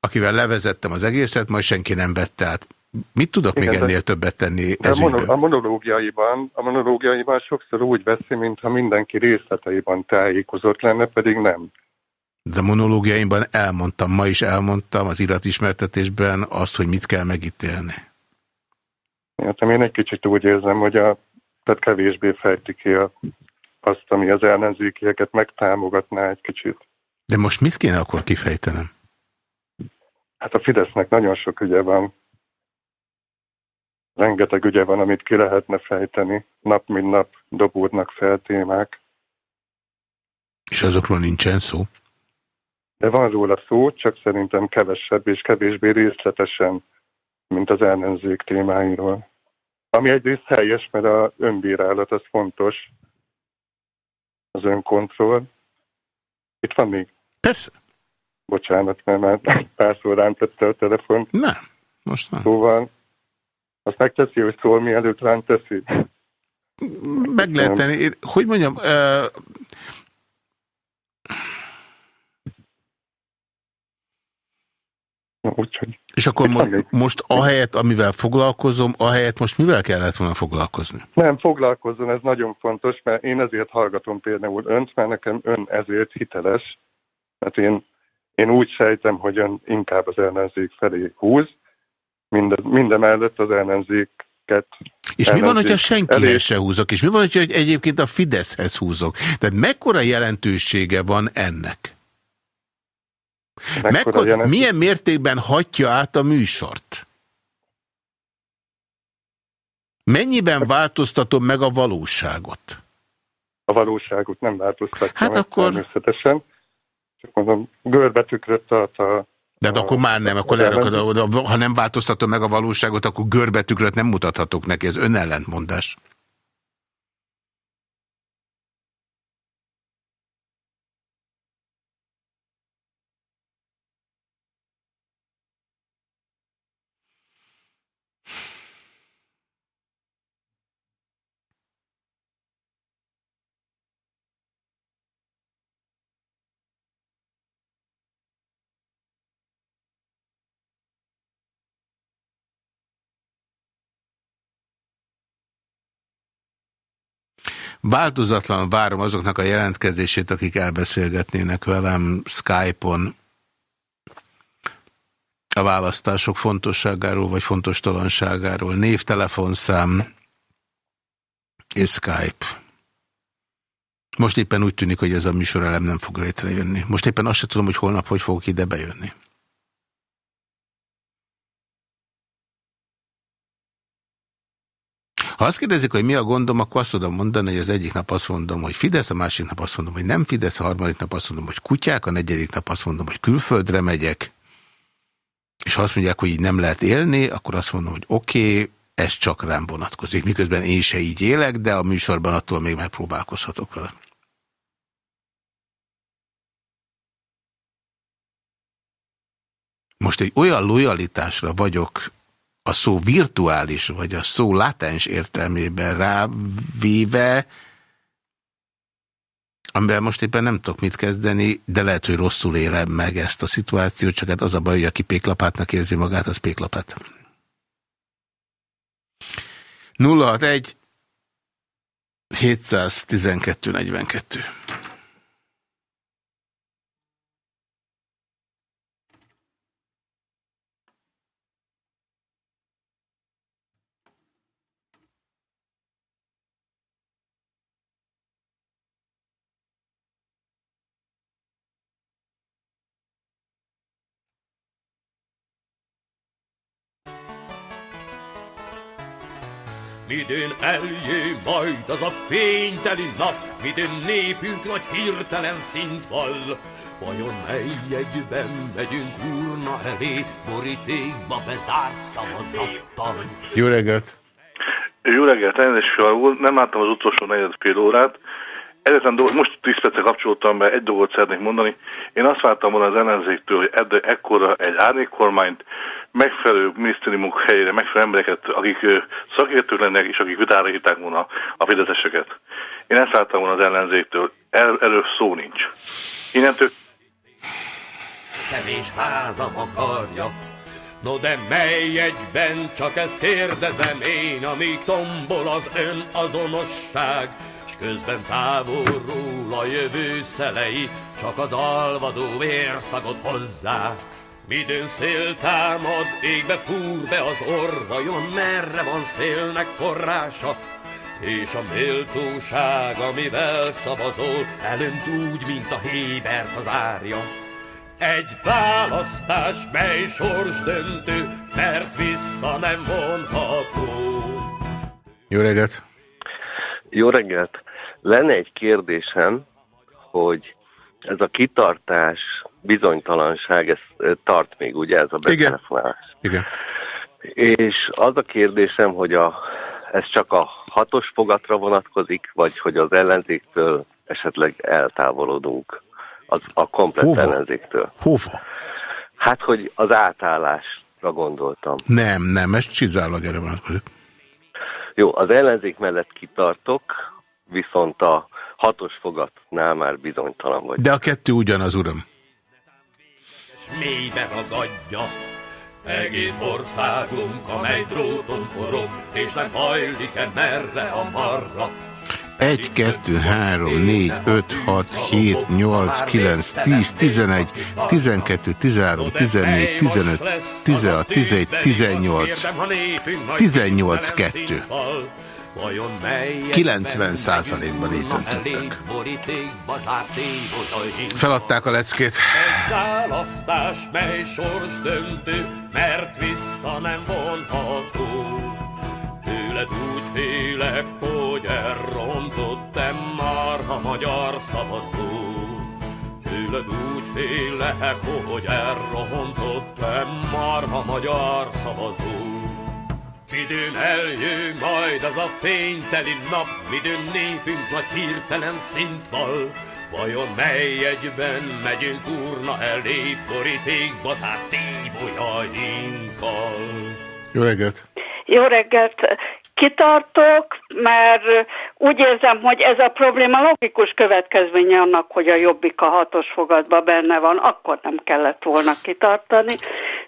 akivel levezettem az egészet, majd senki nem vette át. Mit tudok Igen, még de- ennél többet tenni De ez a, mono, a monológiaiban, a monológiaiban sokszor úgy veszi, mintha mindenki részleteiben tájékozott lenne, pedig nem. De a monológiaimban elmondtam, ma is elmondtam az iratismertetésben azt, hogy mit kell megítélni. Hát én egy kicsit úgy érzem, hogy a, tehát kevésbé fejti ki a, azt, ami az ellenzékieket megtámogatná egy kicsit. De most mit kéne akkor kifejtenem? Hát a Fidesznek nagyon sok ügye van. Rengeteg ügye van, amit ki lehetne fejteni. Nap mint nap dobódnak fel témák. És azokról nincsen szó? De van róla szó, csak szerintem kevesebb és kevésbé részletesen, mint az ellenzék témáiról. Ami egyrészt helyes, mert a önbírálat az fontos, az önkontroll. Itt van még? Persze. Bocsánat, mert már párszor rám tette a telefon. Nem, most nem. Szóval azt megteszi, hogy szól, mielőtt rám teszi. Meg lehet tenni. Hogy mondjam, ö, Úgyhogy és akkor mo- most ahelyett, amivel foglalkozom, ahelyett most mivel kellett volna foglalkozni? Nem, foglalkozzon, ez nagyon fontos, mert én ezért hallgatom például önt, mert nekem ön ezért hiteles. Mert én, én úgy sejtem, hogy ön inkább az ellenzék felé húz, minden, mindemellett az ellenzéket És mi van, hogyha senkihez se húzok? És mi van, hogyha egyébként a Fideszhez húzok? Tehát mekkora jelentősége van ennek? Mekkora, milyen mértékben hatja át a műsort? Mennyiben változtatom meg a valóságot? a valóságot nem változtatja Hát meg akkor- természetesen. Csak mondom, görbetükröt tart a... De hát akkor már nem, akkor lerakod, ha nem változtatom meg a valóságot, akkor görbetükröt nem mutathatok neki, ez önellentmondás. Változatlan várom azoknak a jelentkezését, akik elbeszélgetnének velem Skype-on a választások fontosságáról vagy fontos talanságáról. Név, telefonszám és Skype. Most éppen úgy tűnik, hogy ez a műsorelem nem fog létrejönni. Most éppen azt sem tudom, hogy holnap hogy fogok ide bejönni. Ha azt kérdezik, hogy mi a gondom, akkor azt tudom mondani, hogy az egyik nap azt mondom, hogy Fidesz, a másik nap azt mondom, hogy nem Fidesz, a harmadik nap azt mondom, hogy kutyák, a negyedik nap azt mondom, hogy külföldre megyek, és ha azt mondják, hogy így nem lehet élni, akkor azt mondom, hogy oké, okay, ez csak rám vonatkozik. Miközben én se így élek, de a műsorban attól még megpróbálkozhatok vele. Most egy olyan lojalitásra vagyok a szó virtuális, vagy a szó látens értelmében rávéve, amivel most éppen nem tudok mit kezdeni, de lehet, hogy rosszul élem meg ezt a szituációt, csak hát az a baj, hogy aki péklapátnak érzi magát, az péklapát. 061 712 42 Midőn eljé majd az a fényteli nap, midőn népünk nagy hirtelen szint vall. Vajon mely egyben megyünk urna elé, borítékba bezárt szavazattal? Jó reggelt! Jó reggelt, elnézést nem láttam az utolsó negyed fél órát. Egyetlen dolog, most 10 percre kapcsoltam be, egy dolgot szeretnék mondani. Én azt vártam volna az ellenzéktől, hogy eddig ekkora egy árnyékkormányt megfelelő minisztériumok helyére, megfelelő embereket, akik szakértők lennek, és akik vitára hívták volna a fideszeseket. Én ezt vártam volna az ellenzéktől. El, erről szó nincs. Innentől Kevés házam akarja, No de mely egyben, csak ezt kérdezem én, amíg tombol az ön azonosság, s közben távolról a jövő szelei, csak az alvadó vérszagot hozzá. Midőn szél támad, égbe fúr be az orvajon, merre van szélnek forrása, és a méltóság, amivel szavazol, elönt úgy, mint a hébert az árja. Egy választás, mely sors döntő, mert vissza nem vonható. Jó reggelt! Jó reggelt! Lenne egy kérdésem, hogy ez a kitartás, bizonytalanság, ez tart még, ugye ez a betelefonálás? Igen. És az a kérdésem, hogy a, ez csak a hatos fogatra vonatkozik, vagy hogy az ellenzéktől esetleg eltávolodunk az, a komplet Hova? ellenzéktől. Hova? Hát, hogy az átállásra gondoltam. Nem, nem, ez csizálag erre vonatkozik. Jó, az ellenzék mellett kitartok, viszont a hatos fogatnál már bizonytalan vagy. De a kettő ugyanaz, uram. és mélybe ragadja. Egész országunk, amely dróton forog, és nem hajlik-e merre a marra. 1, 2, 3, 4, 5, 6, 7, 8, 9, 10, 11, 12, 13, 14, 15, 16, 17, 18, 18, 2. 90 százalékban így döntöttek. Feladták a leckét. Választás, mely sors döntő, mert vissza nem vonható. Tőled úgy félek, hogy elrontottam már a magyar szavazó. Tőled úgy félek, hogy elrontottam már a magyar szavazó. Midőn eljön majd az a fényteli nap, midőn népünk nagy hirtelen szint val. Vajon mely egyben megyünk urna elé, borítékba zárt tíbolyainkkal? Jó reggelt! Jó reggelt! Kitartok, mert úgy érzem, hogy ez a probléma logikus következménye annak, hogy a jobbik a hatos fogadban benne van, akkor nem kellett volna kitartani,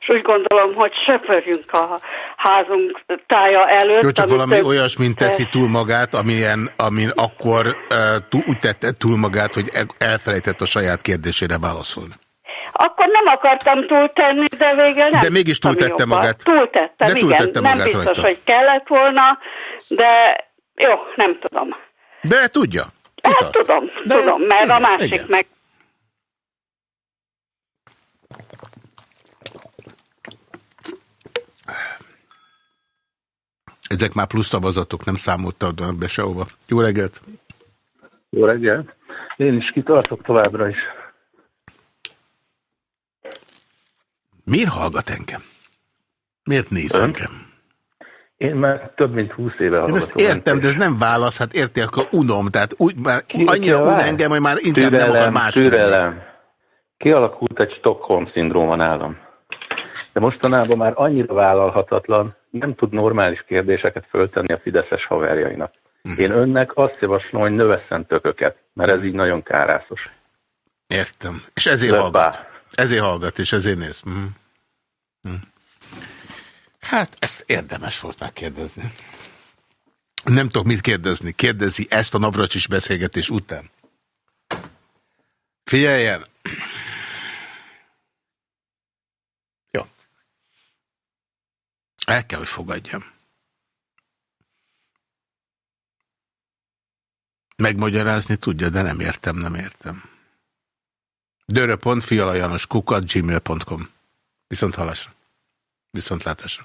és úgy gondolom, hogy söpörjünk a házunk tája előtt. Jó, csak valami több- olyasmint teszi túl magát, amilyen, amin akkor uh, túl, úgy tette túl magát, hogy el- elfelejtett a saját kérdésére válaszolni. Akkor nem akartam túltenni, de végül nem. De mégis túltette magát. Túltettem, De igen. túltette nem magát biztos, rajta. hogy kellett volna, de jó, nem tudom. De tudja. Hát tudom, De- tudom, mert a igen, másik igen. meg Ezek már plusz szavazatok, nem számoltad be sehova. Jó reggelt! Jó reggelt! Én is kitartok továbbra is. Miért hallgat engem? Miért néz engem? Én már több mint 20 éve Én hallgatom. ezt értem, de ez nem válasz, hát érti, akkor unom. Tehát úgy, már annyira un engem, hogy már inkább nem akar Türelem, más türelem. Kialakult egy Stockholm-szindróma nálam. De mostanában már annyira vállalhatatlan, nem tud normális kérdéseket föltenni a fideszes haverjainak. Én önnek azt javaslom, hogy növesszen tököket, mert ez így nagyon kárászos. Értem. És ezért Löbbá. hallgat. Ezért hallgat, és ezért néz. Mm. Mm. Hát, ezt érdemes volt megkérdezni. Nem tudok mit kérdezni. Kérdezi ezt a Navracsis beszélgetés után. Figyeljen! Jó. El kell, hogy fogadjam. Megmagyarázni tudja, de nem értem, nem értem. Dörö.fialajanos kukat gmail.com Viszont halásra. Viszont látásra.